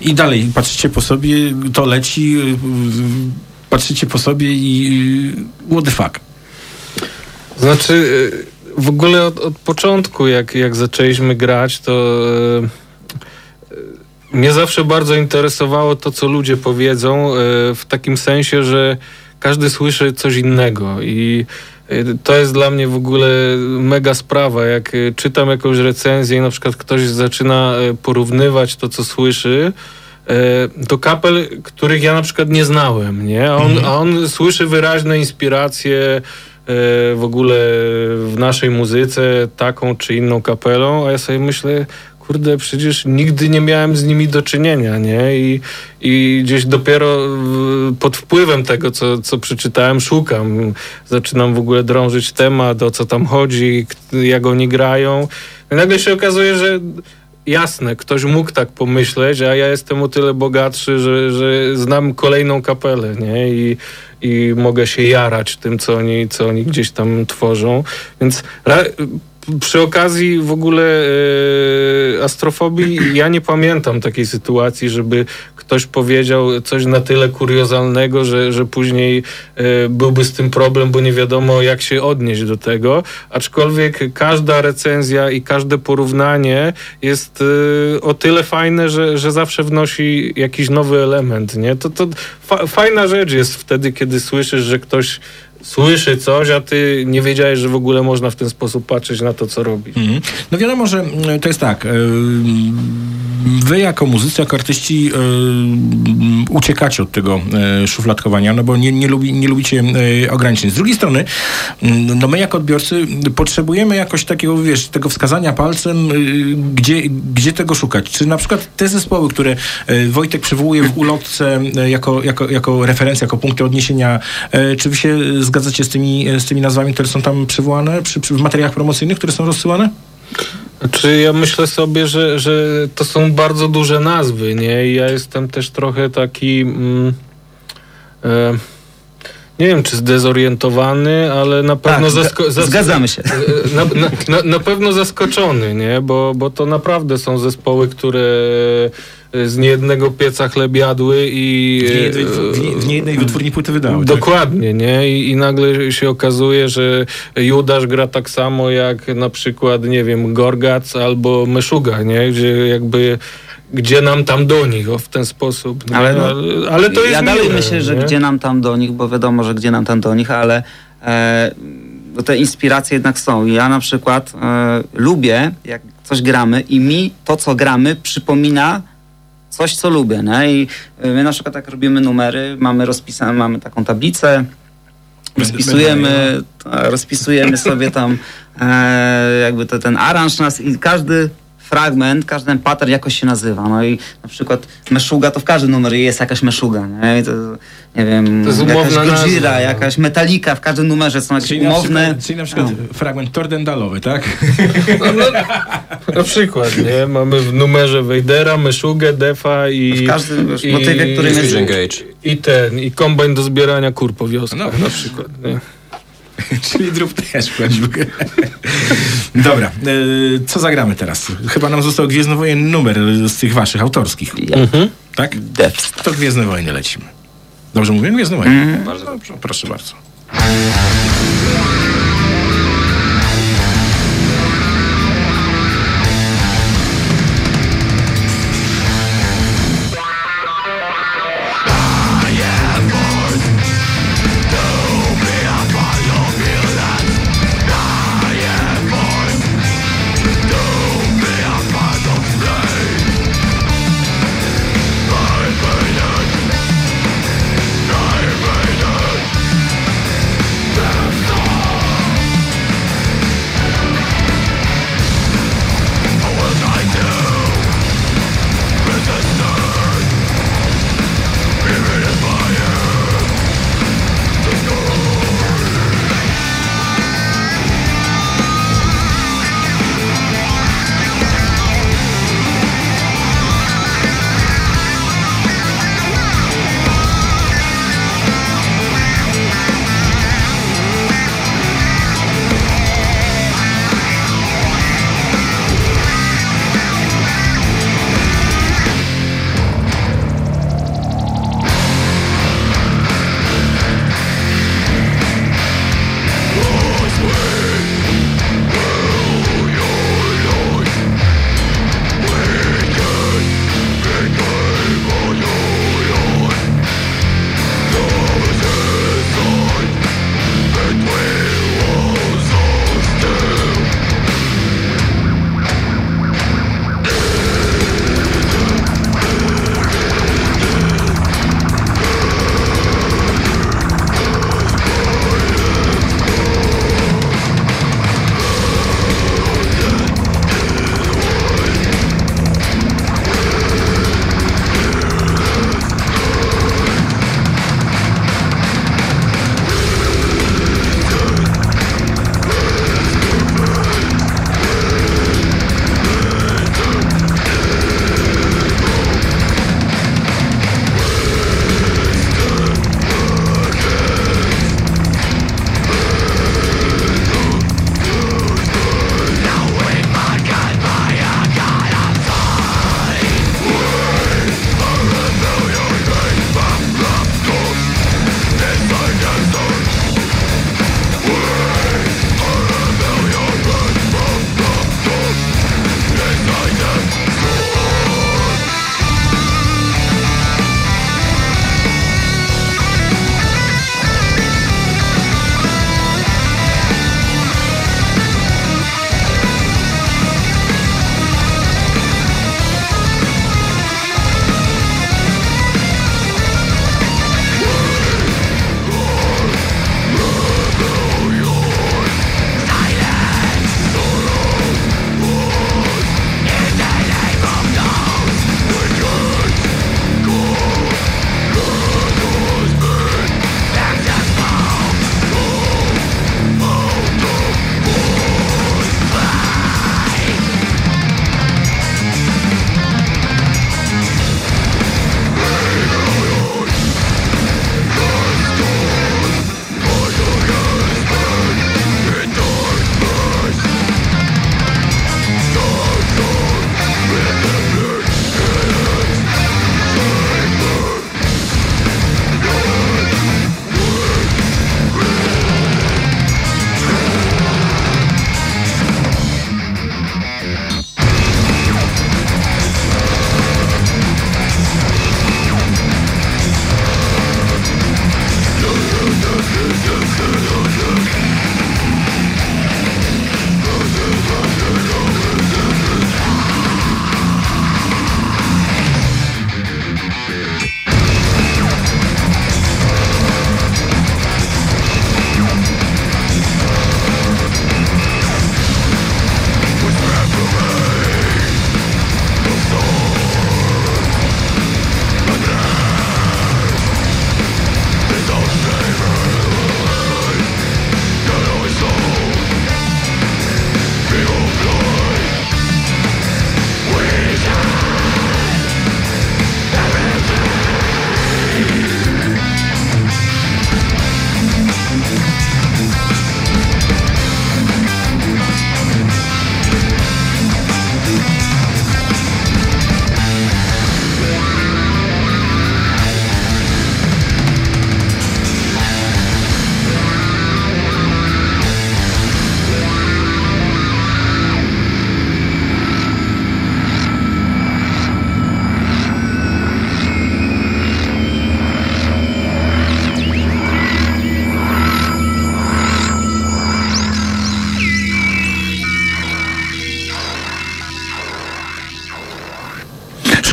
i dalej patrzycie po sobie, to leci, y, patrzycie po sobie i what the fuck. Znaczy, w ogóle od, od początku, jak, jak zaczęliśmy grać, to mnie zawsze bardzo interesowało to, co ludzie powiedzą, w takim sensie, że każdy słyszy coś innego i y, to jest dla mnie w ogóle mega sprawa. Jak y, czytam jakąś recenzję i na przykład ktoś zaczyna y, porównywać to, co słyszy, to kapel, których ja na przykład nie znałem, nie? A on, a on słyszy wyraźne inspiracje w ogóle w naszej muzyce taką czy inną kapelą, a ja sobie myślę, kurde, przecież nigdy nie miałem z nimi do czynienia, nie? I, i gdzieś dopiero pod wpływem tego, co, co przeczytałem, szukam. Zaczynam w ogóle drążyć temat, o co tam chodzi, jak oni grają. I nagle się okazuje, że jasne, ktoś mógł tak pomyśleć, a ja jestem o tyle bogatszy, że, że znam kolejną kapelę, nie? I, i mogę się jarać tym, co oni, co oni gdzieś tam tworzą. Więc przy okazji w ogóle e, astrofobii ja nie pamiętam takiej sytuacji, żeby ktoś powiedział coś na tyle kuriozalnego, że, że później e, byłby z tym problem, bo nie wiadomo jak się odnieść do tego. Aczkolwiek każda recenzja i każde porównanie jest e, o tyle fajne, że, że zawsze wnosi jakiś nowy element. Nie? To, to fa- fajna rzecz jest wtedy, kiedy słyszysz, że ktoś słyszy coś, a ty nie wiedziałeś, że w ogóle można w ten sposób patrzeć na to, co robisz. Mhm. No wiadomo, że e, to jest tak. e, Wy jako muzycy, jako artyści e, uciekacie od tego e, szufladkowania, no bo nie, nie, lubi, nie lubicie e, ograniczeń. Z drugiej strony, no my jako odbiorcy potrzebujemy jakoś takiego, wiesz, tego wskazania palcem, gdzie, gdzie tego szukać. Czy na przykład te zespoły, które Wojtek przywołuje w ulotce jako, jako, jako referencja, jako punkty odniesienia, czy wy się zgadzacie z tymi, z tymi nazwami, które są tam przywołane przy, przy, w materiałach promocyjnych, które są rozsyłane? Czy ja myślę sobie, że, że to są bardzo duże nazwy, nie? I ja jestem też trochę taki. Mm, e, nie wiem, czy zdezorientowany, ale na pewno Tak, zasko- zas- zgadzamy się. e, Na, na, na, na pewno zaskoczony, nie? Bo, bo to naprawdę są zespoły, które z niejednego pieca chleb jadły i... W niejednej, w, nie, w niejednej wytwórni płyty wydały. tak? Dokładnie, nie? I, I nagle się okazuje, że Judasz gra tak samo jak na przykład, nie wiem, Gorgac albo Meszuga, nie? Gdzie jakby, gdzie nam tam do nich, o, w ten sposób. nie? Ale no, ale, ale to jest Ja dalej miłe, myślę, że nie? gdzie nam tam do nich, bo wiadomo, że gdzie nam tam do nich, ale e, no te inspiracje jednak są. Ja na przykład e, lubię, jak coś gramy i mi to, co gramy, przypomina coś, co lubię, nie? I y, my na przykład jak robimy numery, mamy rozpisane, mamy taką tablicę, rozpisujemy, ta, rozpisujemy sobie tam e, jakby to, ten aranż nas i każdy fragment, każdy ten pattern jakoś się nazywa. No i na przykład meszuga, to w każdym numerze jest jakaś meszuga, nie? To, nie wiem, To jest jakaś umowna Godzilla, nazwa. jakaś metalika, w każdym numerze są jakieś Czyli na, umowne... przykład, czyli na przykład No. fragment tordendalowy, tak? Na przykład, nie? Mamy w numerze Wejdera, Meszugę, Defa i... W każdym już i- motywie, którym jest... I ten, i kombajn do zbierania kur po wioskach No. na przykład, nie? [laughs] Czyli drób też prawdziwy. [laughs] Dobra, e, co zagramy teraz? Chyba nam został Gwiezdny Wojen numer z tych waszych autorskich, Ja, tak? Death. To Gwiezdne Wojny lecimy. Dobrze mówię? Gwiezdne Wojny. Bardzo dobrze. Proszę bardzo.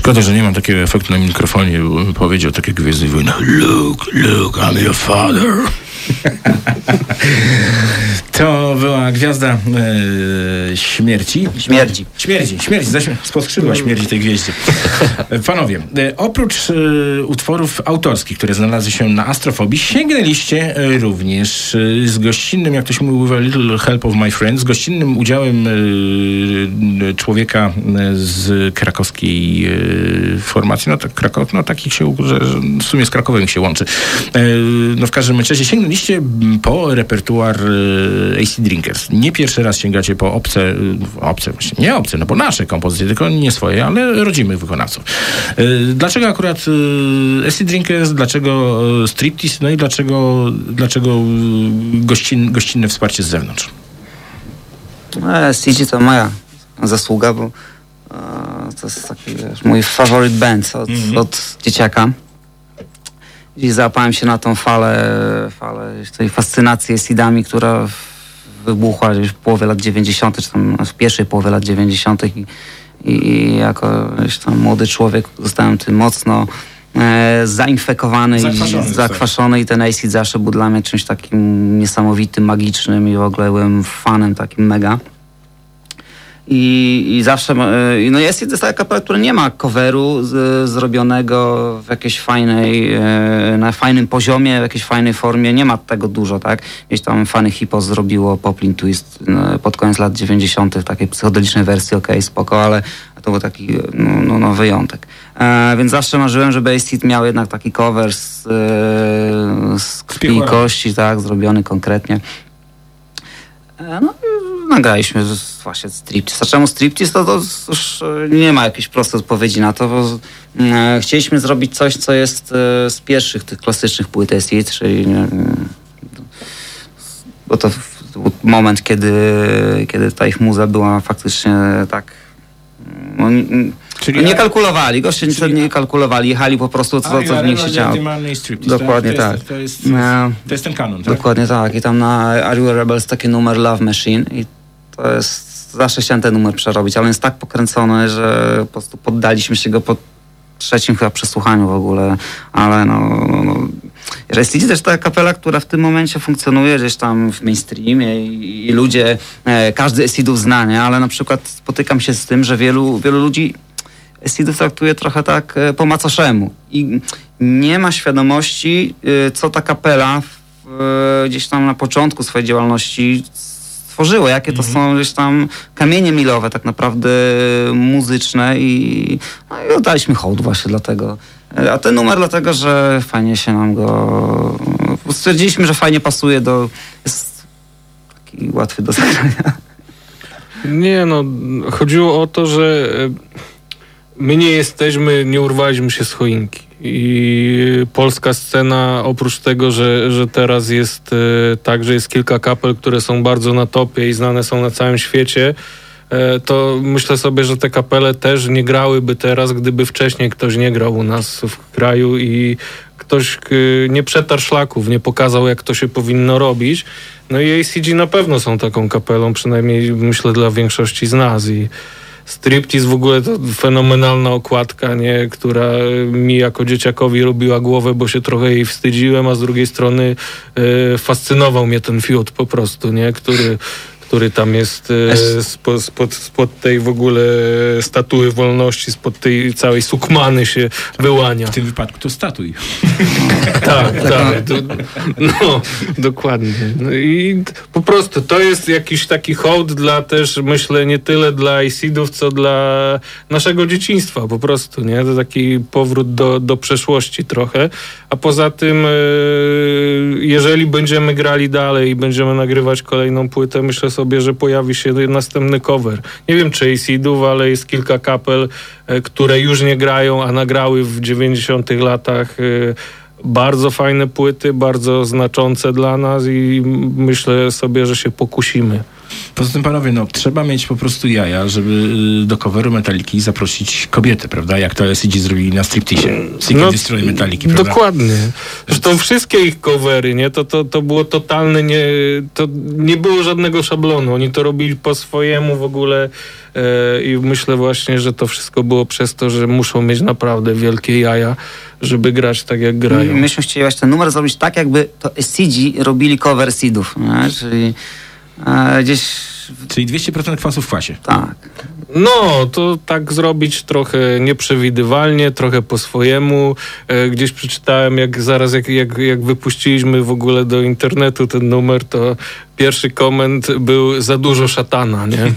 Szkoda, że nie mam takiego efektu na mikrofonie, bo bym powiedział takie Gwiezdne Wojny. Luke, Luke, I'm your father. [laughs] To była gwiazda e, śmierci. Śmierdzi. Śmierdzi, śmierdzi, zaś spod skrzydła śmierdzi tej gwieździe. E, Panowie, e, oprócz e, utworów autorskich, które znalazły się na Astrofobii, sięgnęliście e, również e, z gościnnym, jak to się mówi, a little help of my friend, z gościnnym udziałem człowieka z krakowskiej formacji, no tak Krakow, no takich się, że, że w sumie z Krakowem się łączy. No w każdym razie sięgnęliście po repertuar AC Drinkers. Nie pierwszy raz sięgacie po obce, e, obce właśnie, nie obce, no bo nasze kompozycje, tylko nie swoje, ale rodzimych wykonawców. E, Dlaczego akurat e, AC Drinkers, dlaczego e, Striptease, no i dlaczego, dlaczego e, gościn, gościnne wsparcie z zewnątrz? E, CG to moja zasługa, bo e, to jest taki wiesz, mój favorite band od, od dzieciaka. I załapałem się na tą falę, falę tej fascynacji seedami, która wybuchła gdzieś w połowie lat 90., czy tam w pierwszej połowie lat 90. I, i, jako tam młody człowiek zostałem tym mocno e, zainfekowany Zakwaszony i zakwaszony i ten acid zawsze był dla mnie czymś takim niesamowitym, magicznym i w ogóle byłem fanem takim mega. I, I zawsze, i no jest, jest taka kapela, która nie ma coveru z, zrobionego w jakiejś fajnej, e, na fajnym poziomie, w jakiejś fajnej formie. Nie ma tego dużo, tak? Gdzieś tam fany Hippo zrobiło Poplin Twist no, pod koniec lat 90. w takiej psychodelicznej wersji, okej, spoko, ale to był taki no, no, no wyjątek. E, więc zawsze marzyłem, żeby Acid miał jednak taki cover z, e, z krwi i kości, tak? Zrobiony konkretnie. E, No i nagraliśmy właśnie striptease. A czemu striptease? To, to już e, nie ma jakiejś prostej odpowiedzi na to, bo e, chcieliśmy zrobić coś, co jest e, z pierwszych tych klasycznych płyt SID, czyli bo to, moment, kiedy, kiedy ta ich muza była faktycznie tak no, Czyli- nie kalkulowali, goście czyli- nie kalkulowali, jechali po prostu co, co w nich się działo. Dokładnie to jest, tak. To jest, No. to jest ten kanon, tak? Dokładnie tak. I tam na Are You a Rebel jest taki numer Love Machine i to jest... Zawsze chciałem ten numer przerobić, ale on jest tak pokręcony, że po prostu poddaliśmy się go po trzecim chyba przesłuchaniu w ogóle, ale no... no, no. Restity też taka kapela, która w tym momencie funkcjonuje gdzieś tam w mainstreamie i, i ludzie, e, każdy Esidów zna, nie? ale na przykład spotykam się z tym, że wielu, wielu ludzi Esidów traktuje trochę tak e, po macoszemu i nie ma świadomości, e, co ta kapela w, e, gdzieś tam na początku swojej działalności stworzyło, jakie to są gdzieś tam kamienie milowe tak naprawdę muzyczne i, no i oddaliśmy hołd właśnie dlatego. E, A ten numer dlatego, że fajnie się nam go... Stwierdziliśmy, że fajnie pasuje do... Jest taki łatwy do zagrania. Nie no, chodziło o to, że e, my nie jesteśmy, nie urwaliśmy się z choinki. I polska scena, oprócz tego, że, że teraz jest e, tak, że jest kilka kapel, które są bardzo na topie i znane są na całym świecie, e, to myślę sobie, że te kapele też nie grałyby teraz, gdyby wcześniej ktoś nie grał u nas w kraju i ktoś nie przetarł szlaków, nie pokazał, jak to się powinno robić. No i ACG na pewno są taką kapelą, przynajmniej myślę dla większości z nas. I Striptease w ogóle to fenomenalna okładka, nie? która mi jako dzieciakowi robiła głowę, bo się trochę jej wstydziłem, a z drugiej strony e, fascynował mnie ten fiut po prostu, nie? Który, który tam jest e, spod, spod, spod tej w ogóle statuły wolności, spod tej całej sukmany się wyłania. W tym wypadku to statuj. [laughs] Tak, tak. To, no, dokładnie. No i po prostu to jest jakiś taki hołd dla też, myślę, nie tyle dla Acidów, co dla naszego dzieciństwa po prostu, nie? To taki powrót do, do przeszłości trochę. A poza tym, e, jeżeli będziemy grali dalej i będziemy nagrywać kolejną płytę, myślę sobie, że pojawi się następny cover. Nie wiem, czy Acidów, ale jest kilka kapel, e, które już nie grają, a nagrały w 90 latach e, bardzo fajne płyty, bardzo znaczące dla nas i myślę sobie, że się pokusimy. Poza tym, panowie, no, trzeba mieć po prostu jaja, żeby y, do coveru Metaliki zaprosić kobietę, prawda? Jak to LCD zrobili na striptisie. No, Destroy Metaliki, prawda? Dokładnie. Zresztą wszystkie ich covery, nie? To, to, to było totalne, nie, to nie było żadnego szablonu. Oni to robili po swojemu w ogóle e, i myślę właśnie, że to wszystko było przez to, że muszą mieć naprawdę wielkie jaja, żeby grać tak jak grają. Myśmy chcieli właśnie ten numer zrobić tak, jakby to SCG robili cover seedów, nie? czyli gdzieś Czyli 200% kwasu w kwasie. tak. No, to tak zrobić trochę nieprzewidywalnie, trochę po swojemu. E, gdzieś przeczytałem, jak zaraz jak, jak, jak wypuściliśmy w ogóle do internetu ten numer, to pierwszy koment był za dużo szatana, nie? E,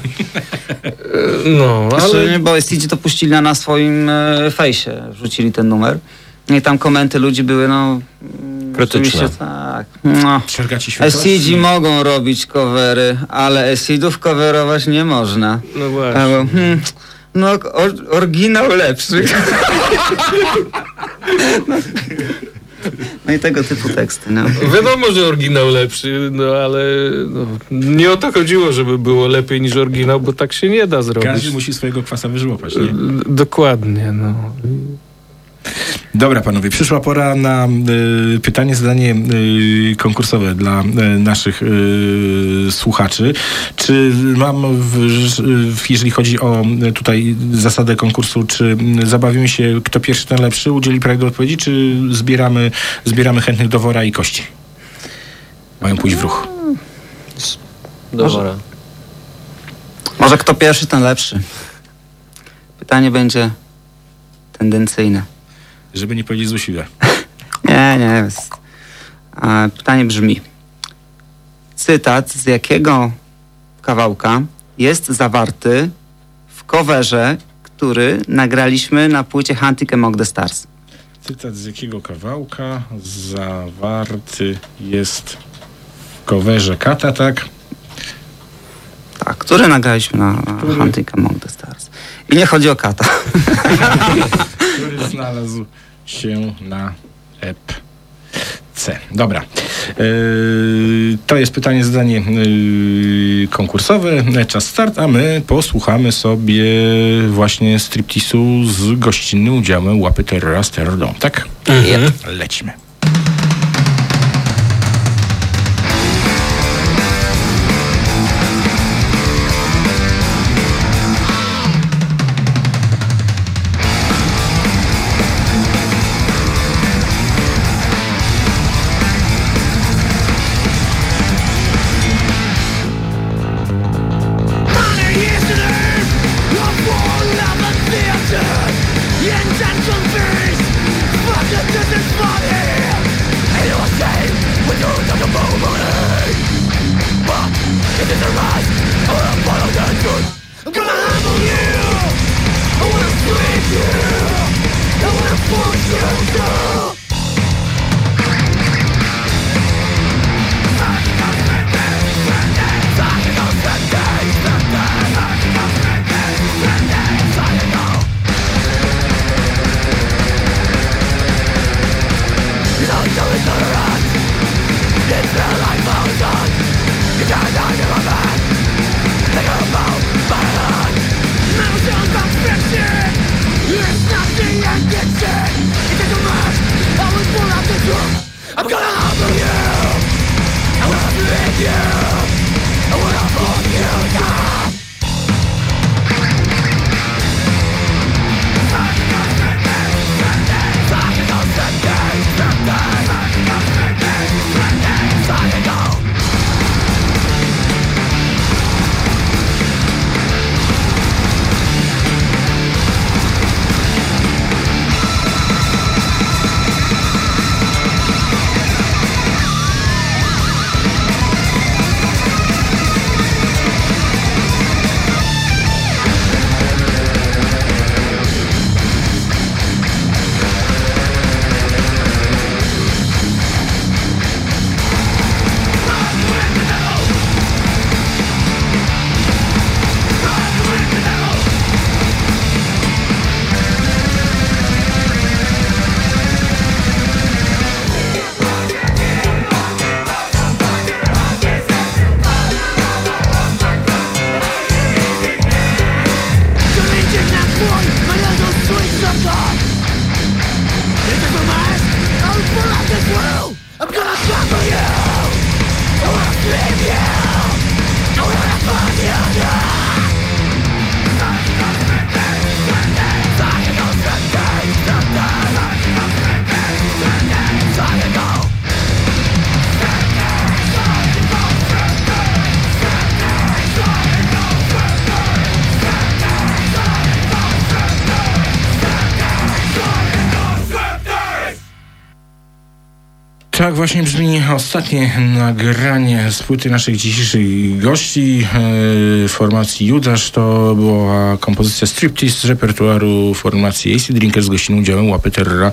no, Ale... ale... Bo SCG to puścili na, na swoim e, fejsie, wrzucili ten numer. No I tam komenty ludzi były, no... Krytyczne. Tak. No. SCG mogą robić covery, ale SCG-ów coverować nie można. No właśnie. Albo, hmm, no, or, oryginał lepszy. No i tego typu teksty, no. Wiadomo, że oryginał lepszy, no ale no, nie o to chodziło, żeby było lepiej niż oryginał, bo tak się nie da zrobić. Każdy musi swojego kwasa wyżłopać, nie? Dokładnie, no. Dobra, panowie, przyszła pora na y, pytanie, zadanie y, konkursowe dla y, naszych y, słuchaczy. Czy mam, w, w, jeżeli chodzi o y, tutaj zasadę konkursu, czy y, zabawimy się, kto pierwszy, ten lepszy, udzieli prawidłowej odpowiedzi, czy zbieramy, zbieramy chętnych do wora i kości? Mają pójść w ruch. Dobra. Może kto pierwszy, ten lepszy. Pytanie będzie tendencyjne. Żeby nie powiedzieć złośliwe. [laughs] Nie, nie. Pytanie brzmi. Cytat z jakiego kawałka jest zawarty w coverze, który nagraliśmy na płycie Hunting Among the Stars? Cytat z jakiego kawałka zawarty jest w coverze Kata, tak? Tak, który nagraliśmy na, na Hunting Among the Stars. I nie chodzi o kata. [laughs] który znalazł się na epce. Dobra. Yy, to jest pytanie, zadanie yy, konkursowe. Czas start, a my posłuchamy sobie właśnie striptisu z gościnnym udziałem Łapy Terrora z tak? Lecimy. Właśnie brzmi ostatnie nagranie z płyty naszych dzisiejszych gości e, formacji Judasz. To była kompozycja Striptease z repertuaru formacji AC Drinker z gościną udziałem Łapy Terrora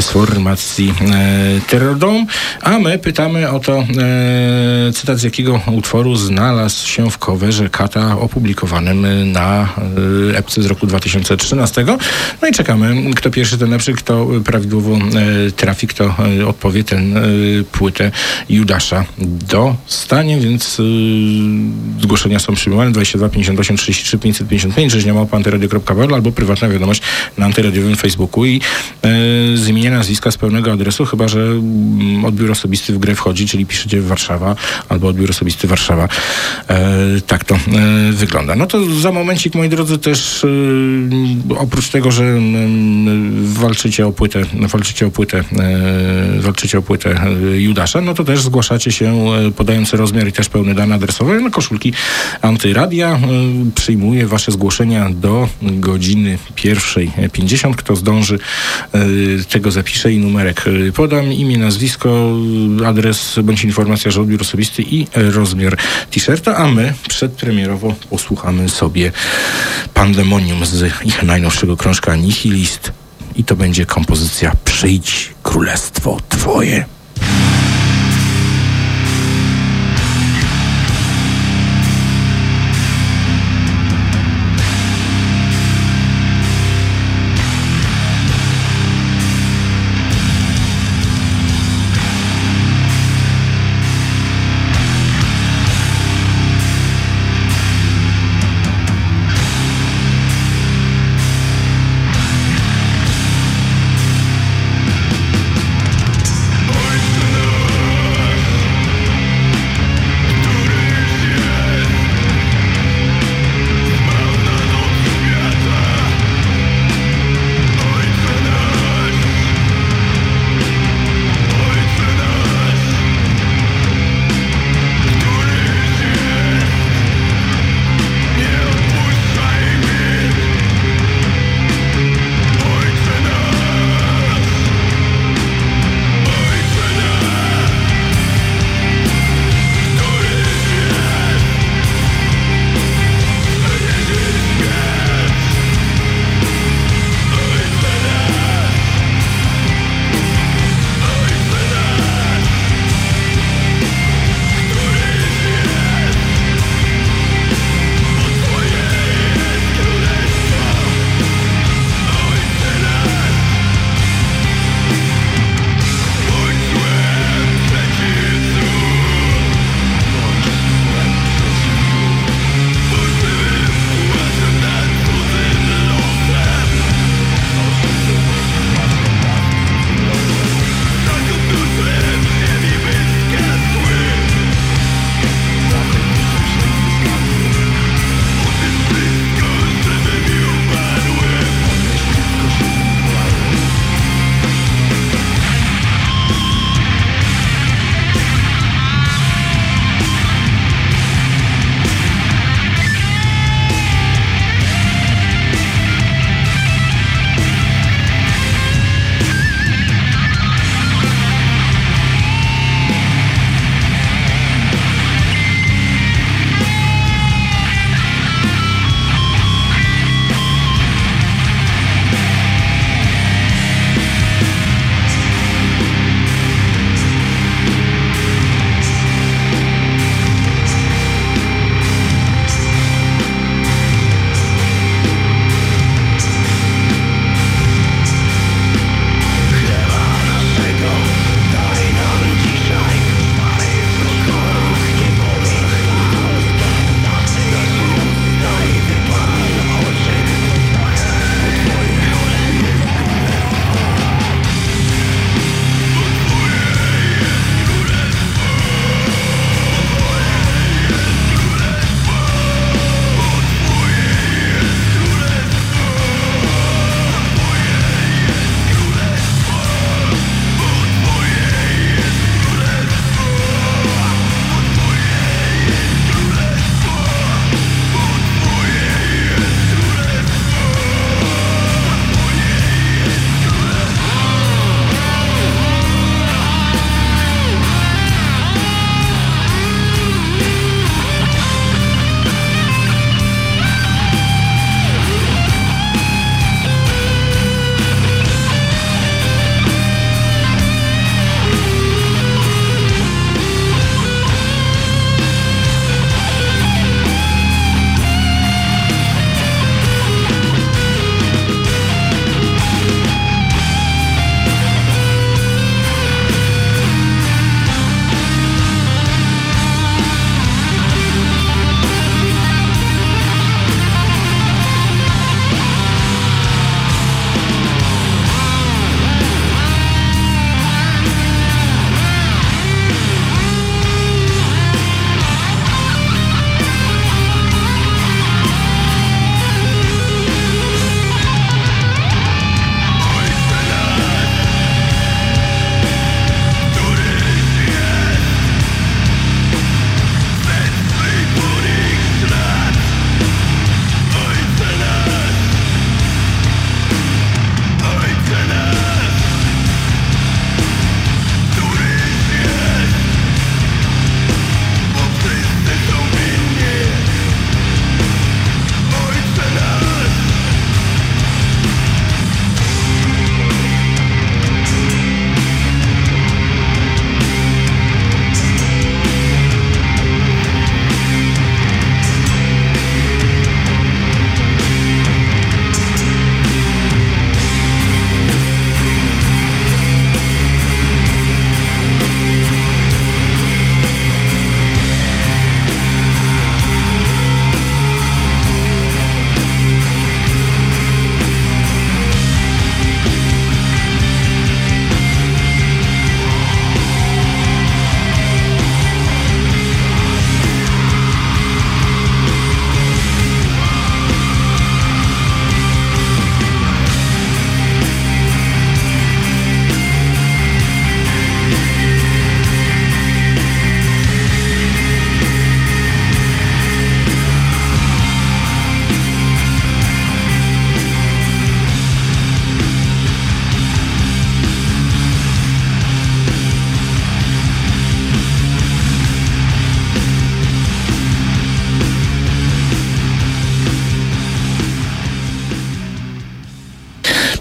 z formacji e, Terror Dome. A my pytamy o to, e, cytat z jakiego utworu znalazł się w coverze Kata opublikowanym na e, epce z roku 2013. No i czekamy, kto pierwszy, ten lepszy, kto prawidłowo trafi, kto odpowie, ten płytę Judasza dostanie, więc y, zgłoszenia są przyjmowane 22 58 33 555 rzeźniamałpa.antyradio.pl albo prywatna wiadomość na antyradiowym Facebooku i y, z imienia, nazwiska, z pełnego adresu, chyba że mm, odbiór osobisty w grę wchodzi, czyli piszecie Warszawa albo odbiór osobisty Warszawa. E, tak to e, wygląda. No to za momencik, moi drodzy, też oprócz tego, że mm, walczycie o płytę, walczycie o płytę, e, walczycie o płytę e, Judasza, no to też zgłaszacie się e, podający rozmiar i też pełne dane adresowe na koszulki Antyradia. E, Przyjmuję wasze zgłoszenia do godziny pierwszej 50. Kto zdąży, tego zapiszę i numerek podam. Imię, nazwisko, adres bądź informacja, że odbiór osobisty i rozmiar t-shirta, a my przedpremierowo posłuchamy sobie Pandemonium z ich najnowszego krążka Nihilist i to będzie kompozycja Przyjdź Królestwo Twoje.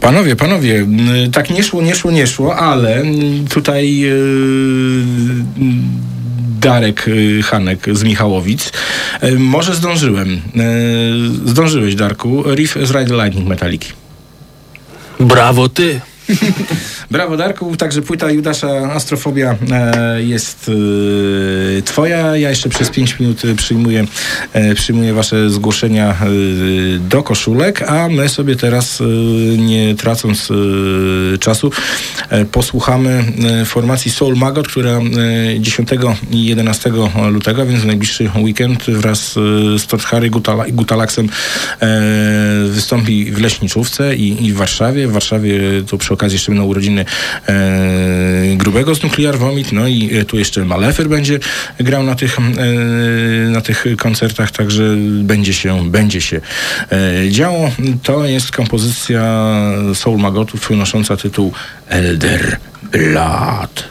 Panowie, panowie, m, tak nie szło, nie szło, nie szło, ale tutaj yy, Darek yy, Hanek z Michałowic. Może zdążyłem. Zdążyłeś, Darku. Riff z Ride Lightning Metaliki. Brawo ty! [laughs] Brawo Darku, także płyta Judasza Astrofobia e, jest e, twoja. Ja jeszcze przez 5 minut e, przyjmuję, przyjmuję wasze zgłoszenia do koszulek, a my sobie teraz, nie tracąc czasu, posłuchamy formacji Soul Magot, która e, 10 i 11 lutego, więc najbliższy weekend wraz z Todd Harry Gutala, Gutalaksem wystąpi w Leśniczówce i, i w Warszawie. W Warszawie to przy okazji jeszcze będą urodziny e, Grubego z Nuclear Vomit, no i e, tu jeszcze Malefer będzie grał na tych, e, na tych koncertach, także będzie się, będzie się działo. To jest kompozycja Soul Magotów nosząca tytuł Elder Blood.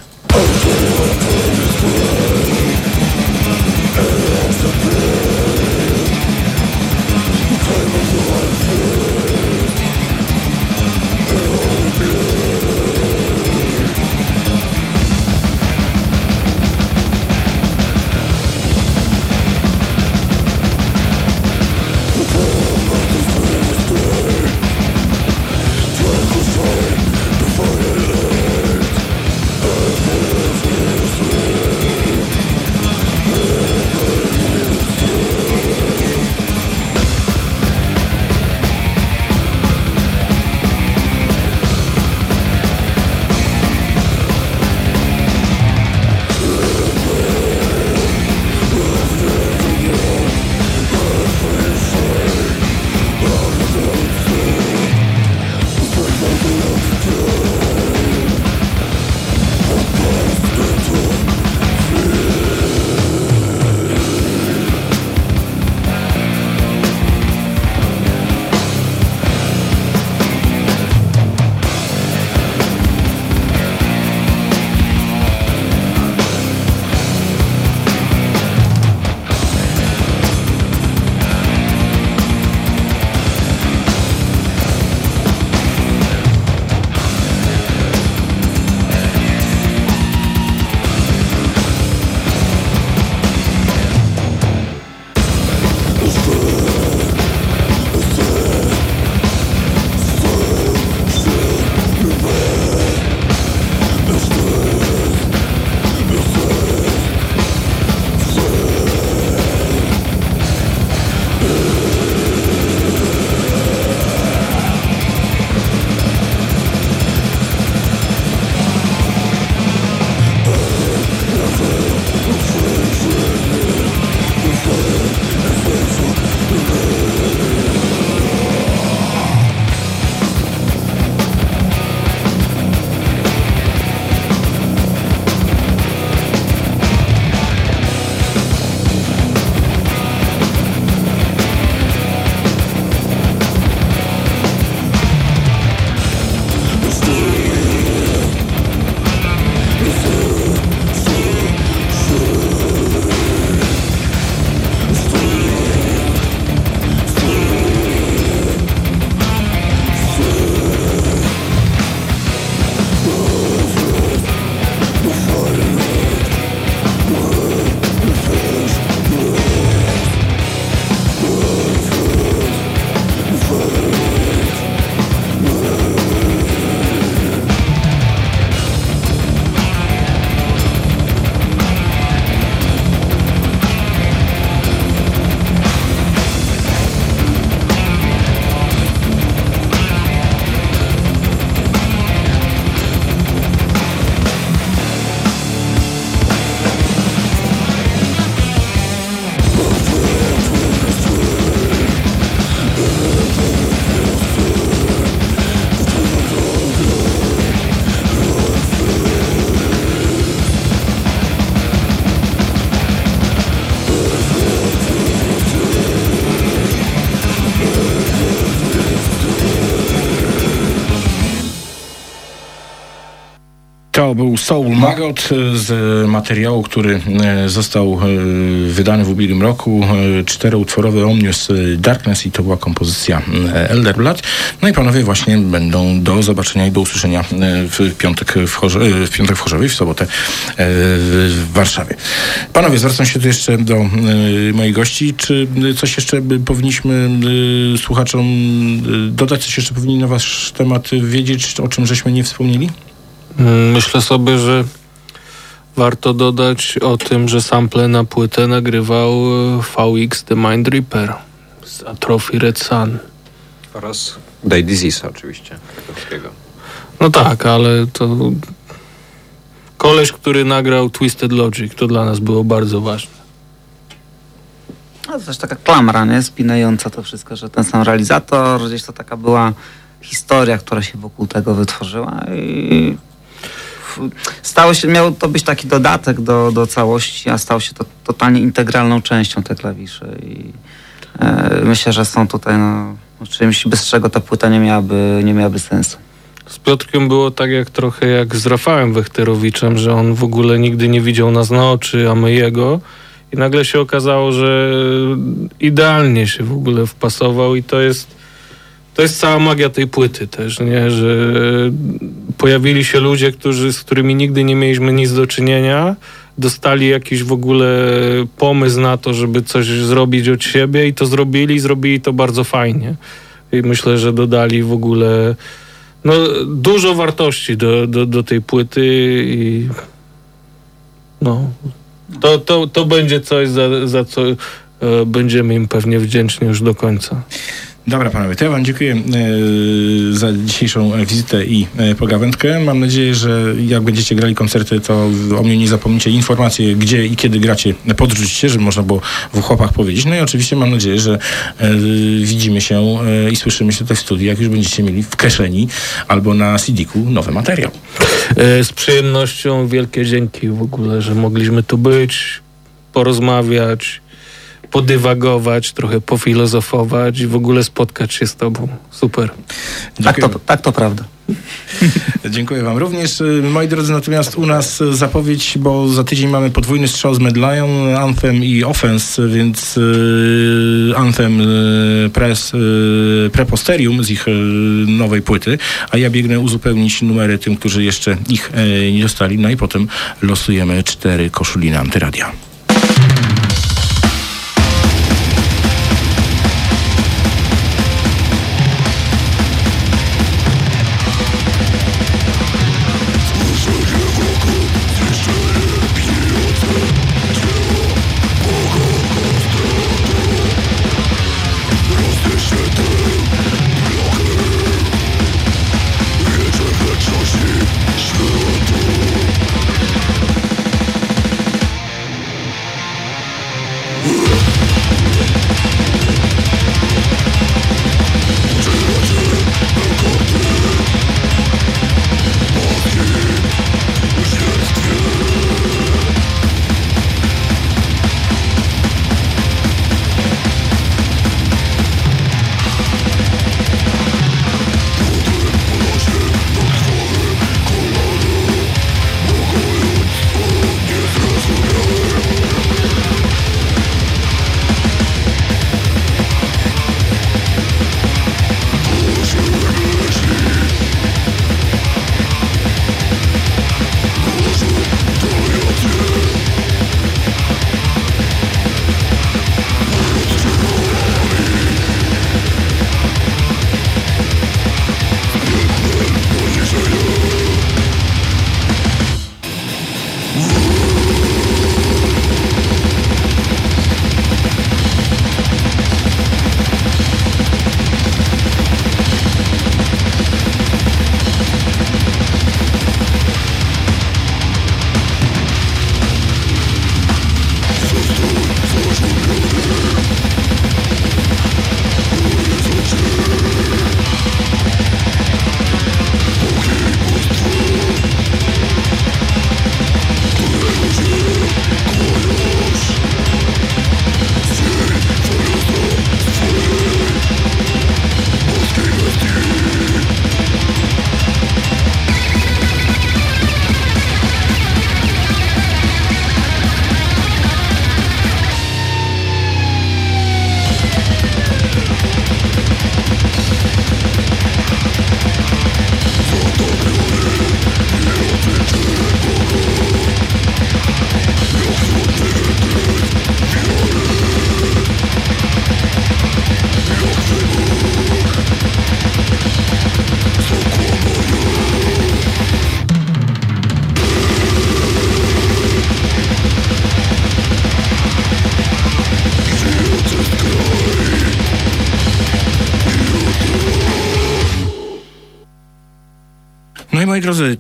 Soul Magot z materiału, który e, został e, wydany w ubiegłym roku. E, czteroutworowy Omnius Darkness i to była kompozycja Elder Blood. No i panowie właśnie będą do zobaczenia i do usłyszenia w piątek w, Chorze, w piątek w Chorzowie, w sobotę w Warszawie. Panowie, zwracam się tu jeszcze do moich gości. Czy coś jeszcze powinniśmy słuchaczom dodać? Coś jeszcze powinni na wasz temat wiedzieć, o czym żeśmy nie wspomnieli? Mm, myślę sobie, że warto dodać o tym, że sample na płytę nagrywał e, VX The Mind Reaper z Atrophy Red Sun. Oraz Day Disease oczywiście. No tak, ale to koleś, który nagrał Twisted Logic, to dla nas było bardzo ważne. No to też taka klamra, nie? Spinająca to wszystko, że ten sam realizator, gdzieś to taka była historia, która się wokół tego wytworzyła i stało się, miał to być taki dodatek do, do całości, a stał się to totalnie integralną częścią te klawisze i e, myślę, że są tutaj no, czymś, bez czego ta płyta nie miałaby, nie miałaby sensu. Z Piotrkiem było tak jak trochę jak z Rafałem Wechterowiczem, że on w ogóle nigdy nie widział nas na oczy, a my jego. I nagle się okazało, że idealnie się w ogóle wpasował i to jest to jest cała magia tej płyty też, nie? Że pojawili się ludzie, którzy, z którymi nigdy nie mieliśmy nic do czynienia, dostali jakiś w ogóle pomysł na to, żeby coś zrobić od siebie i to zrobili zrobili to bardzo fajnie. I myślę, że dodali w ogóle no, dużo wartości do, do, do tej płyty i no, to, to, to będzie coś, za, za co e, będziemy im pewnie wdzięczni już do końca. Dobra panowie, to ja wam dziękuję e, za dzisiejszą wizytę i e, pogawędkę. Mam nadzieję, że jak będziecie grali koncerty, to o mnie nie zapomnicie informacje, gdzie i kiedy gracie, podrzucicie, żeby można było w chłopach powiedzieć. No i oczywiście mam nadzieję, że e, widzimy się i słyszymy się tutaj w studiu, jak już będziecie mieli w kieszeni albo na CD-ku nowy materiał. Z przyjemnością wielkie dzięki w ogóle, że mogliśmy tu być, porozmawiać podywagować, trochę pofilozofować i w ogóle spotkać się z tobą. Super. Tak to, tak to prawda. [laughs] Dziękuję wam również. Moi drodzy, natomiast u nas zapowiedź, bo za tydzień mamy podwójny strzał z Medlion, Anthem i Offense, więc y, Anthem y, Press, y, Preposterium z ich nowej płyty, a ja biegnę uzupełnić numery tym, którzy jeszcze ich nie dostali, no i potem losujemy cztery koszuli na antyradia.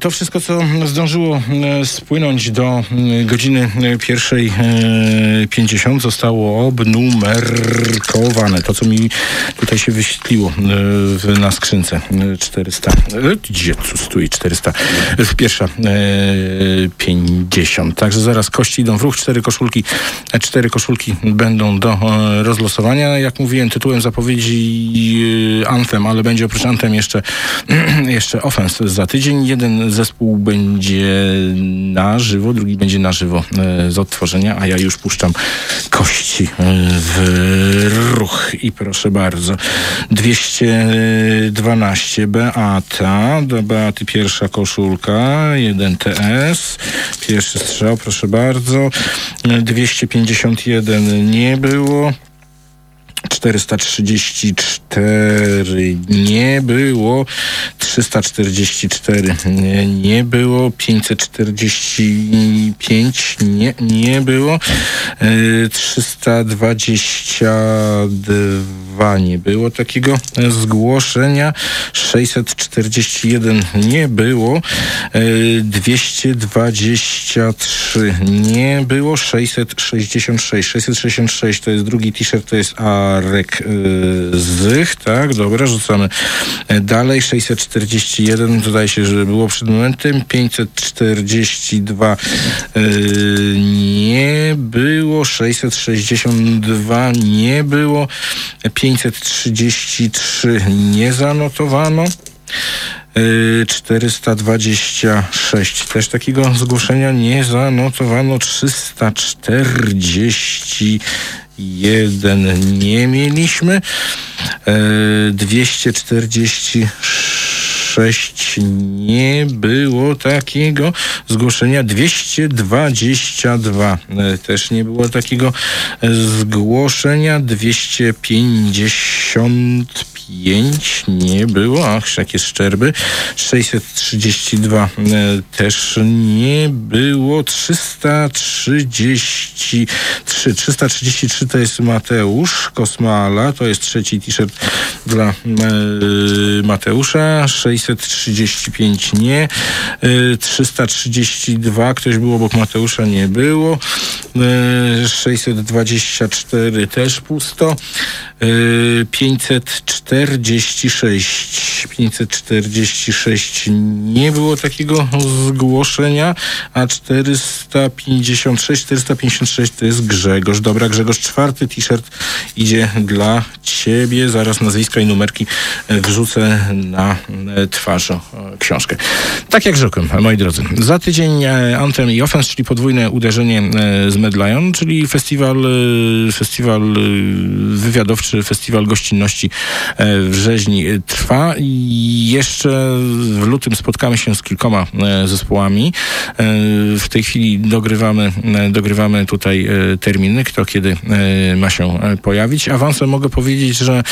To wszystko, co zdążyło e, spłynąć do mm, godziny e, pierwszej e, 50 zostało obnumerkowane. To, co mi tutaj się wyświetliło e, na skrzynce. E, 400. E, Gdzie tu stoi 400? E, Pierwsza e, 50. Także zaraz kości idą w ruch. Cztery koszulki, e, cztery koszulki będą do e, rozlosowania. Jak mówiłem, tytułem zapowiedzi e, Anthem, ale będzie oprócz Anthem jeszcze, [clears throat] jeszcze Offense za tydzień. Jeden zespół będzie na żywo, drugi będzie na żywo e, z odtworzenia, a ja już puszczam kości e, w ruch. I proszę bardzo, 212 Beata, do Beaty pierwsza koszulka, 1 TS, pierwszy strzał, proszę bardzo, E, 251 nie było. 434 nie było, 344 nie, nie było, 545 nie, nie było, e, 322 nie było takiego zgłoszenia, 641 nie było, e, 223 nie było, 666, 666 to jest drugi t-shirt, to jest Arek y, Zych, tak, dobra, rzucamy. E, dalej, 641, dodaje się, że było przed momentem, 542 y, nie było, 662 nie było, 533 nie zanotowano. Y, 426 też takiego zgłoszenia nie zanotowano. 341 nie mieliśmy. Y, 246 nie było takiego zgłoszenia. 222 y, też nie było takiego zgłoszenia. 255 nie było. Ach, jakie szczerby. 632 e, też nie było. 333 333 to jest Mateusz Kosmala. To jest trzeci t-shirt dla e, Mateusza. 635 nie. E, 332 ktoś był obok Mateusza nie było. E, 624 też pusto. E, 546 546 nie było takiego zgłoszenia, a 456 456 to jest Grzegorz. Dobra, Grzegorz, czwarty t-shirt idzie dla ciebie. Zaraz nazwiska i numerki wrzucę na e, twarz o, książkę. Tak jak rzekłem, moi drodzy, za tydzień e, Anthem i Offense, czyli podwójne uderzenie e, z Medlion, czyli festiwal, festiwal wywiadowczy, festiwal gościnności w rzeźni e, trwa jeszcze w lutym spotkamy się z kilkoma e, zespołami. E, w tej chwili dogrywamy, e, dogrywamy tutaj e, terminy, kto kiedy e, ma się e, pojawić. Awansem mogę powiedzieć, że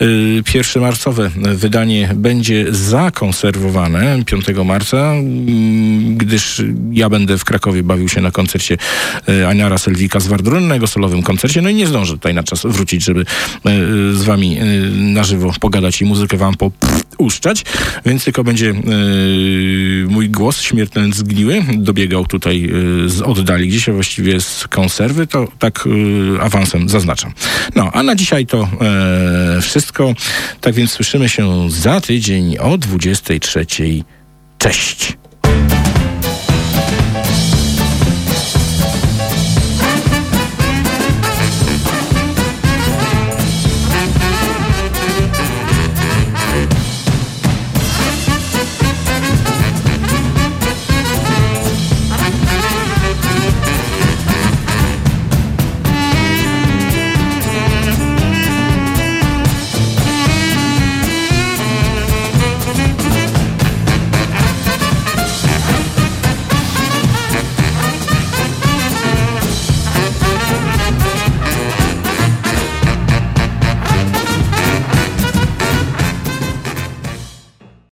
e, pierwsze marcowe wydanie będzie zakonserwowane 5 marca, mm, gdyż ja będę w Krakowie bawił się na koncercie e, Aniara Selwika z Wardrunnego, solowym koncercie, no i nie zdążę tutaj na czas wrócić, żeby e, z wami e, na żywo pogadać i muzykę wam pouszczać, więc tylko będzie e, mój głos śmiertelnie zgniły, dobiegał tutaj e, z oddali, gdzieś właściwie z konserwy, to tak e, awansem zaznaczam. No, a na dzisiaj to wszystko. Tak więc słyszymy się za tydzień o 23. Cześć.